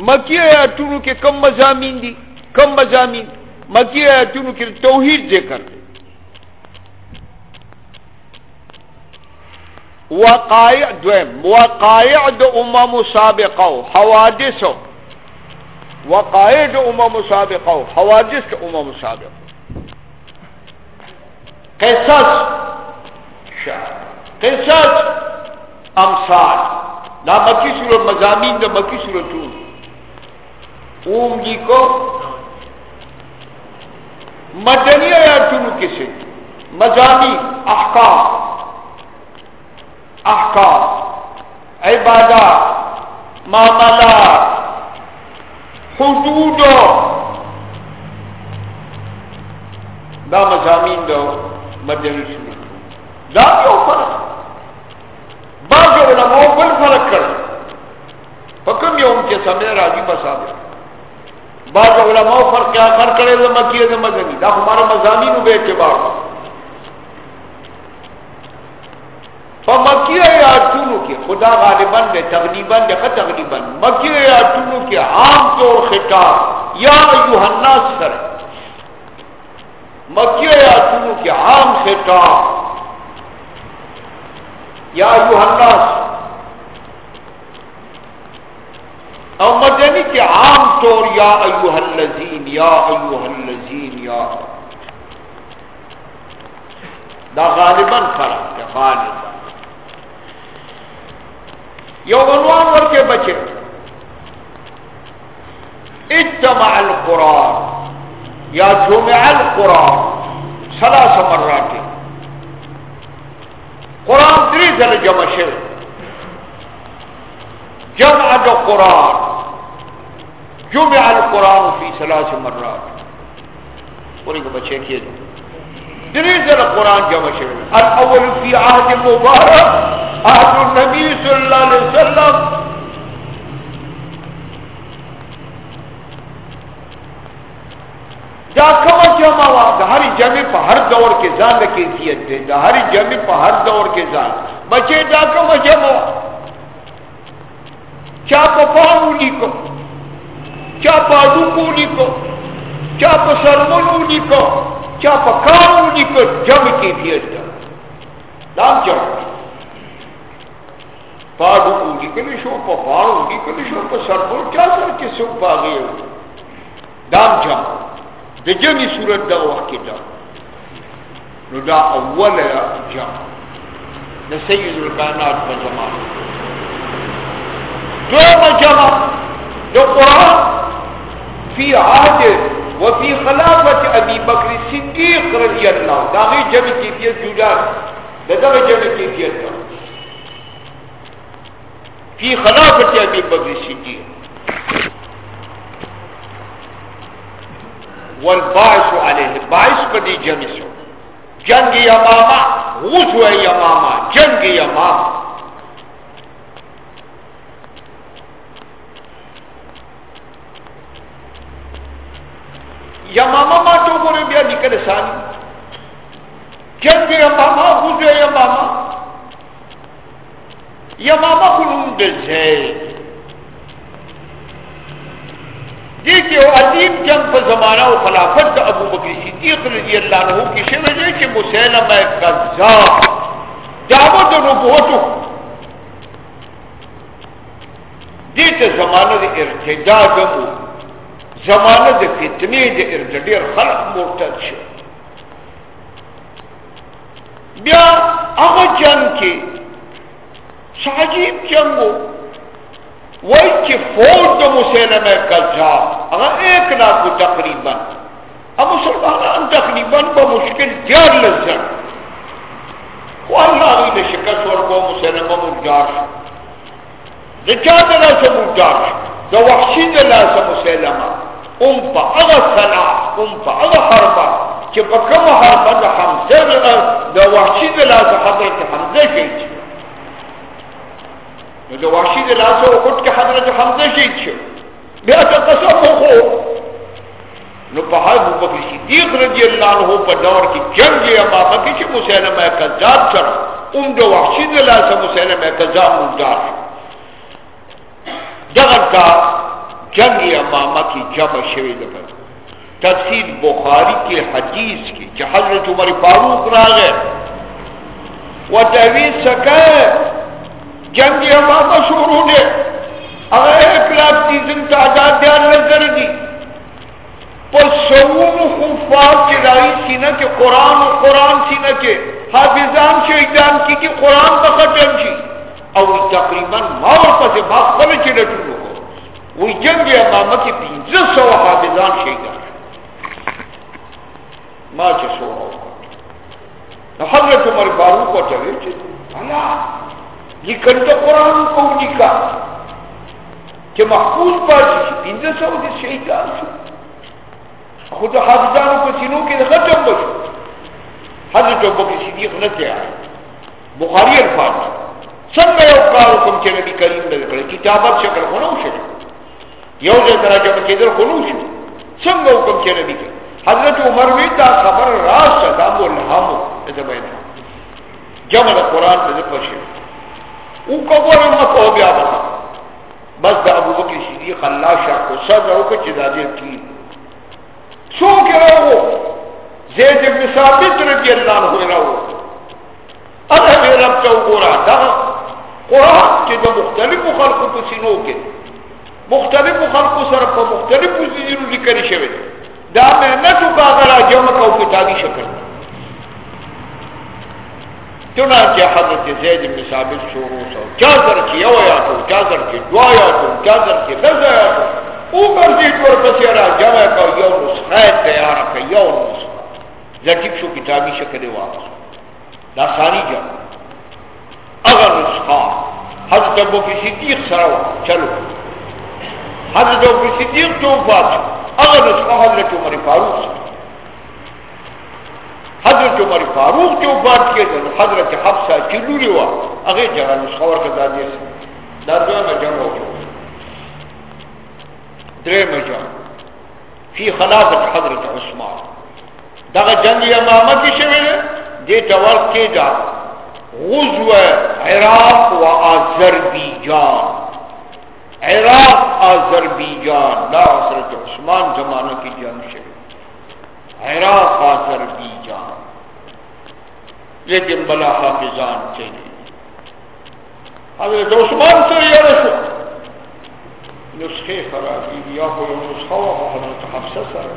مکی آیاتونو کې کم مزامین دي، کم مزامین مکی آیاتونو کې توحید ذکر دی. وقائع دویم وقائع د امم سابقه حوادث. وقائع د امم سابقه حوادث د امم سابقه. قصص قصص، امثال. دا مکی سورت مزامین دا مکی سورتون اوم جی کو مدنی آیاتونو کسی مزامی احکام احکام، عبادات، معاملات، حدود۔ دا مزامین دو مدنی سورت دا یو فرق۔ بعض علماء بل فرق کر فکم یوم کے سمے راجی بسابق بعض علماء فرق کیا کر کرے دا مکی دا مدنی۔ دا ہمارا مضامین بے اعتبار۔ فمکی آیاتونو کی خدا غالباً دے، تغلیباً دے خط تغلیباً۔ مکی آیاتونو کی عام طور خطاب، یا ایوہ الناس سر۔ مکی آیاتونو کی عام خطاب۔ یا ایوہ الناس۔ طور یا ایوہ اللذین یا ایوہ اللذین یا دا غالباً فرق ہے غالباً. یو عنوان ورکے بچے اجتمع القرآن. یا جمع القرآن. سلاس مراتے قرآن دری ذل جمع شر جمع قرآن. جمع القرآن فی ثلاث مرات. پوری کو بچے کیے جو دریز القرآن جمع شوی. الاول فی عهد مبارک. عهد النبی صلی اللہ علیہ وسلم. دا کم جمع وا دا ہر جمع پا ہر دور کے زان کیفیت دے. دا ہر جمع پا ہر دور کے زان. بچے دا کم جمع وا. چا پاہو لیکو چا پا ڈوکو لیکو چا پا سرمنو لیکو چا پا کارو لیکو جمع کیفیت دا دام جمع پا ڈوکو لیکو شو پا پاہو لیکو شو پا سرمنو چا سر کسو پا گئے دام جمع د جمعی صورت دا وقت دا نو دا اول جمع دا سید الکانات پا زمان دوم جمع دا قرآن فی عهد و فی خلافت ابی بکر صدیق رضی اللہ دا غی جمع کیفیت جدا دا دا جمع کیفیت دا فی خلافت ابی بکر صدیق۔ والباعث علیہ، باعث پر دی جنگ سو جنگ یمامہ غزو یمامہ، جنگ یمامہ یمامہ ما تو گورے بیا نکل سانی۔ جنگ یمامہ غزو یمامہ یمامہ کنون دل زید دیکھئے وہ عظیم جنگ پر زمانہ و خلافت دا ابو بکر صدیق رضی اللہ عنہ کی شعر ہے کہ مسلمہ قذاب دعوت نبوتو دیتے زمانہ دا ارتداد مو زمانه د فتنې د ارتډیر خلق مرتد شو بیا هغه جنگ کې شاجیب جنگو وای چې فوج د مسلمه کذاب هغه ایک لاکھ تقریباً. ابو مسلمانان تقریباً په مشکل دیار لزر والله غي د شکست ورکو مسلمه مرجار د چا د لاس مرجار د وحشي د لاس مسلمه ام په هغه سنا ام په هغه حربه چې په کومه حربه د حمزه د وحشي د لاس حضرت حمزه شهید شو نو د وحشي د لاس او حضرت حمزه شهید شو بیا ته قسم خو نو په ابو بکر صدیق رضی الله عنه په دور کې جنگ یې امامه کې چې مسلمه کذاب سره ام د وحشي د لاس مسلمه کذاب مدار دغه کا جنگ امامہ کی جمع شوی دفر تفسیر بخاری کے حدیث کی کہ حضرت عمر فاروق را گئے۔ و تحویل سکے جنگ امامہ شروع نے اگر ایک لاکھ تیزن تعداد دیار نظر دی۔ پر سوون خفاق کے رائی سینہ کے قرآن و قرآن سینہ کے حافظان شہیدان کی کہ قرآن بختم چی اور تقریباً ماور پس باق پلے چلے ٹھولو وی جنگ امامه کې پنځه سوه حافظان شهیدان ما چې سوه نو حضرت عمر فاروق ورته ویل چې الله لیکل د قرآن کو لیکا چې محفوظ پاتې شي پنځه سوه دې شهیدان شو خو د حافظانو په سینو کې د ختم بشو. حضرت ابوبکر صدیق نه تیار بخاری الفاظ. څنګه یو کار کوم چې نبی کریم دې کړی کتابت شکل خونو شکل یو ځای ته راځم کېدل خو نو شو څنګه حکم کې نبی کې حضرت عمر وی دا خبر راست دا ملهمو دې بیان جمع د قران په پښه او کوور ما کو بیا بس بس د ابو بکر صدیق الله شاه کو صدر او چې دا دې کی څو کې راو زید بن ثابت رضی الله عنه راو اته رب ته وګورا دا قران چې د مختلفو خلقو په سینو کې مختلف خلقو سره په مختلفو ځینو لیکل شوی دا مهنت او کاغذ جمع کو کتابي شکل. چنانچہ حضرت زید بن ثابت شروع سو. چا در کی یو آیاتو چا در کی دو آیاتو چا در کی دز آیاتو او مرزی پر پسی را جمع کا یو نسخه تیار کا یو نسخه. زکیب شو کتابی شکل واپس دا ثانی جمع. اگر نسخه حضرت ابو کی صدیق سروا چلو. حضرت ابو صدیق تو وفات اگر نسخه حضرت عمر فاروق حضرت عمر فاروق جو وفات کیے تو حضرت حفصہ چلوری ہوا۔ اگر جگہ نسخه ورکا دادی سے دادو میں جمع ہو درے میں جمع فی خلافت حضرت عثمان۔ دغه جنگ امامه کی شوی ده دې ټول کې دا غزوه عراق و آذربیجان۔ عراق، آذربیجان، لا حضرت عثمان زمانہ کی جنگ شروع عراق، آذربیجان۔ لیکن بلا حافظان چلی حضرت عثمان سے یہ رسو نسخے خرابی یا کوئی نسخہ و حضرت حفظہ سر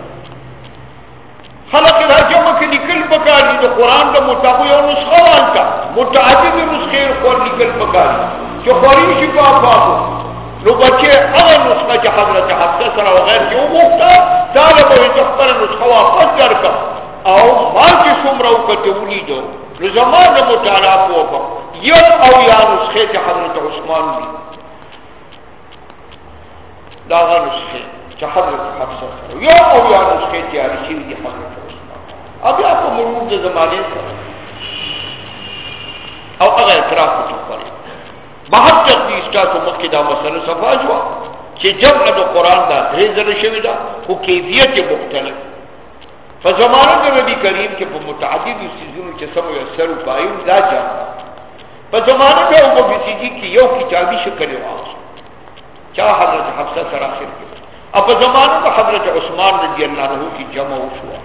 خلق دا جمع کی نکل پکاری دا قرآن دا متاقو یا نسخہ وانتا متعدد جی نسخے خور نکل پکاری۔ جو خوری شفا پاکو نو بچے اگر نسخہ چا حضرت حفظہ سرا وغیر کیوں مختا طالب و تختر نسخہ واپس کر کر او مال کی سمرو کتے اولی دو نو زمان مطالعہ کو پا یو او یا نسخے چا حضرت عثمان بھی داغا نسخے چا حضرت حفظہ سرا یو او یا نسخے چا رسیل دی حضرت عثمان. اب یا کو مرود زمانے سرا او اگر اعتراف کو چکر بہت جلدی اسٹا تو مکی دا مسئلہ صفا جوا کہ جمع دا قرآن دا درے ذر شوی دا، وہ کیفیت مختلف۔ فزمانہ دا نبی کریم کے پا متعدد سیزون کے سمو اثر و پائیم دا جمع فزمانہ دا وہ بسیدی کی یو کتابی شکل واس چاہ حضرت حفظہ سراخر کے۔ اب زمانہ دا حضرت عثمان رضی اللہ عنہ کی جمع شوا۔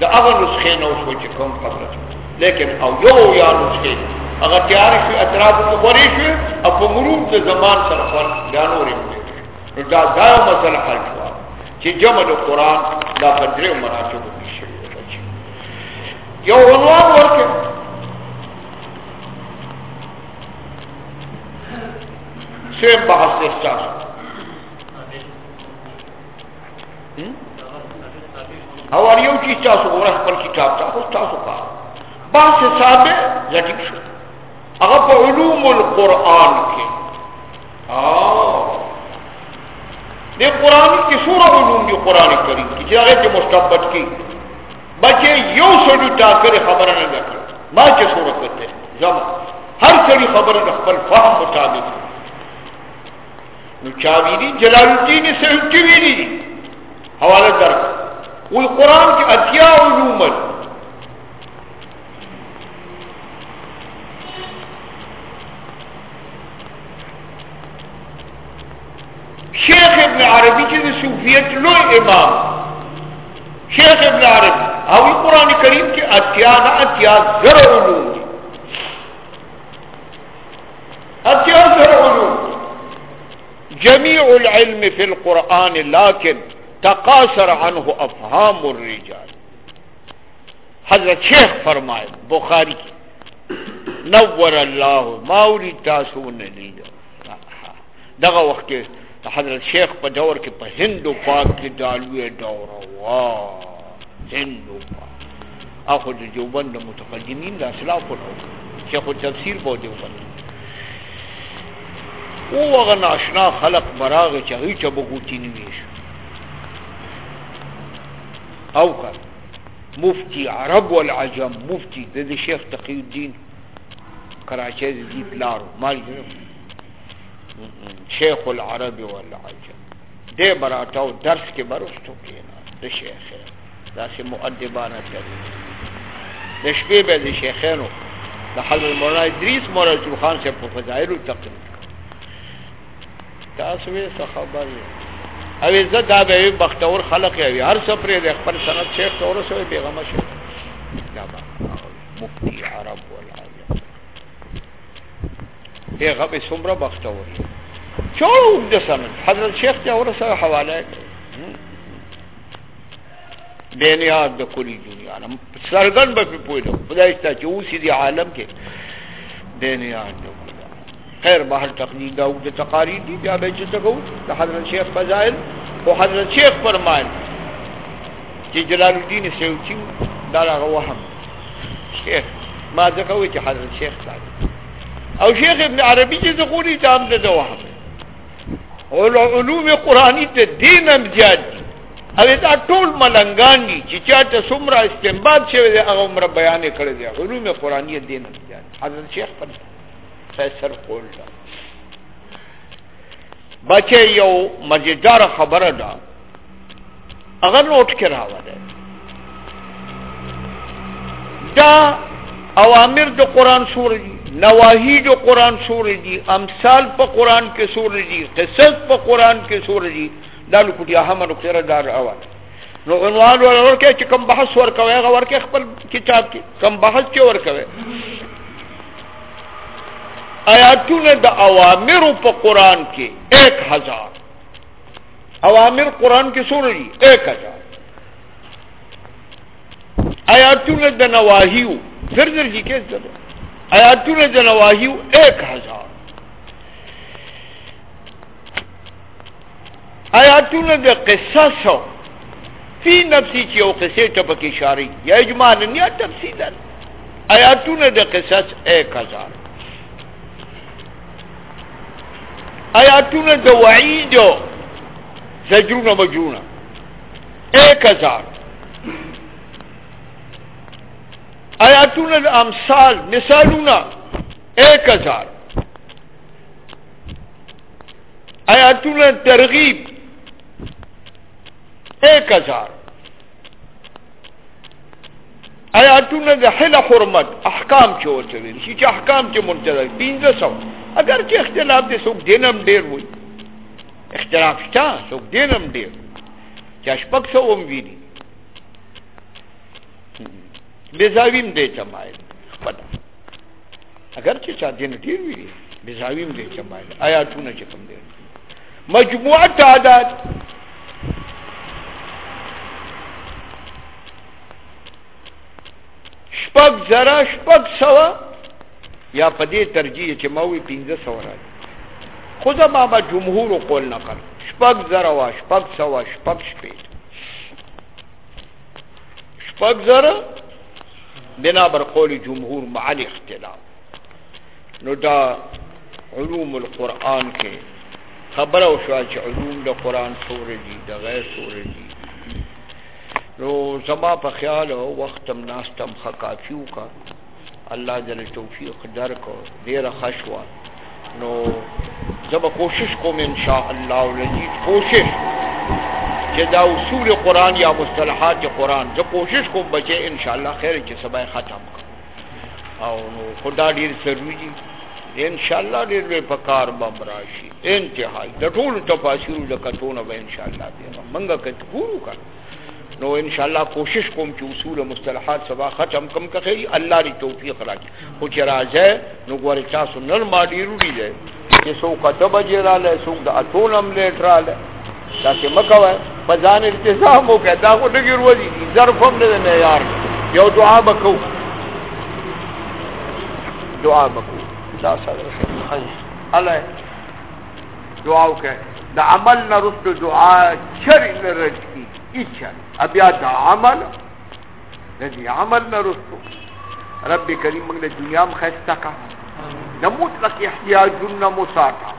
دا اغا نسخے نو شو چکم حضرت۔ لیکن او یو یا نسخے۔ اگر تیار شو اطراف کو خوری شو اب په مرور د زمان سره خور بیانورې نو دا دا مسله حل شو چې جمع د قران دا په درې مراتب کې یو عنوان ورکړي سیم بحث احساس او یو چې تاسو ګوره خپل کتاب تاسو تاسو کا بحث ثابت لټیک شو. هغه په علوم القرآن کې دی قرآن کی سورہ علوم دی قرآن کریم کی۔ چې هغه کې مستقبت کی۔ بچے یو سړی ټاکره خبره نه لکه ما چې سورہ کته زما هر سړي خبره د خپل فهم مطابق۔ نو چا ویلي جلال الدین سیوطی ویلي حواله درک وی قرآن کی اتیا علوم شیخ ابن عربی کی صوفیت لو امام شیخ ابن عربی اوی قرآن کریم کی اتیا نا اتیا زر علوم دی اتیا زر علوم جميع العلم في القرآن لكن تقاصر عنه افهام الرجال۔ حضرت شیخ فرمائے، بخاری کی، نور اللہ ماوری تاسو نے لیدا ہاں، ہاں، دغه وخت حضرت شیخ په دور کې په هندو پاک کې دالوی دور وا هندو پاک۔ اخو د جوبند متقدمین د اسلاف ولو شیخ تفسیر په دیوبند۔ او هغه ناشنا خلق براغ چغی چ بغوتی نیش او کر، مفتی عرب والعجم، مفتی د شیخ تقی الدین، کراچی دی پلارو مال شیخ العرب والعجم. دے براتاو درس کے برستو کینا د شیخ دا سی مؤدبانه چلی د شپې به د شیخانو د حضرت مولانا ادریس مولانا خان سے په فضائل تقریر تاسو یې څه خبر یې او عزت دا به بختور خلق یې هر څه پرې د خپل سند شیخ ته ورسوي پیغمبر شه دا با عرب. هغه به څومره بختور چوک د سند حضرت شیخ ته ورسوي حواله بینیاد د کلی دنیا. نه سرګن به پوهیدو خدای ته چې اوسې دی عالم کې بینیاد د خیر بهر تقلید او د تقاریر دی. بیا به چې تکو د حضرت شیخ فضائل. او حضرت شیخ فرمایل چې جلال الدین سیوطی دا هغه وهم. شیخ، ما ځکه وی چې حضرت شیخ صاحب او شیخ ابن عربی چې زغوري تام د وهم او علوم قرآنی ته دینم زیاد دی. او دا ټول ملنګان دي چې چاته څومره استنباط شوی دی هغه عمر بیان کړی دی علوم قرآنی دین زیاد حضرت شیخ پر فیصل قول دا. بچه یو مزیدار خبره دا. اگر نوٹ کے راوه ده دا اوامر د قرآن سور دی. نواهی د قرآن سور دی امثال په قرآن کې سور دی قصص په قرآن کې سور جی، دی دا لکوټي اهم نقطه دار اول نو عنوان ورکه چې کوم بحث ورکوي هغه ورکه خپل کتاب کې کوم بحث کې ورکوي آیاتونه د اوامر په قران کې 1000 اوامر قرآن کے قران کې سورې 1000 آیاتونه د نواهیو زرزر جی کې څه آیاتونه د نواهیو 1000 آیاتونه د قصصو فی نفسی چې أو قصې ته پکې اشاره یا اجمالا یا تفصیلا. آیاتونه د قصص 1000 آیاتونه د وعید زجرونه مجرونه 1000 آیاتونه د امثال مثالونه 1000 آیاتونه ترغیب ایک ہزار۔ آیاتونه د حل حرمت، احکام چې ورته ویل شي چې احکام چې منتظر پینځه سو۔ اگر چې اختلاف دې څوک دینم ډیر وي اختلاف شته څوک دینم ډیر چې شپږ سو هم ویلي بزاویم دی چمایل خپل اگر چې چا دین ډیر وی بزاویم دی چمایل آیاتونه چې کوم دي مجموعه تعداد شپږ زره شپږ سوا یا په دې ترجیح چې ما وی 1500 راځي خو زما ما جمهور قول نقل شپږ زره وا شپږ سوا شپږ شپې شپږ زره بنا بر قول جمهور مع الاختلاف. نو دا علوم القرآن کې خبره وشوه چې علوم د قرآن سورې جی، دي د غیر سورې دي جی. نو زما په خیال او وختم ناستم خکافیو کا الله جل توفیق درکو ډیر خشوا نو زب کوشش کوم ان شاء الله ولجید کوشش. چې دا اصول قرآن یا مصطلحات قرآن زه کوشش کوم بچې ان شاء الله خیر چې سبا ختم او نو، خدا ډیر سروي جی۔ ان شاء الله ډیر به پکار بم راشي انتهایی د ټول تفاسیر د کټونه به ان شاء الله دې منګه کټ ګورو کړ نو ان شاء الله کوشش کوم چې اصول مصطلحات سبا ختم کم کړي الله دې توفیق راکړي خو چې راځي نو ګوري تاسو نن ما ډیرو دي چې څو کته بجې جی رااله څو د اتونم لیټ رااله دا چې التزام وکړه دا خو دغه ورځي ظرف هم نه دی معیار یو دعا وکړو دعا وکړو ہاں جی۔ دا سره الله دعا وکړه د عمل نه رسل دعا، شر نه رځي اچھا اب یا دا عمل ندی عمل نه رسل رب کریم موږ د دنیا م خسته کا۔ د مطلق احتیاج احتیاجونه مساتا۔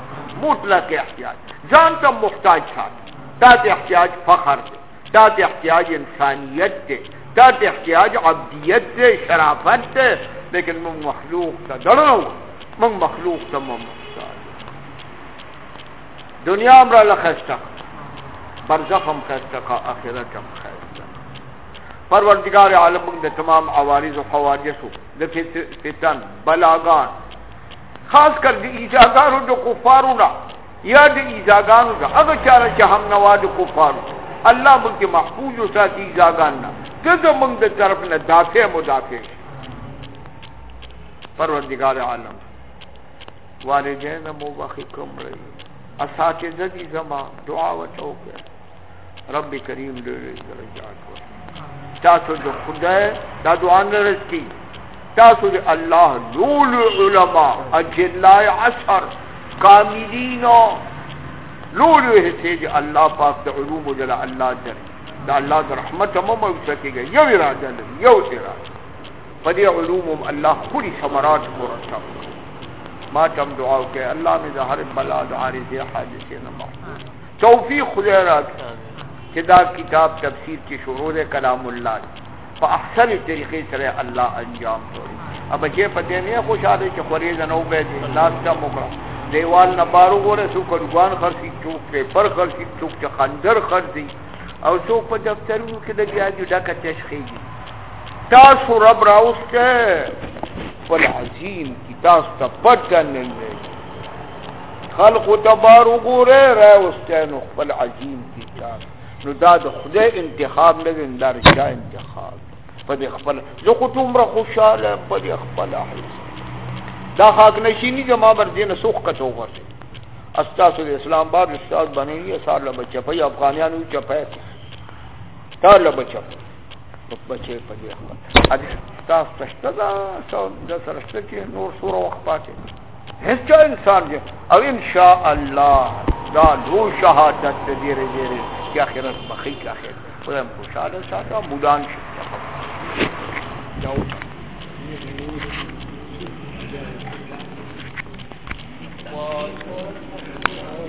مطلق احتیاج۔ ځان ته محتاج سات دا د احتیاج فخر دی دا د احتیاج انسانیت دی دا د احتیاج عبدیت دی شرافت دی لیکن من مخلوق ته دړو من مخلوق ته محتاج دنیا امر لخسته برزخ هم خسته کا اخرت هم خسته پروردگار عالم د تمام عوارض و حوادث د فتن، بلاغان، خاص کر د ایجاګانو د کفارو نه یا د ایجاګانو د هغه چاره چې هم نوا د کفارو الله موږ کې محفوظ او ساتي ایجاګان نه دغه موږ د طرف نه دافع مدافع پروردگار عالم، والدین مو بخی کم رہی۔ اساتذہ دی زما دعا وچو کے رب کریم دے درجات کو تاسو د خدای دا دعا نه رسکی تاسو د الله لول علماء اجلای عشر کاملین لول هسه دی الله پاک د علوم جل الله در دا الله د رحمت مو مو سکیږي یو اراده لري یو اراده پدې علوم الله کلی ثمرات مرتب ما تم دعا وکړه الله می د هر بلا د عارضه حادثه نه محفوظ توفیق خدای راکړي کہ دا کتاب تفسیر کی شروع کلام اللہ۔ په احسن طریقې سره الله انجام کړی اب چې پته نه خوشاله چې خوري د نو به دي ناس کا مکرا دیوال نه بارو غره سو کډوان خرسي چوک په پر خرسي چوک چې خندر خرسي او سو په دفترونو کې د بیا جو ډکه تشخیص تاسو رب راوسته. ول عظیم کتاب ته پټن نه خلق تبارو غره راوسته، نو خپل عظیم کتاب نو دا د خدای انتخاب نه دی، دا رشا انتخاب. په خپل زه خو ټومره خوشاله په دې خپل دا حق نشینی جما بر دین سوخ کټو ورته استاد اسلام باد استاد بنوي اثر له بچ په افغانانو چپه تا له بچ په بچې په دې خپل ا دا د سره چې نور سور وخت پاتې هیڅ انسان دی او ان شاء الله دا لو شهادت دې دې کی آخرت بخی کی آخرت. خدایم خوشحال ساتا مودان شد 我